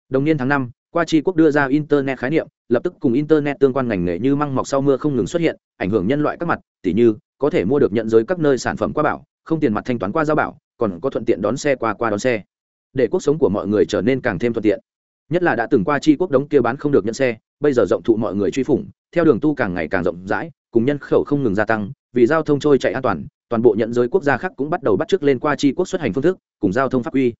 Đồng niên tháng năm, qua chi quốc đưa ra internet khái niệm, lập tức cùng internet tương quan ngành nghề như măng mọc sau mưa không ngừng xuất hiện, ảnh hưởng nhân loại các mặt, tỉ như có thể mua được nhận giới các nơi sản phẩm qua bảo, không tiền mặt thanh toán qua giao bảo, còn có thuận tiện đón xe qua qua đón xe. Để cuộc sống của mọi người trở nên càng thêm thuận tiện. Nhất là đã từng qua chi quốc đống kia bán không được nhận xe, bây giờ rộng thụ mọi người truy phủng, theo đường tu càng ngày càng rộng rãi, cùng nhân khẩu không ngừng gia tăng, vì giao thông trôi chạy an toàn toàn bộ nhận giới quốc gia khác cũng bắt đầu bắt chước lên qua chi quốc xuất hành phương thức, cùng giao thông pháp quy.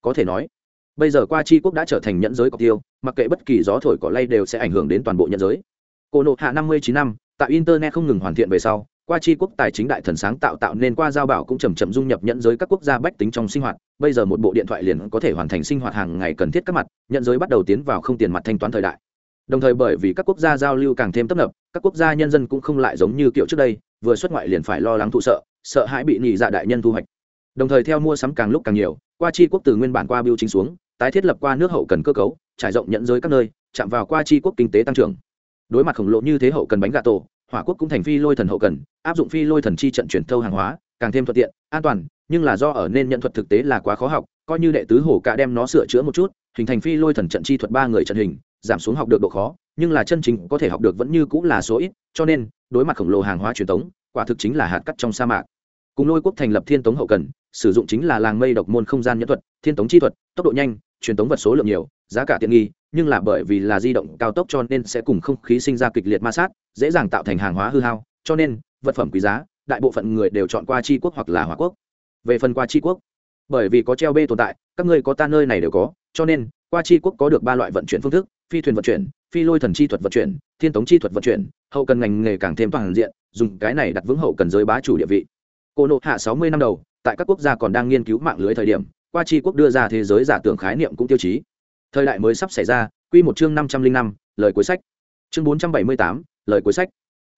Có thể nói, bây giờ qua chi quốc đã trở thành nhận giới cọc tiêu, mặc kệ bất kỳ gió thổi cỏ lay đều sẽ ảnh hưởng đến toàn bộ nhận giới. Cổ nộ hạ năm mươi chín năm, tại internet không ngừng hoàn thiện về sau qua chi quốc tài chính đại thần sáng tạo tạo nên qua giao bảo cũng chầm chậm dung nhập nhận giới các quốc gia bách tính trong sinh hoạt. Bây giờ một bộ điện thoại liền có thể hoàn thành sinh hoạt hàng ngày cần thiết các mặt nhận giới bắt đầu tiến vào không tiền mặt thanh toán thời đại. Đồng thời bởi vì các quốc gia giao lưu càng thêm tấp nập, các quốc gia nhân dân cũng không lại giống như kiểu trước đây, vừa xuất ngoại liền phải lo lắng thụ sợ sợ hãi bị nhị dạ đại nhân thu hoạch. Đồng thời theo mua sắm càng lúc càng nhiều, qua chi quốc từ nguyên bản qua biêu chính xuống, tái thiết lập qua nước hậu cần cơ cấu, trải rộng nhận giới các nơi, chạm vào qua chi quốc kinh tế tăng trưởng. Đối mặt khổng lồ như thế hậu cần bánh gà tổ hỏa quốc cũng thành phi lôi thần hậu cần, áp dụng phi lôi thần chi trận chuyển thâu hàng hóa, càng thêm thuận tiện, an toàn, nhưng là do ở nên nhận thuật thực tế là quá khó học, coi như đệ tứ hổ cả đem nó sửa chữa một chút, hình thành phi lôi thần trận chi thuật ba người trận hình, giảm xuống học được độ khó, nhưng là chân chính có thể học được vẫn như cũng là số ít, cho nên, đối mặt khổng lồ hàng hóa truyền thống quả thực chính là hạt cắt trong sa mạc. Cùng lôi quốc thành lập thiên tống hậu cần, sử dụng chính là làng mây độc môn không gian nhẫn thuật, thiên tống chi thuật, tốc độ nhanh, truyền tống vật số lượng nhiều giá cả tiện nghi, nhưng là bởi vì là di động cao tốc cho nên sẽ cùng không khí sinh ra kịch liệt ma sát, dễ dàng tạo thành hàng hóa hư hao, cho nên, vật phẩm quý giá, đại bộ phận người đều chọn qua tri quốc hoặc là hỏa quốc. Về phần qua tri quốc, bởi vì có treo bê tồn tại, các ngươi có ta nơi này đều có, cho nên, qua tri quốc có được ba loại vận chuyển phương thức, phi thuyền vận chuyển, phi lôi thần chi thuật vận chuyển, thiên tống chi thuật vận chuyển, hậu cần ngành nghề càng thêm toàn diện, dùng cái này đặt vững hậu cần giới bá chủ địa vị. Cô nộp hạ sáu mươi năm đầu, tại các quốc gia còn đang nghiên cứu mạng lưới thời điểm, qua tri quốc đưa ra thế giới giả tưởng khái niệm cũng tiêu chí thời đại mới sắp xảy ra q một chương năm trăm linh năm, lời cuối sách. Chương bốn trăm bảy mươi tám, lời cuối sách.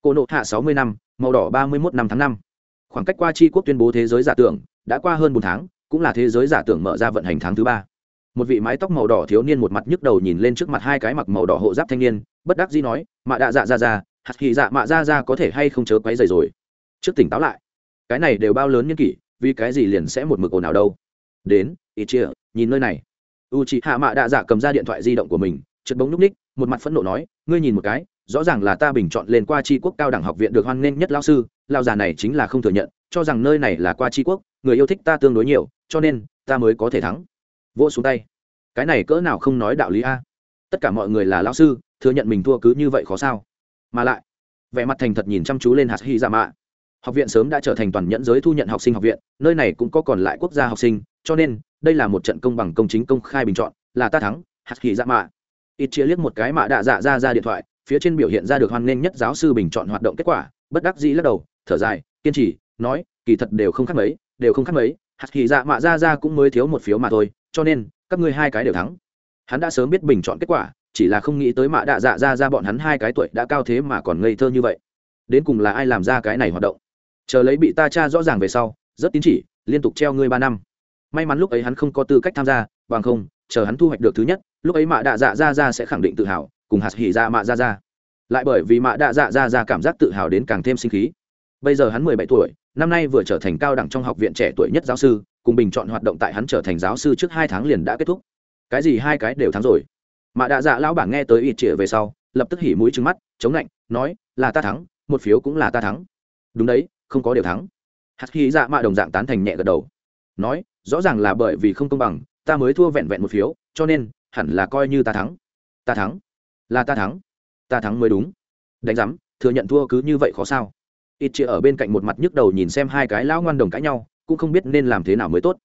Cô nộ hạ sáu mươi năm, màu đỏ ba mươi một năm tháng năm. Khoảng cách qua tri quốc tuyên bố thế giới giả tưởng, đã qua hơn bốn tháng, cũng là thế giới giả tưởng mở ra vận hành tháng thứ ba. Một vị mái tóc màu đỏ thiếu niên một mặt nhức đầu nhìn lên trước mặt hai cái mặc màu đỏ hộ giáp thanh niên, bất đắc dĩ nói, mạ đạ dạ ra ra hạt kỳ dạ mạ ra ra có thể hay không chớ quấy dày rồi? Trước tỉnh táo lại, cái này đều bao lớn nhân kỷ, vì cái gì liền sẽ một mực ồn ào đâu? Đến ít chia nhìn nơi này u chị hạ mạ đạ dạ cầm ra điện thoại di động của mình chật bóng núp ních một mặt phẫn nộ nói, ngươi nhìn một cái, rõ ràng là ta bình chọn lên qua tri quốc cao đẳng học viện được hoan nghênh nhất lao sư lao già này chính là không thừa nhận, cho rằng nơi này là qua tri quốc, người yêu thích ta tương đối nhiều, cho nên ta mới có thể thắng. Vỗ xuống tay. Cái này cỡ nào không nói đạo lý a? Tất cả mọi người là lao sư, thừa nhận mình thua cứ như vậy khó sao? Mà lại, vẻ mặt thành thật nhìn chăm chú lên hạt hy giả dạ mạ. Học viện sớm đã trở thành toàn nhẫn giới thu nhận học sinh học viện, nơi này cũng có còn lại quốc gia học sinh cho nên, đây là một trận công bằng công chính công khai bình chọn, là ta thắng, hạt hỉ dạ mạ. Ít chia liếc một cái mạ đạ dạ ra ra điện thoại, phía trên biểu hiện ra được hoan nghênh nhất giáo sư bình chọn hoạt động kết quả, bất đắc dĩ lắc đầu, thở dài, kiên trì, nói, kỳ thật đều không khác mấy, đều không khác mấy, hạt hỉ dạ mạ ra ra cũng mới thiếu một phiếu mà thôi, cho nên, các ngươi hai cái đều thắng. Hắn đã sớm biết bình chọn kết quả, chỉ là không nghĩ tới mạ đạ dạ ra ra bọn hắn hai cái tuổi đã cao thế mà còn ngây thơ như vậy. Đến cùng là ai làm ra cái này hoạt động? Chờ lấy bị ta cha rõ ràng về sau, rất tín chỉ, liên tục treo ngươi ba năm may mắn lúc ấy hắn không có tư cách tham gia, bằng không, chờ hắn thu hoạch được thứ nhất, lúc ấy mạ đạ dạ ra ra sẽ khẳng định tự hào, cùng hạt hỉ ra mạ ra ra. Lại bởi vì mạ đạ dạ ra ra cảm giác tự hào đến càng thêm sinh khí. Bây giờ hắn mười bảy tuổi, năm nay vừa trở thành cao đẳng trong học viện trẻ tuổi nhất giáo sư, cùng bình chọn hoạt động tại hắn trở thành giáo sư trước hai tháng liền đã kết thúc. Cái gì hai cái đều thắng rồi. Mạ đạ dạ lão bảng nghe tới ít chĩa về sau, lập tức hỉ mũi trứng mắt, chống lạnh, nói, là ta thắng, một phiếu cũng là ta thắng. Đúng đấy, không có điều thắng. Hạt khi dạ mạ đồng dạng tán thành nhẹ gật đầu nói, rõ ràng là bởi vì không công bằng, ta mới thua vẹn vẹn một phiếu, cho nên, hẳn là coi như ta thắng. Ta thắng. Là ta thắng. Ta thắng mới đúng. Đánh giám, thừa nhận thua cứ như vậy khó sao? Ít chị ở bên cạnh một mặt nhức đầu nhìn xem hai cái lão ngoan đồng cãi nhau, cũng không biết nên làm thế nào mới tốt.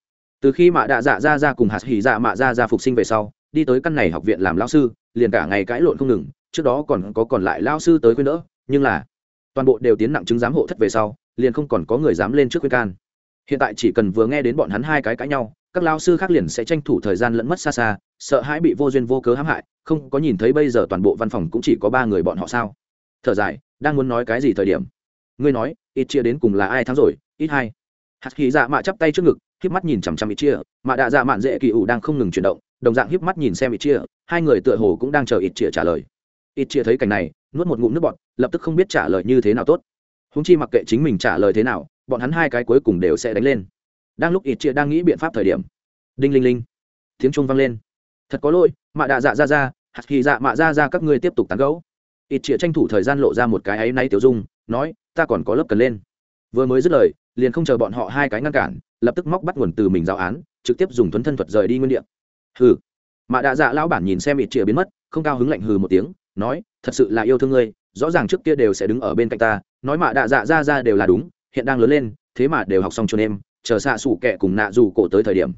Từ khi mạ đạ dạ ra ra cùng hạt hỉ dạ mạ ra ra phục sinh về sau, đi tới căn này học viện làm lao sư, liền cả ngày cãi lộn không ngừng, trước đó còn có còn lại lao sư tới khuyên đỡ, nhưng là toàn bộ đều tiến nặng chứng giám hộ thất về sau, liền không còn có người dám lên trước khuyên can hiện tại chỉ cần vừa nghe đến bọn hắn hai cái cãi nhau, các lao sư khác liền sẽ tranh thủ thời gian lẫn mất xa xa, sợ hãi bị vô duyên vô cớ hãm hại, không có nhìn thấy bây giờ toàn bộ văn phòng cũng chỉ có ba người bọn họ sao? Thở dài, đang muốn nói cái gì thời điểm? Ngươi nói, ít chia đến cùng là ai thắng rồi, ít hai. Hạt khí dạ mạ chắp tay trước ngực, híp mắt nhìn chằm chằm ít chia. Mạ đạ dạ mạn dễ kỳ ủ đang không ngừng chuyển động, đồng dạng híp mắt nhìn xem ít chia. Hai người tựa hồ cũng đang chờ ít chia trả lời. Ít chia thấy cảnh này, nuốt một ngụm nước bọt, lập tức không biết trả lời như thế nào tốt. Húng chi mặc kệ chính mình trả lời thế nào bọn hắn hai cái cuối cùng đều sẽ đánh lên. Đang lúc ít chia đang nghĩ biện pháp thời điểm, đinh linh linh, tiếng trung vang lên. Thật có lỗi, mạ đạ dạ ra ra, hạt kỳ dạ mạ ra ra, các ngươi tiếp tục tán gấu ít chia tranh thủ thời gian lộ ra một cái áy náy tiểu dung, nói, ta còn có lớp cần lên. Vừa mới dứt lời, liền không chờ bọn họ hai cái ngăn cản, lập tức móc bắt nguồn từ mình giáo án, trực tiếp dùng thuấn thân thuật rời đi nguyên đ ị a hừ. Mạ đạ dạ lão bản nhìn xem ít chia biến mất, không cao hứng lạnh hừ một tiếng, nói, thật sự là yêu thương ngươi, rõ ràng trước kia đều sẽ đứng ở bên cạnh ta, nói mạ đạ dạ ra ra đều là đúng hiện đang lớn lên, thế mà đều học xong cho em chờ xạ xủ kệ cùng nạ dù cổ tới thời điểm.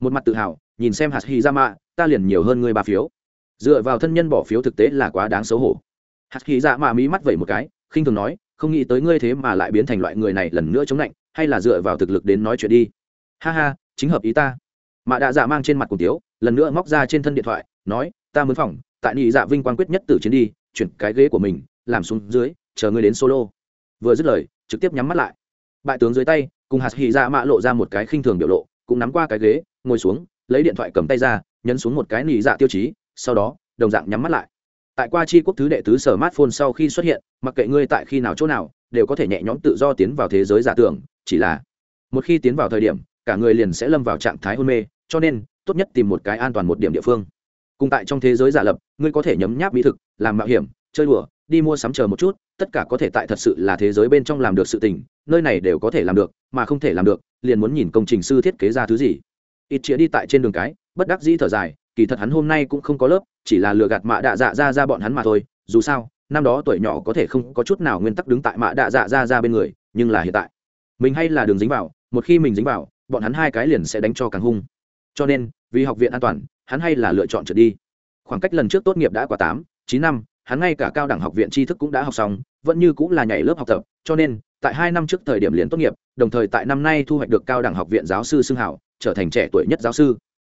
Một mặt tự hào, nhìn xem hạt hy ra mạ, ta liền nhiều hơn ngươi ba phiếu. Dựa vào thân nhân bỏ phiếu thực tế là quá đáng xấu hổ. Hạt hy ra mạ mí mắt vẩy một cái, khinh thường nói, không nghĩ tới ngươi thế mà lại biến thành loại người này lần nữa chống lạnh, hay là dựa vào thực lực đến nói chuyện đi. Ha ha, chính hợp ý ta. Mạ đạ dạ mang trên mặt cùng tiếu, lần nữa móc ra trên thân điện thoại, nói, ta muốn phòng, tại nhị dạ vinh quang quyết nhất từ chiến đi, chuyển cái ghế của mình, làm xuống dưới, chờ ngươi đến solo. Vừa dứt lời trực tiếp nhắm mắt lại. Bại tướng dưới tay, cùng hạt hì dạ mạ lộ ra một cái khinh thường biểu lộ, cũng nắm qua cái ghế, ngồi xuống, lấy điện thoại cầm tay ra, nhấn xuống một cái nỉ dạ tiêu chí, sau đó, đồng dạng nhắm mắt lại. Tại qua chi quốc thứ đệ tứ sở mát phôn sau khi xuất hiện, mặc kệ ngươi tại khi nào chỗ nào, đều có thể nhẹ nhõm tự do tiến vào thế giới giả tưởng, chỉ là một khi tiến vào thời điểm, cả người liền sẽ lâm vào trạng thái hôn mê, cho nên, tốt nhất tìm một cái an toàn một điểm địa phương. Cùng tại trong thế giới giả lập, ngươi có thể nhấm nháp mỹ thực, làm mạo hiểm, chơi đùa đi mua sắm chờ một chút, tất cả có thể tại thật sự là thế giới bên trong làm được sự tình, nơi này đều có thể làm được, mà không thể làm được, liền muốn nhìn công trình sư thiết kế ra thứ gì. Ít chĩa đi tại trên đường cái, bất đắc dĩ thở dài, kỳ thật hắn hôm nay cũng không có lớp, chỉ là lừa gạt mạ đạ dạ ra ra bọn hắn mà thôi, dù sao, năm đó tuổi nhỏ có thể không có chút nào nguyên tắc đứng tại mạ đạ dạ ra ra bên người, nhưng là hiện tại, mình hay là đường dính vào, một khi mình dính vào, bọn hắn hai cái liền sẽ đánh cho càng hung. Cho nên, vì học viện an toàn, hắn hay là lựa chọn trượt đi. Khoảng cách lần trước tốt nghiệp đã qua tám, chín năm hắn ngay cả cao đẳng học viện tri thức cũng đã học xong, vẫn như cũng là nhảy lớp học tập, cho nên, tại hai năm trước thời điểm liền tốt nghiệp, đồng thời tại năm nay thu hoạch được cao đẳng học viện giáo sư xưng hảo, trở thành trẻ tuổi nhất giáo sư.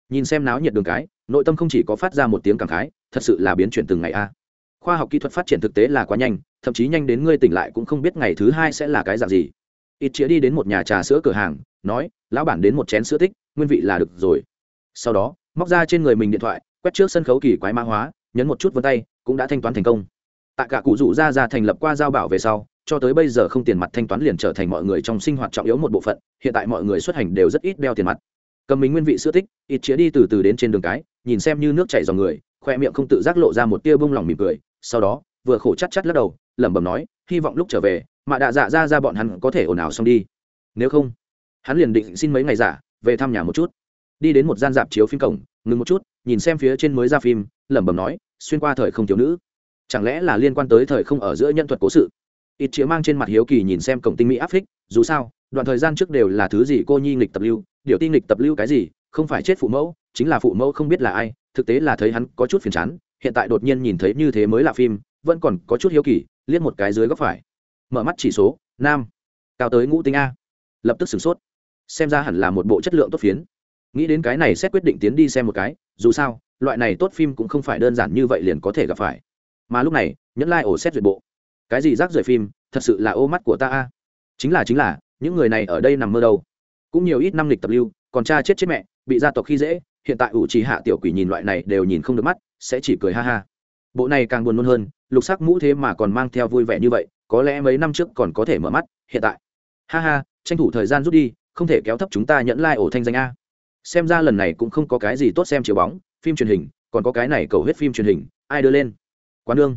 Nhìn xem náo nhiệt đường cái, nội tâm không chỉ có phát ra một tiếng cảm khái, thật sự là biến chuyển từng ngày a. Khoa học kỹ thuật phát triển thực tế là quá nhanh, thậm chí nhanh đến ngươi tỉnh lại cũng không biết ngày thứ hai sẽ là cái dạng gì. Ít chĩa đi đến một nhà trà sữa cửa hàng, nói, lão bản đến một chén sữa tích, nguyên vị là được rồi. Sau đó, móc ra trên người mình điện thoại, quét trước sân khấu kỳ quái mã hóa nhấn một chút vân tay, cũng đã thanh toán thành công. Tại cả cụ rủ ra ra thành lập qua giao bảo về sau, cho tới bây giờ không tiền mặt thanh toán liền trở thành mọi người trong sinh hoạt trọng yếu một bộ phận, hiện tại mọi người xuất hành đều rất ít đeo tiền mặt. Cầm mình nguyên vị sữa tích, ít chĩa đi từ từ đến trên đường cái, nhìn xem như nước chảy dòng người, khoe miệng không tự giác lộ ra một tia bông lòng mỉm cười, sau đó, vừa khổ chắt chắt lắc đầu, lẩm bẩm nói, hy vọng lúc trở về, mà đạ dạ ra ra bọn hắn có thể ồn ào xong đi. Nếu không, hắn liền định xin mấy ngày giả, về thăm nhà một chút. Đi đến một gian dạp chiếu phim cổng, ngừng một chút, nhìn xem phía trên mới ra phim lẩm bẩm nói, xuyên qua thời không thiếu nữ. Chẳng lẽ là liên quan tới thời không ở giữa nhân thuật cố sự? Ít chĩa mang trên mặt hiếu kỳ nhìn xem cổng tinh mỹ áp phích, dù sao, đoạn thời gian trước đều là thứ gì cô nhi nghịch tập lưu, điều tin nghịch tập lưu cái gì, không phải chết phụ mẫu, chính là phụ mẫu không biết là ai, thực tế là thấy hắn có chút phiền chán, hiện tại đột nhiên nhìn thấy như thế mới là phim, vẫn còn có chút hiếu kỳ, liếc một cái dưới góc phải. Mở mắt chỉ số, nam. Cao tới ngũ tinh a. Lập tức sửng sốt. Xem ra hẳn là một bộ chất lượng tốt phiến. Nghĩ đến cái này xét quyết định tiến đi xem một cái, dù sao loại này tốt phim cũng không phải đơn giản như vậy liền có thể gặp phải. Mà lúc này, nhẫn lai、like、ổ xét duyệt bộ. Cái gì rác rưởi phim, thật sự là ô mắt của ta a. Chính là chính là, những người này ở đây nằm mơ đâu. Cũng nhiều ít năm lịch tập lưu, còn cha chết chết mẹ, bị gia tộc khi dễ, hiện tại ủ trì hạ tiểu quỷ nhìn loại này đều nhìn không được mắt, sẽ chỉ cười ha ha. Bộ này càng buồn nôn hơn, lục sắc mũ thế mà còn mang theo vui vẻ như vậy, có lẽ mấy năm trước còn có thể mở mắt, hiện tại. Ha ha, tranh thủ thời gian rút đi, không thể kéo thấp chúng ta nhẫn lai、like、ổ thanh danh a xem ra lần này cũng không có cái gì tốt xem chiều bóng, phim truyền hình, còn có cái này cầu hết phim truyền hình, ai đưa lên? Quán đương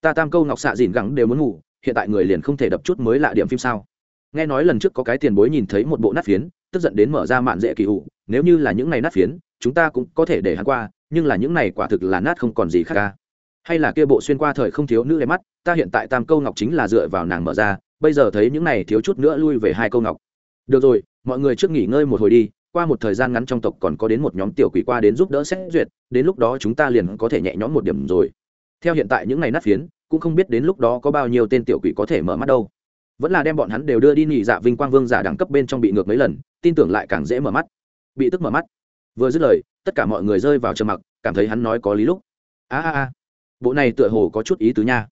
ta tam câu ngọc xạ dìn gắng đều muốn ngủ, hiện tại người liền không thể đập chút mới lạ điểm phim sao? Nghe nói lần trước có cái tiền bối nhìn thấy một bộ nát phiến, tức giận đến mở ra mạn dễ kỳ hụ nếu như là những này nát phiến, chúng ta cũng có thể để hắn qua, nhưng là những này quả thực là nát không còn gì khác ca hay là kia bộ xuyên qua thời không thiếu nữ đẹp mắt, ta hiện tại tam câu ngọc chính là dựa vào nàng mở ra, bây giờ thấy những này thiếu chút nữa lui về hai câu ngọc. Được rồi, mọi người trước nghỉ ngơi một hồi đi qua một thời gian ngắn trong tộc còn có đến một nhóm tiểu quỷ qua đến giúp đỡ xét duyệt, đến lúc đó chúng ta liền có thể nhẹ nhõm một điểm rồi. Theo hiện tại những ngày nát phiến, cũng không biết đến lúc đó có bao nhiêu tên tiểu quỷ có thể mở mắt đâu. Vẫn là đem bọn hắn đều đưa đi nghỉ dạ vinh quang vương giả đẳng cấp bên trong bị ngược mấy lần, tin tưởng lại càng dễ mở mắt. Bị tức mở mắt. Vừa dứt lời, tất cả mọi người rơi vào trầm mặc, cảm thấy hắn nói có lý lúc. A a a. Bộ này tựa hồ có chút ý tứ nha.